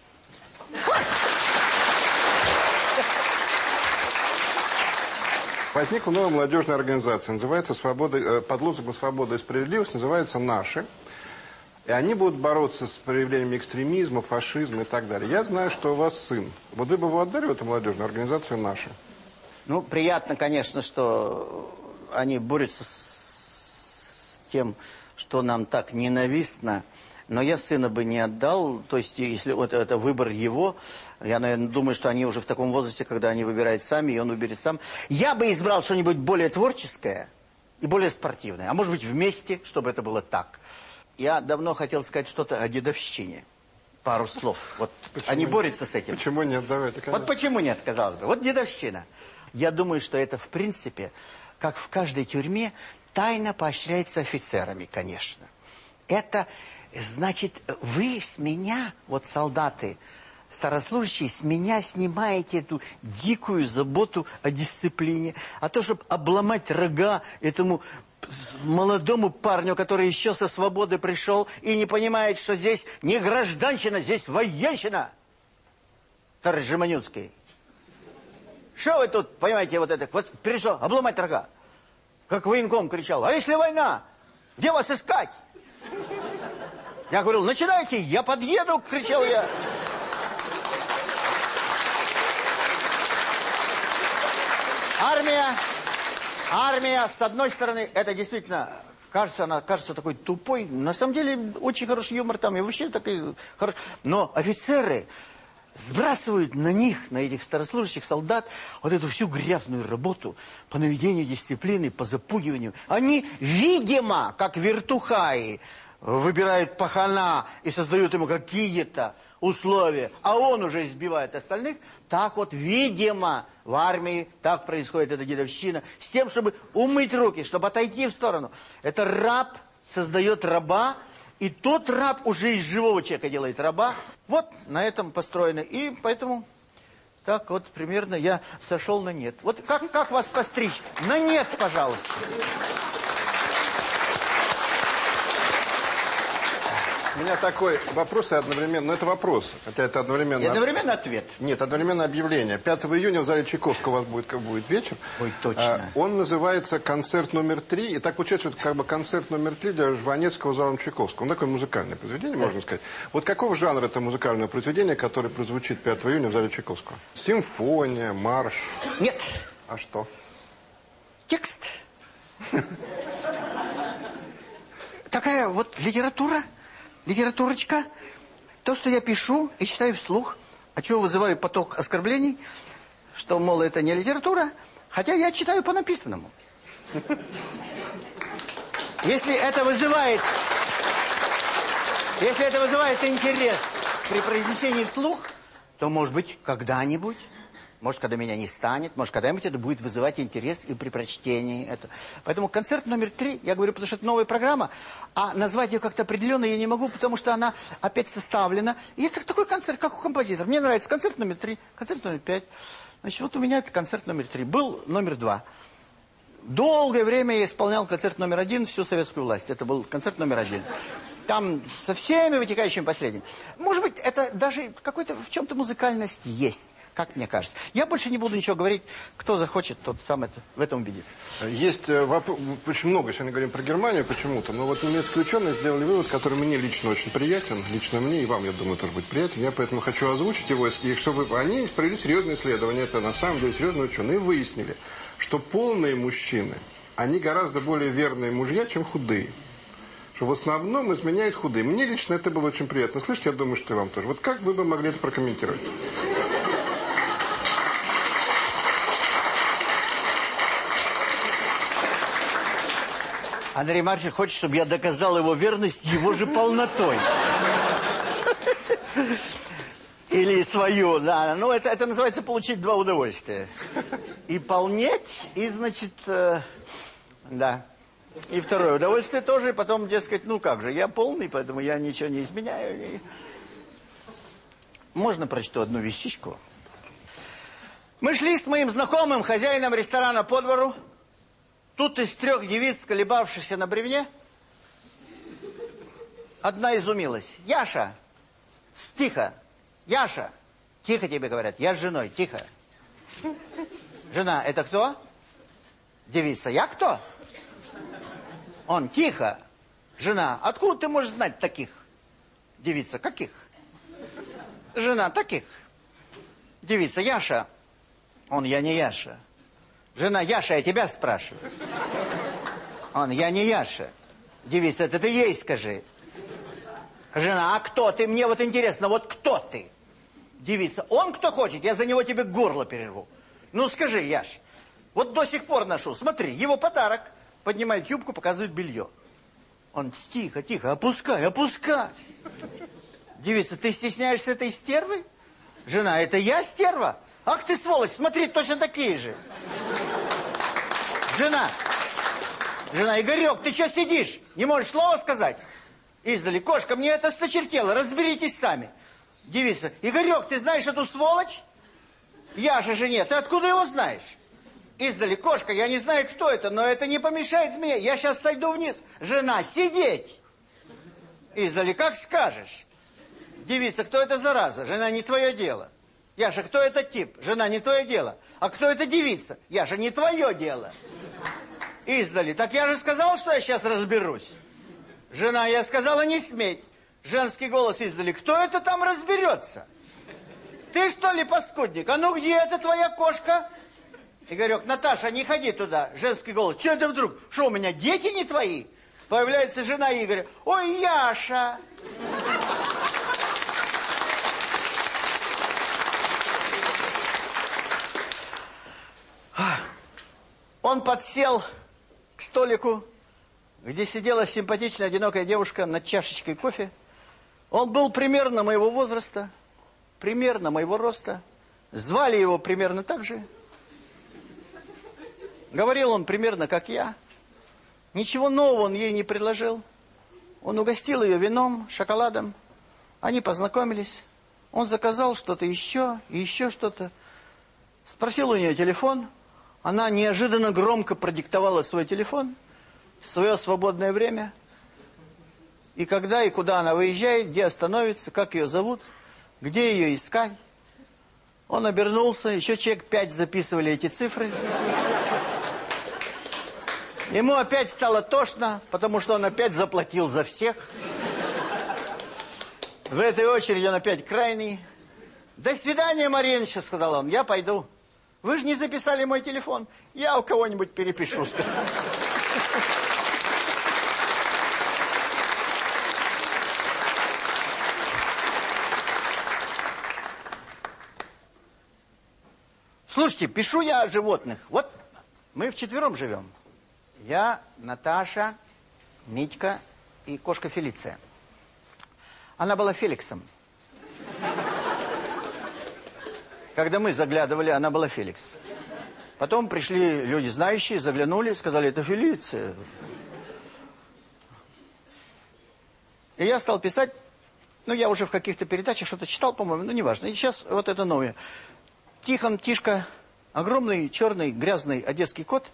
A: Возникла новая молодежная организация, называется «Свобода», э, под лозунгом «Свобода и справедливость», называется «Наши». И они будут бороться с проявлением экстремизма, фашизма и так далее. Я знаю, что у вас сын. Вот вы бы его отдали в эту молодежную организацию «Наши»?
C: Ну, приятно, конечно, что они борются с тем, что нам так ненавистно. Но я сына бы не отдал. То есть, если вот это выбор его, я, наверное, думаю, что они уже в таком возрасте, когда они выбирают сами, и он выберет сам. Я бы избрал что-нибудь более творческое и более спортивное. А может быть, вместе, чтобы это было так. Я давно хотел сказать что-то о дедовщине. Пару слов. Вот
A: Почему
C: они
A: нет?
C: борются с этим.
A: Почему нет? Конечно.
C: Вот почему нет, казалось бы. Вот дедовщина. Я думаю, что это, в принципе, как в каждой тюрьме, тайно поощряется офицерами, конечно. Это, значит, вы с меня, вот солдаты, старослужащие, с меня снимаете эту дикую заботу о дисциплине, а то, чтобы обломать рога этому молодому парню, который еще со свободы пришел и не понимает, что здесь не гражданщина, здесь военщина. Товарищ Жеманюцкий. Что вы тут, понимаете, вот это, вот пришел, обломать рога. Как военком кричал, а если война, где вас искать? Я говорил, начинайте, я подъеду, кричал я. Армия, армия, с одной стороны, это действительно, кажется, она кажется такой тупой. На самом деле, очень хороший юмор там, и вообще такой хороший. Но офицеры сбрасывают на них, на этих старослужащих солдат, вот эту всю грязную работу по наведению дисциплины, по запугиванию. Они, видимо, как вертухаи, выбирают пахана и создают ему какие-то условия, а он уже избивает остальных, так вот, видимо, в армии так происходит эта дедовщина, с тем, чтобы умыть руки, чтобы отойти в сторону. Это раб создает раба, и тот раб уже из живого человека делает раба. Вот на этом построено. И поэтому так вот примерно я сошел на нет. Вот как, как вас постричь? На нет, пожалуйста.
A: У меня такой вопрос и одновременно, ну это вопрос, хотя это одновременно...
C: И одновременно ответ.
A: Нет, одновременно объявление. 5 июня в зале Чайковского у вас будет, как будет вечер.
C: Ой, точно.
A: А, Он называется «Концерт номер три». И так получается, что это как бы концерт номер три для Жванецкого зала Чайковского. Он такое музыкальное произведение, можно сказать. Вот какого жанра это музыкальное произведение, которое прозвучит 5 июня в зале Чайковского? Симфония, марш?
C: Нет.
A: А что?
C: Текст. Такая вот литература, литературочка. То, что я пишу и читаю вслух, а чего вызываю поток оскорблений, что, мол, это не литература, хотя я читаю по написанному. Если это вызывает, если это вызывает интерес при произнесении вслух, то, может быть, когда-нибудь Может, когда меня не станет, может, когда-нибудь это будет вызывать интерес и при прочтении. Это. Поэтому концерт номер три, я говорю, потому что это новая программа, а назвать ее как-то определенно я не могу, потому что она опять составлена. И это такой концерт, как у композитора. Мне нравится концерт номер три, концерт номер пять. Значит, вот у меня это концерт номер три. Был номер два. Долгое время я исполнял концерт номер один всю советскую власть. Это был концерт номер один. Там со всеми вытекающими последними. Может быть, это даже какой-то в чем-то музыкальность есть как мне кажется. Я больше не буду ничего говорить. Кто захочет, тот сам это, в этом убедится.
A: Есть э, вопрос, очень много сегодня говорим про Германию почему-то, но вот немецкие ученые сделали вывод, который мне лично очень приятен, лично мне и вам, я думаю, тоже будет приятен. Я поэтому хочу озвучить его, и чтобы они провели серьезное исследование, это на самом деле серьезные ученые, выяснили, что полные мужчины, они гораздо более верные мужья, чем худые что в основном изменяют худые. Мне лично это было очень приятно слышать, я думаю, что и вам тоже. Вот как вы бы могли это прокомментировать?
C: Андрей Маркович хочет, чтобы я доказал его верность его же полнотой. Или свою, да. Ну, это, это называется получить два удовольствия. И полнеть, и, значит, э, да. И второе удовольствие тоже, и потом, дескать, ну как же, я полный, поэтому я ничего не изменяю. Можно прочту одну вещичку? Мы шли с моим знакомым, хозяином ресторана по двору, Тут из трех девиц, колебавшихся на бревне, одна изумилась. Яша, тихо, Яша, тихо тебе говорят, я с женой, тихо. Жена, это кто? Девица, я кто? Он, тихо. Жена, откуда ты можешь знать таких? Девица, каких? Жена, таких. Девица, Яша. Он, я не Яша. Жена, Яша, я тебя спрашиваю. Он, я не Яша. Девица, это ты ей скажи. Жена, а кто ты? Мне вот интересно, вот кто ты? Девица, он кто хочет, я за него тебе горло перерву. Ну скажи, Яш, вот до сих пор ношу, смотри, его подарок. Поднимает юбку, показывает белье. Он, тихо, тихо, опускай, опускай. Девица, ты стесняешься этой стервы? Жена, это я стерва? Ах ты сволочь, смотри, точно такие же. Жена. Жена, Игорек, ты что сидишь? Не можешь слова сказать? Издали, кошка, мне это сточертело, разберитесь сами. Девица, Игорек, ты знаешь эту сволочь? Я же жене, ты откуда его знаешь? Издали, кошка, я не знаю, кто это, но это не помешает мне. Я сейчас сойду вниз. Жена, сидеть. Издали, как скажешь. Девица, кто это зараза? Жена, не твое дело. Яша, кто этот тип? Жена, не твое дело. А кто эта девица? Яша, не твое дело. Издали. Так я же сказал, что я сейчас разберусь. Жена, я сказала не сметь. Женский голос издали. Кто это там разберется? Ты что ли, паскудник? А ну где эта твоя кошка? Игорек, Наташа, не ходи туда. Женский голос. Что это вдруг? Что, у меня дети не твои? Появляется жена Игоря. Ой, Яша! Он подсел к столику, где сидела симпатичная одинокая девушка над чашечкой кофе. Он был примерно моего возраста, примерно моего роста. Звали его примерно так же. Говорил он примерно как я. Ничего нового он ей не предложил. Он угостил ее вином, шоколадом. Они познакомились. Он заказал что-то еще, и еще что-то. Спросил у нее телефон. Она неожиданно громко продиктовала свой телефон, свое свободное время. И когда и куда она выезжает, где остановится, как ее зовут, где ее искать. Он обернулся, еще человек пять записывали эти цифры. Ему опять стало тошно, потому что он опять заплатил за всех. В этой очереди он опять крайний. «До свидания, Мариночка», — сказал он, — «я пойду». Вы же не записали мой телефон. Я у кого-нибудь перепишу. Слушайте, пишу я о животных. Вот мы вчетвером живем. Я, Наташа, Митька и кошка Фелиция. Она была Феликсом. Когда мы заглядывали, она была Феликс. Потом пришли люди знающие, заглянули, сказали, это Фелиция. И я стал писать, ну, я уже в каких-то передачах что-то читал, по-моему, ну, неважно. И сейчас вот это новое. Тихон, Тишка, огромный, черный, грязный одесский кот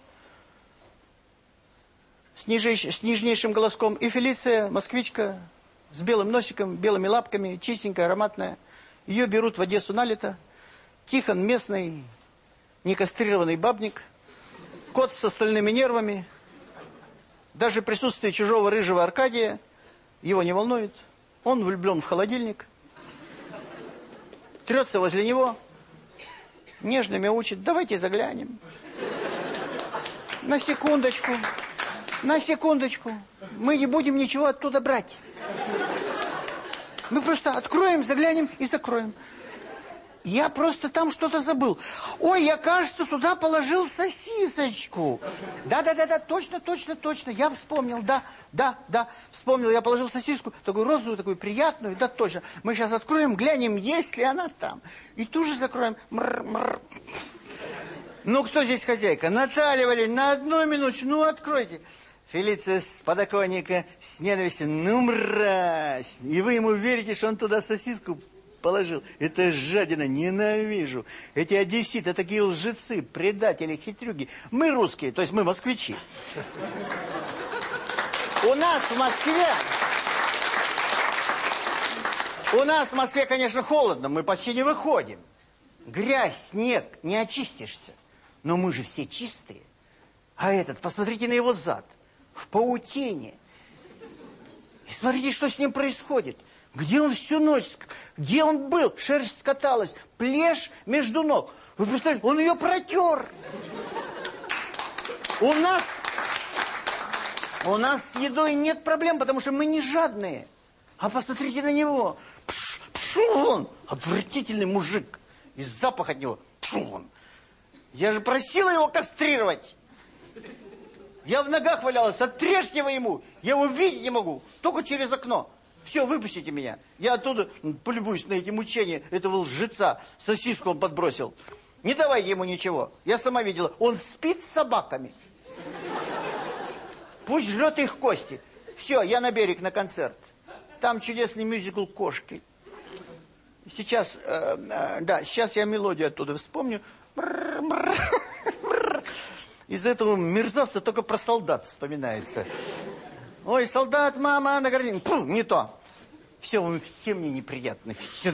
C: с, нижей, с нежнейшим голоском. И Фелиция, москвичка, с белым носиком, белыми лапками, чистенькая, ароматная. Ее берут в Одессу на лето. Тихон местный, некастрированный бабник, кот с остальными нервами. Даже присутствие чужого рыжего Аркадия его не волнует. Он влюблен в холодильник. Трется возле него. Нежно мяучит. Давайте заглянем. На секундочку. На секундочку. Мы не будем ничего оттуда брать. Мы просто откроем, заглянем и закроем. Я просто там что-то забыл. Ой, я, кажется, туда положил сосисочку. Да-да-да, точно, точно, точно. Я вспомнил, да, да, да. Вспомнил, я положил сосиску, такую розовую, такую приятную, да, точно. Мы сейчас откроем, глянем, есть ли она там. И тут же закроем. Мр -мр. Ну, кто здесь хозяйка? Наталья Валерьевна, на одну минуту, ну, откройте. Фелиция с подоконника с ненавистью, ну, мразь. И вы ему верите, что он туда сосиску положил. Это жадина, ненавижу. Эти одесситы, такие лжецы, предатели, хитрюги. Мы русские, то есть мы москвичи. У нас в Москве... У нас в Москве, конечно, холодно, мы почти не выходим. Грязь, снег, не очистишься. Но мы же все чистые. А этот, посмотрите на его зад, в паутине. И смотрите, что с ним происходит. Где он всю ночь? Где он был? Шерсть скаталась. Плешь между ног. Вы представляете, он ее протер. У нас... У нас с едой нет проблем, потому что мы не жадные. А посмотрите на него. Пш, пшел он. Отвратительный мужик. И запах от него. Пшел он. Я же просила его кастрировать. Я в ногах валялась. Отрежьте его ему. Я его видеть не могу. Только через окно. Все, выпустите меня. Я оттуда полюбуюсь на эти мучения этого лжеца. Сосиску он подбросил. Не давай ему ничего. Я сама видела. Он спит с собаками. Пусть жрет их кости. Все, я на берег на концерт. Там чудесный мюзикл «Кошки». Сейчас, э, э, да, сейчас я мелодию оттуда вспомню. Из этого мерзавца только про солдат вспоминается. Ой, солдат, мама, на гордине. Пу, не то. Все, вы все мне неприятны. Все.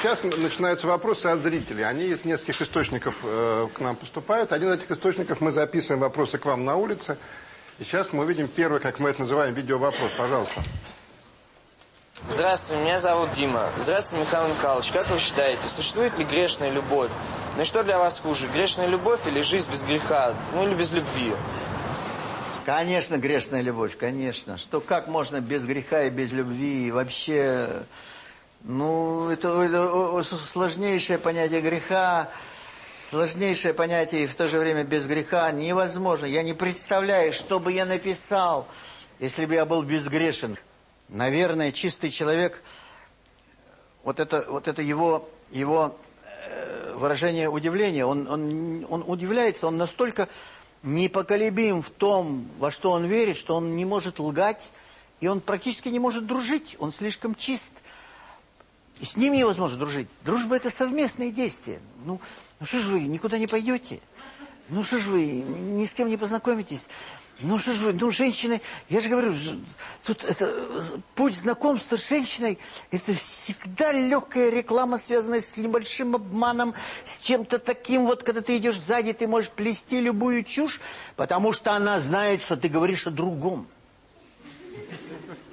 A: Сейчас начинаются вопросы от зрителей. Они из нескольких источников э, к нам поступают. Один из этих источников мы записываем вопросы к вам на улице. И сейчас мы увидим первый, как мы это называем, видеовопрос. Пожалуйста.
N: Здравствуйте, меня зовут Дима. Здравствуйте, Михаил Михайлович. Как вы считаете, существует ли грешная любовь? Ну что для вас хуже, грешная любовь или жизнь без греха? Ну или без любви?
C: Конечно, грешная любовь, конечно. Что как можно без греха и без любви? И вообще, ну, это, это сложнейшее понятие греха, сложнейшее понятие и в то же время без греха невозможно. Я не представляю, что бы я написал, если бы я был безгрешен. Наверное, чистый человек, вот это, вот это его, его выражение удивления, он, он, он удивляется, он настолько непоколебим в том, во что он верит, что он не может лгать, и он практически не может дружить, он слишком чист. И с ним невозможно дружить. Дружба – это совместные действия. Ну, ну что же вы, никуда не пойдете? Ну что же вы, ни с кем не познакомитесь? Ну что же ну женщины, я же говорю, тут это, путь знакомства с женщиной, это всегда легкая реклама, связанная с небольшим обманом, с чем-то таким, вот когда ты идешь сзади, ты можешь плести любую чушь, потому что она знает, что ты говоришь о другом.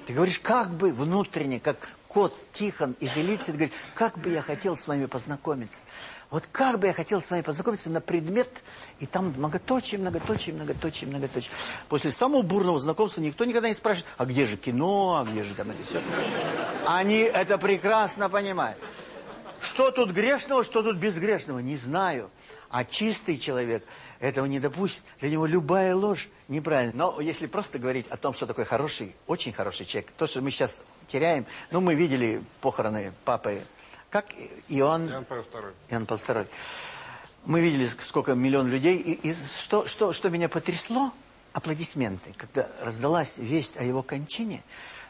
C: Ты говоришь как бы внутренне, как кот Тихон из Элиции, ты говоришь, как бы я хотел с вами познакомиться. Вот как бы я хотел с вами познакомиться на предмет, и там многоточие, многоточие, многоточие, многоточие. После самого бурного знакомства никто никогда не спрашивает, а где же кино, а где же там это все. Они это прекрасно понимают. Что тут грешного, что тут безгрешного, не знаю. А чистый человек этого не допустит. Для него любая ложь неправильна. Но если просто говорить о том, что такой хороший, очень хороший человек, то, что мы сейчас теряем, ну, мы видели похороны папы, как Иоанн...
A: Иоанн Павел II.
C: Иоанн Павел II. Мы видели, сколько миллион людей. И, и что, что, что меня потрясло? Аплодисменты. Когда раздалась весть о его кончине,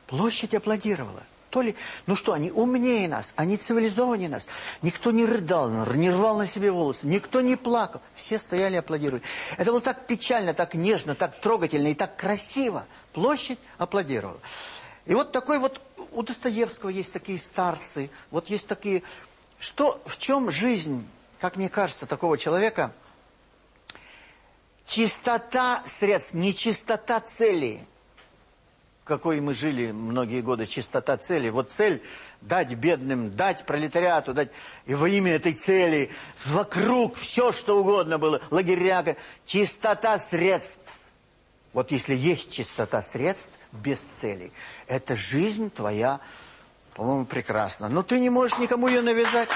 C: площадь аплодировала. То ли, ну что, они умнее нас, они цивилизованнее нас. Никто не рыдал, не рвал на себе волосы, никто не плакал. Все стояли и аплодировали. Это было так печально, так нежно, так трогательно и так красиво. Площадь аплодировала. И вот такой вот, у Достоевского есть такие старцы, вот есть такие... Что, в чем жизнь, как мне кажется, такого человека? Чистота средств, не чистота целей какой мы жили многие годы, чистота цели. Вот цель дать бедным, дать пролетариату, дать... И во имя этой цели вокруг все, что угодно было, лагеря, чистота средств. Вот если есть чистота средств без целей, это жизнь твоя, по-моему, прекрасна. Но ты не можешь никому ее навязать.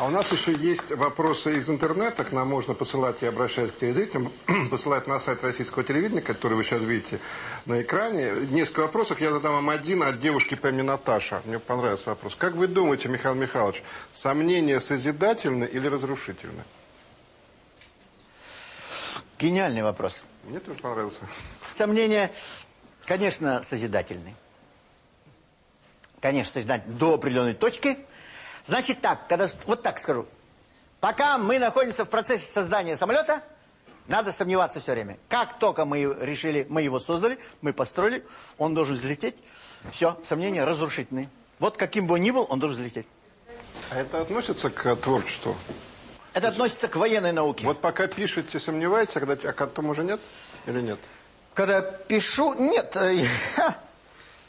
A: А у нас еще есть вопросы из интернета. К нам можно посылать и обращаться к телезрителям. посылать на сайт российского телевидения, который вы сейчас видите на экране. Несколько вопросов. Я задам вам один от девушки по имени Наташа. Мне понравился вопрос. Как вы думаете, Михаил Михайлович, сомнения созидательны или разрушительны?
C: Гениальный вопрос.
A: Мне тоже понравился.
C: Сомнения, конечно, созидательны. Конечно, созидательны до определенной точки – Значит так, когда, вот так скажу. Пока мы находимся в процессе создания самолета, надо сомневаться все время. Как только мы решили, мы его создали, мы построили, он должен взлететь. Все, сомнения разрушительные. Вот каким бы он ни был, он должен взлететь.
A: А это относится к творчеству?
C: Это относится к военной науке.
A: Вот пока пишете, сомневаетесь, а, когда, а потом уже нет? Или нет?
C: Когда пишу, нет. Э,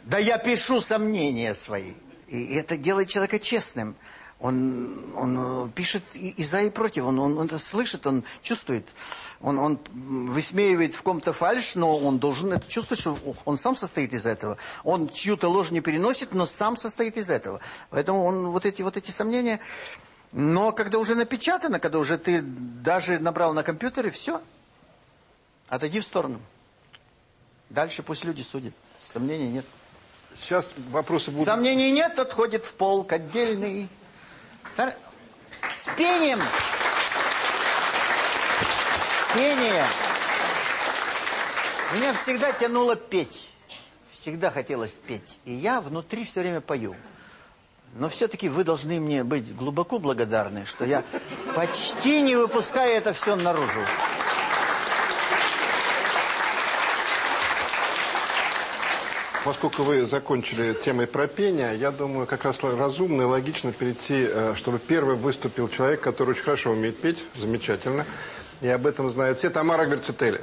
C: да я пишу сомнения свои. И это делает человека честным. Он, он пишет и, и за, и против. Он, он, он это слышит, он чувствует. Он, он высмеивает в ком-то фальш, но он должен это чувствовать, что он сам состоит из этого. Он чью-то ложь не переносит, но сам состоит из этого. Поэтому он вот эти, вот эти сомнения... Но когда уже напечатано, когда уже ты даже набрал на компьютере, все, отойди в сторону. Дальше пусть люди судят. Сомнений нет.
A: Сейчас вопросы будут...
C: Сомнений нет, отходит в полк отдельный. С пением. Пение. Меня всегда тянуло петь. Всегда хотелось петь. И я внутри все время пою. Но все-таки вы должны мне быть глубоко благодарны, что я почти не выпускаю это все наружу.
A: Поскольку вы закончили темой про пение, я думаю, как раз разумно и логично перейти, э, чтобы первый выступил человек, который очень хорошо умеет петь, замечательно, и об этом знают все, Тамара Гверцетели.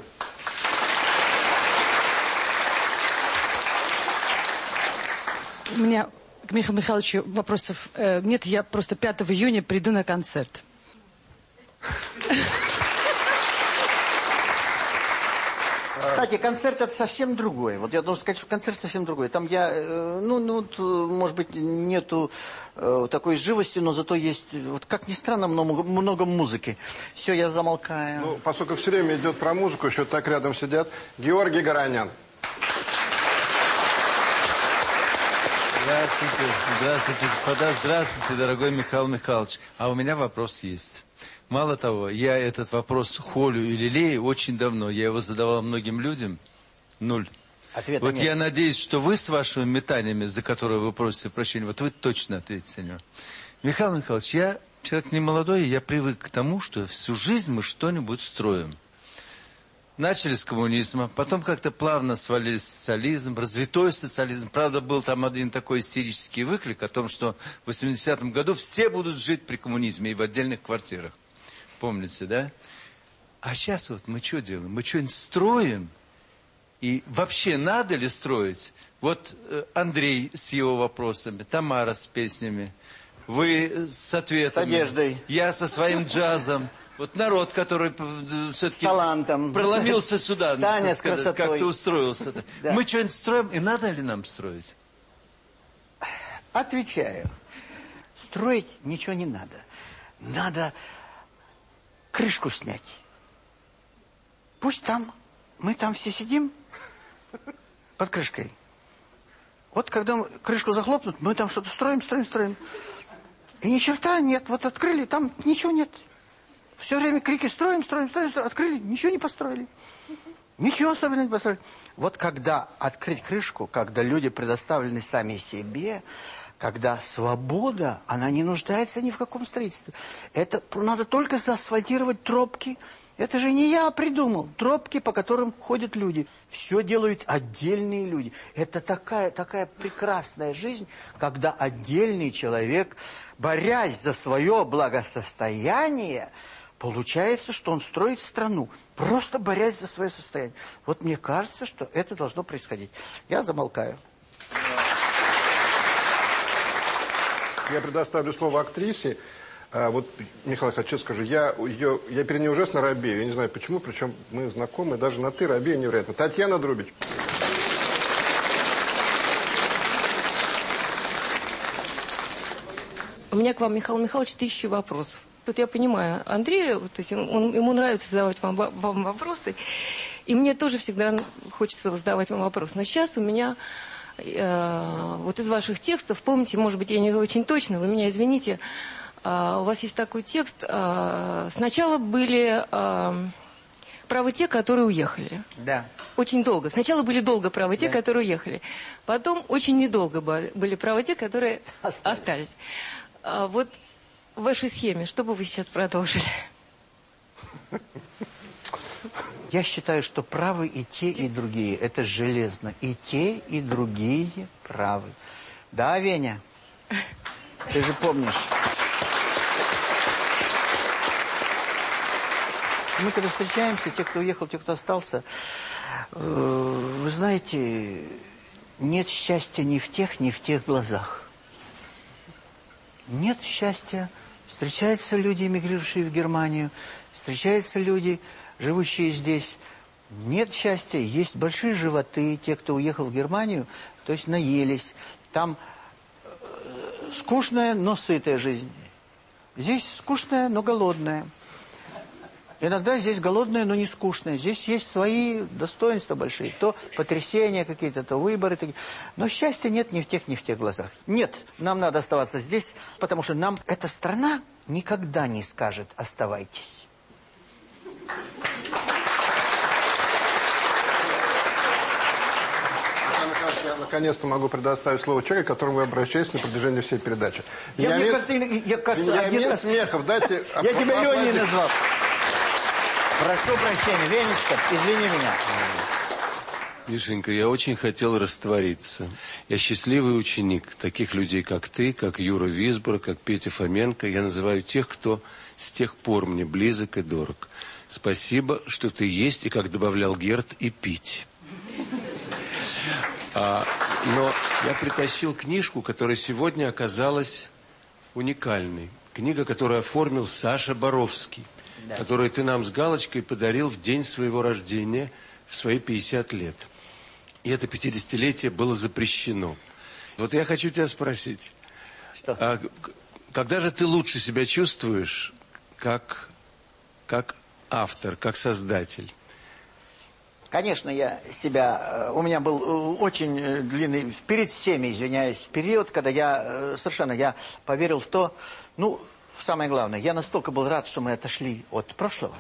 O: У меня к Михаилу Михайловичу вопросов э, нет, я просто 5 июня приду на концерт.
C: Кстати, концерт это совсем другое. Вот я должен сказать, что концерт совсем другой. Там я, э, ну, ну, может быть, нету э, такой живости, но зато есть, вот как ни странно, много, много музыки. Все, я замолкаю.
A: Ну, поскольку все время идет про музыку, еще так рядом сидят. Георгий Горонян.
P: Здравствуйте, здравствуйте, господа, здравствуйте, дорогой Михаил Михайлович. А у меня вопрос есть. Мало того, я этот вопрос холю и лелею очень давно. Я его задавал многим людям. Нуль.
C: Ответа
P: вот
C: нет.
P: я надеюсь, что вы с вашими метаниями, за которые вы просите прощения, вот вы точно ответите на него. Михаил Михайлович, я человек не молодой, я привык к тому, что всю жизнь мы что-нибудь строим. Начали с коммунизма, потом как-то плавно свалились в социализм, развитой социализм. Правда, был там один такой истерический выклик о том, что в 80-м году все будут жить при коммунизме и в отдельных квартирах. Помните, да? А сейчас вот мы что делаем? Мы что-нибудь строим? И вообще надо ли строить? Вот э, Андрей с его вопросами, Тамара с песнями, вы с ответами.
C: С одеждой.
P: Я со своим джазом. Вот народ, который все-таки проломился сюда,
C: Таня с
P: сказать,
C: красотой.
P: как-то устроился.
C: Да.
P: Мы что-нибудь строим, и надо ли нам строить?
C: Отвечаю. Строить ничего не надо. Надо крышку снять. Пусть там, мы там все сидим под крышкой. Вот когда крышку захлопнут, мы там что-то строим, строим, строим. И ни черта нет. Вот открыли, там ничего нет. Все время крики строим, строим, строим, строим. Открыли, ничего не построили. Ничего особенного не построили. Вот когда открыть крышку, когда люди предоставлены сами себе, когда свобода, она не нуждается ни в каком строительстве. Это надо только заасфальтировать тропки. Это же не я придумал. Тропки, по которым ходят люди. Все делают отдельные люди. Это такая, такая прекрасная жизнь, когда отдельный человек, борясь за свое благосостояние, Получается, что он строит страну, просто борясь за свое состояние. Вот мне кажется, что это должно происходить. Я замолкаю.
A: Я предоставлю слово актрисе. А, вот, Михаил, хочу скажу, я, ее, я перед ней ужасно робею. Я не знаю почему, причем мы знакомы, даже на «ты» робею невероятно. Татьяна Друбич.
Q: У меня к вам, Михаил Михайлович, тысячи вопросов вот я понимаю Андрея, то есть он, ему нравится задавать вам, вам вопросы, и мне тоже всегда хочется задавать вам вопросы. Но сейчас у меня, э, вот из ваших текстов, помните, может быть, я не очень точно, вы меня извините, э, у вас есть такой текст, э, сначала были... Э, правы те, которые уехали.
C: Да.
Q: Очень долго. Сначала были долго правы те, да. которые уехали. Потом очень недолго были правы те, которые остались. остались. А, вот в вашей схеме, что бы вы сейчас продолжили?
C: Я считаю, что правы и те, и другие. Это железно. И те, и другие правы. Да, Веня? Ты же помнишь. Мы когда встречаемся, те, кто уехал, те, кто остался, э, вы знаете, нет счастья ни в тех, ни в тех глазах. Нет счастья Встречаются люди, эмигрировавшие в Германию, встречаются люди, живущие здесь. Нет счастья, есть большие животы, те, кто уехал в Германию, то есть наелись. Там э, скучная, но сытая жизнь. Здесь скучная, но голодная. Иногда здесь голодная, но не скучная. Здесь есть свои достоинства большие. То потрясения какие-то, то выборы. Но счастья нет ни в тех, ни в тех глазах. Нет, нам надо оставаться здесь, потому что нам эта страна никогда не скажет «оставайтесь».
A: я наконец-то могу предоставить слово человеку, к которому вы обращаетесь на протяжении всей передачи.
C: Я, мне кажется, я, кажется,
A: Вениамин Смехов, дайте...
C: Я тебя Леней назвал. Прошу прощения, Ленечка, извини меня.
R: Мишенька, я очень хотел раствориться. Я счастливый ученик таких людей, как ты, как Юра Висбор, как Петя Фоменко. Я называю тех, кто с тех пор мне близок и дорог. Спасибо, что ты есть, и, как добавлял Герд, и пить. А, но я притащил книжку, которая сегодня оказалась уникальной. Книга, которую оформил Саша Боровский да. которую ты нам с галочкой подарил в день своего рождения в свои 50 лет. И это 50-летие было запрещено. Вот я хочу тебя спросить.
C: Что?
R: А, когда же ты лучше себя чувствуешь как, как автор, как создатель?
C: Конечно, я себя... Э, у меня был э, очень э, длинный, перед всеми, извиняюсь, период, когда я совершенно я поверил в то... Ну, самое главное, я настолько был рад, что мы отошли от прошлого,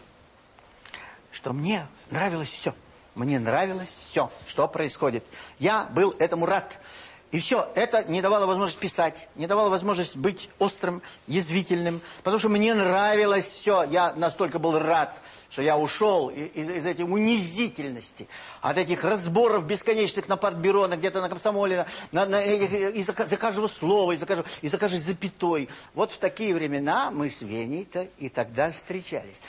C: что мне нравилось все. Мне нравилось все, что происходит. Я был этому рад. И все, это не давало возможность писать, не давало возможность быть острым, язвительным, потому что мне нравилось все. Я настолько был рад, что я ушел из, из этой унизительности, от этих разборов бесконечных на партбюро, где-то на комсомоле, на, на, из-за за каждого слова, из-за каждого, из каждой запятой. Вот в такие времена мы с Веней-то и тогда встречались.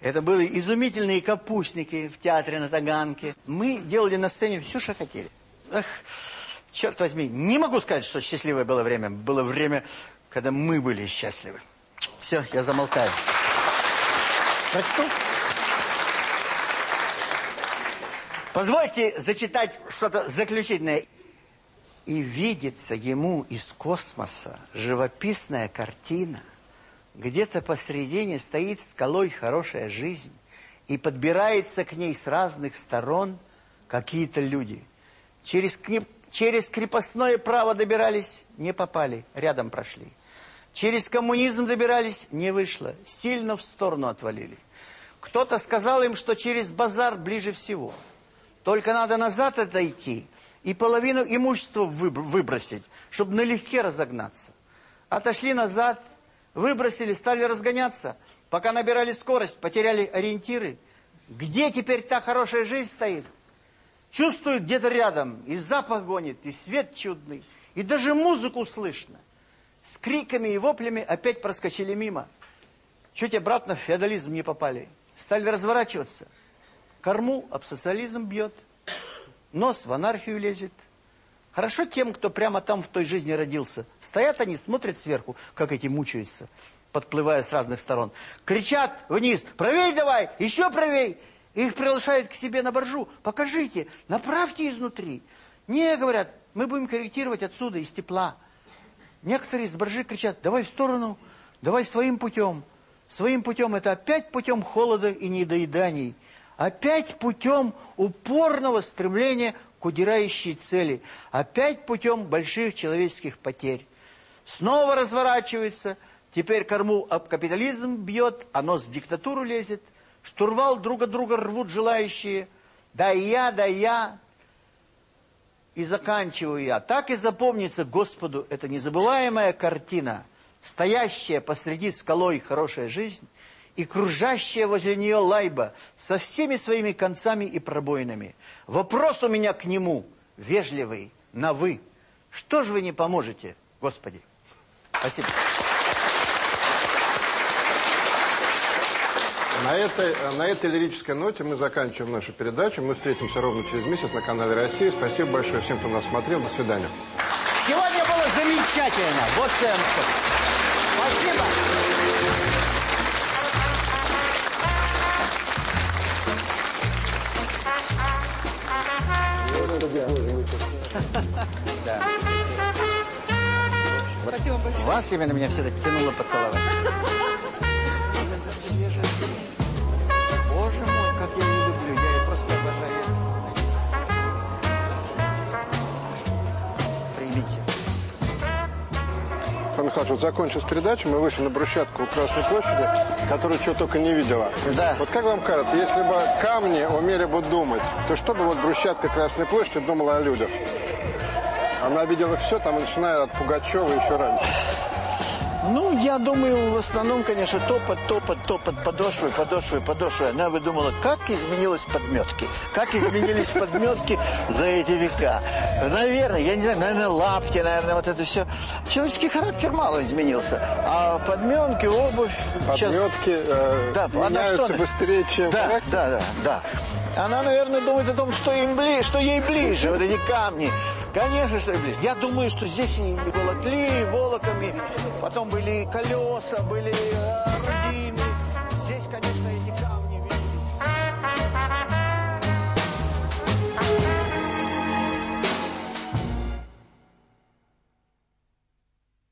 C: Это были изумительные капустники в театре на Таганке. Мы делали на сцене все, что хотели. Эх, черт возьми, не могу сказать, что счастливое было время. Было время, когда мы были счастливы. Все, я замолкаю. Прочту? Позвольте зачитать что-то заключительное. И видится ему из космоса живописная картина. Где-то посредине стоит скалой хорошая жизнь, и подбирается к ней с разных сторон какие-то люди. Через, креп... через крепостное право добирались, не попали, рядом прошли. Через коммунизм добирались, не вышло, сильно в сторону отвалили. Кто-то сказал им, что через базар ближе всего. Только надо назад отойти и половину имущества выбросить, чтобы налегке разогнаться. Отошли назад, выбросили, стали разгоняться. Пока набирали скорость, потеряли ориентиры. Где теперь та хорошая жизнь стоит? Чувствуют где-то рядом, и запах гонит, и свет чудный, и даже музыку слышно. С криками и воплями опять проскочили мимо. Чуть обратно в феодализм не попали стали разворачиваться. Корму об бьет, нос в анархию лезет. Хорошо тем, кто прямо там в той жизни родился. Стоят они, смотрят сверху, как эти мучаются, подплывая с разных сторон. Кричат вниз, правей давай, еще правей. их приглашают к себе на боржу. Покажите, направьте изнутри. Не, говорят, мы будем корректировать отсюда, из тепла. Некоторые с боржи кричат, давай в сторону, давай своим путем. Своим путем это опять путем холода и недоеданий. Опять путем упорного стремления к удирающей цели. Опять путем больших человеческих потерь. Снова разворачивается. Теперь корму об капитализм бьет, а нос в диктатуру лезет. Штурвал друг от друга рвут желающие. Да я, да я. И заканчиваю я. Так и запомнится Господу эта незабываемая картина – стоящая посреди скалой хорошая жизнь и кружащая возле нее лайба со всеми своими концами и пробоинами. Вопрос у меня к нему, вежливый, на «вы». Что же вы не поможете, Господи? Спасибо.
A: На этой, на этой лирической ноте мы заканчиваем нашу передачу. Мы встретимся ровно через месяц на канале России. Спасибо большое всем, кто нас смотрел. До свидания.
C: Сегодня было замечательно. Вот что я вам скажу. Да.
J: Спасибо большое.
C: Вас именно меня все-таки тянуло поцеловать.
A: Вот закончилась передача, мы вышли на брусчатку у Красной площади, которую чего только не видела.
C: Да.
A: Вот как вам кажется, если бы камни умели бы думать, то что бы вот брусчатка Красной площади думала о людях? Она видела все, там, начиная от Пугачева еще раньше.
C: Ну, я думаю, в основном, конечно, топот, топот, топот, подошвы, подошвы, подошвы. Она выдумала, как изменились подметки. Как изменились подметки за эти века. Наверное, я не знаю, наверное, лапти, наверное, вот это все. Человеческий характер мало изменился. А подметки, обувь...
A: Подметки э, да, меняются что... быстрее, чем
C: да, характер? Да, да, да. Она, наверное, думает о том, что, им бли... что ей ближе, вот эти камни. Конечно, что ближе. Я думаю, что здесь и волокли, и волоками, потом были колеса, были орудийные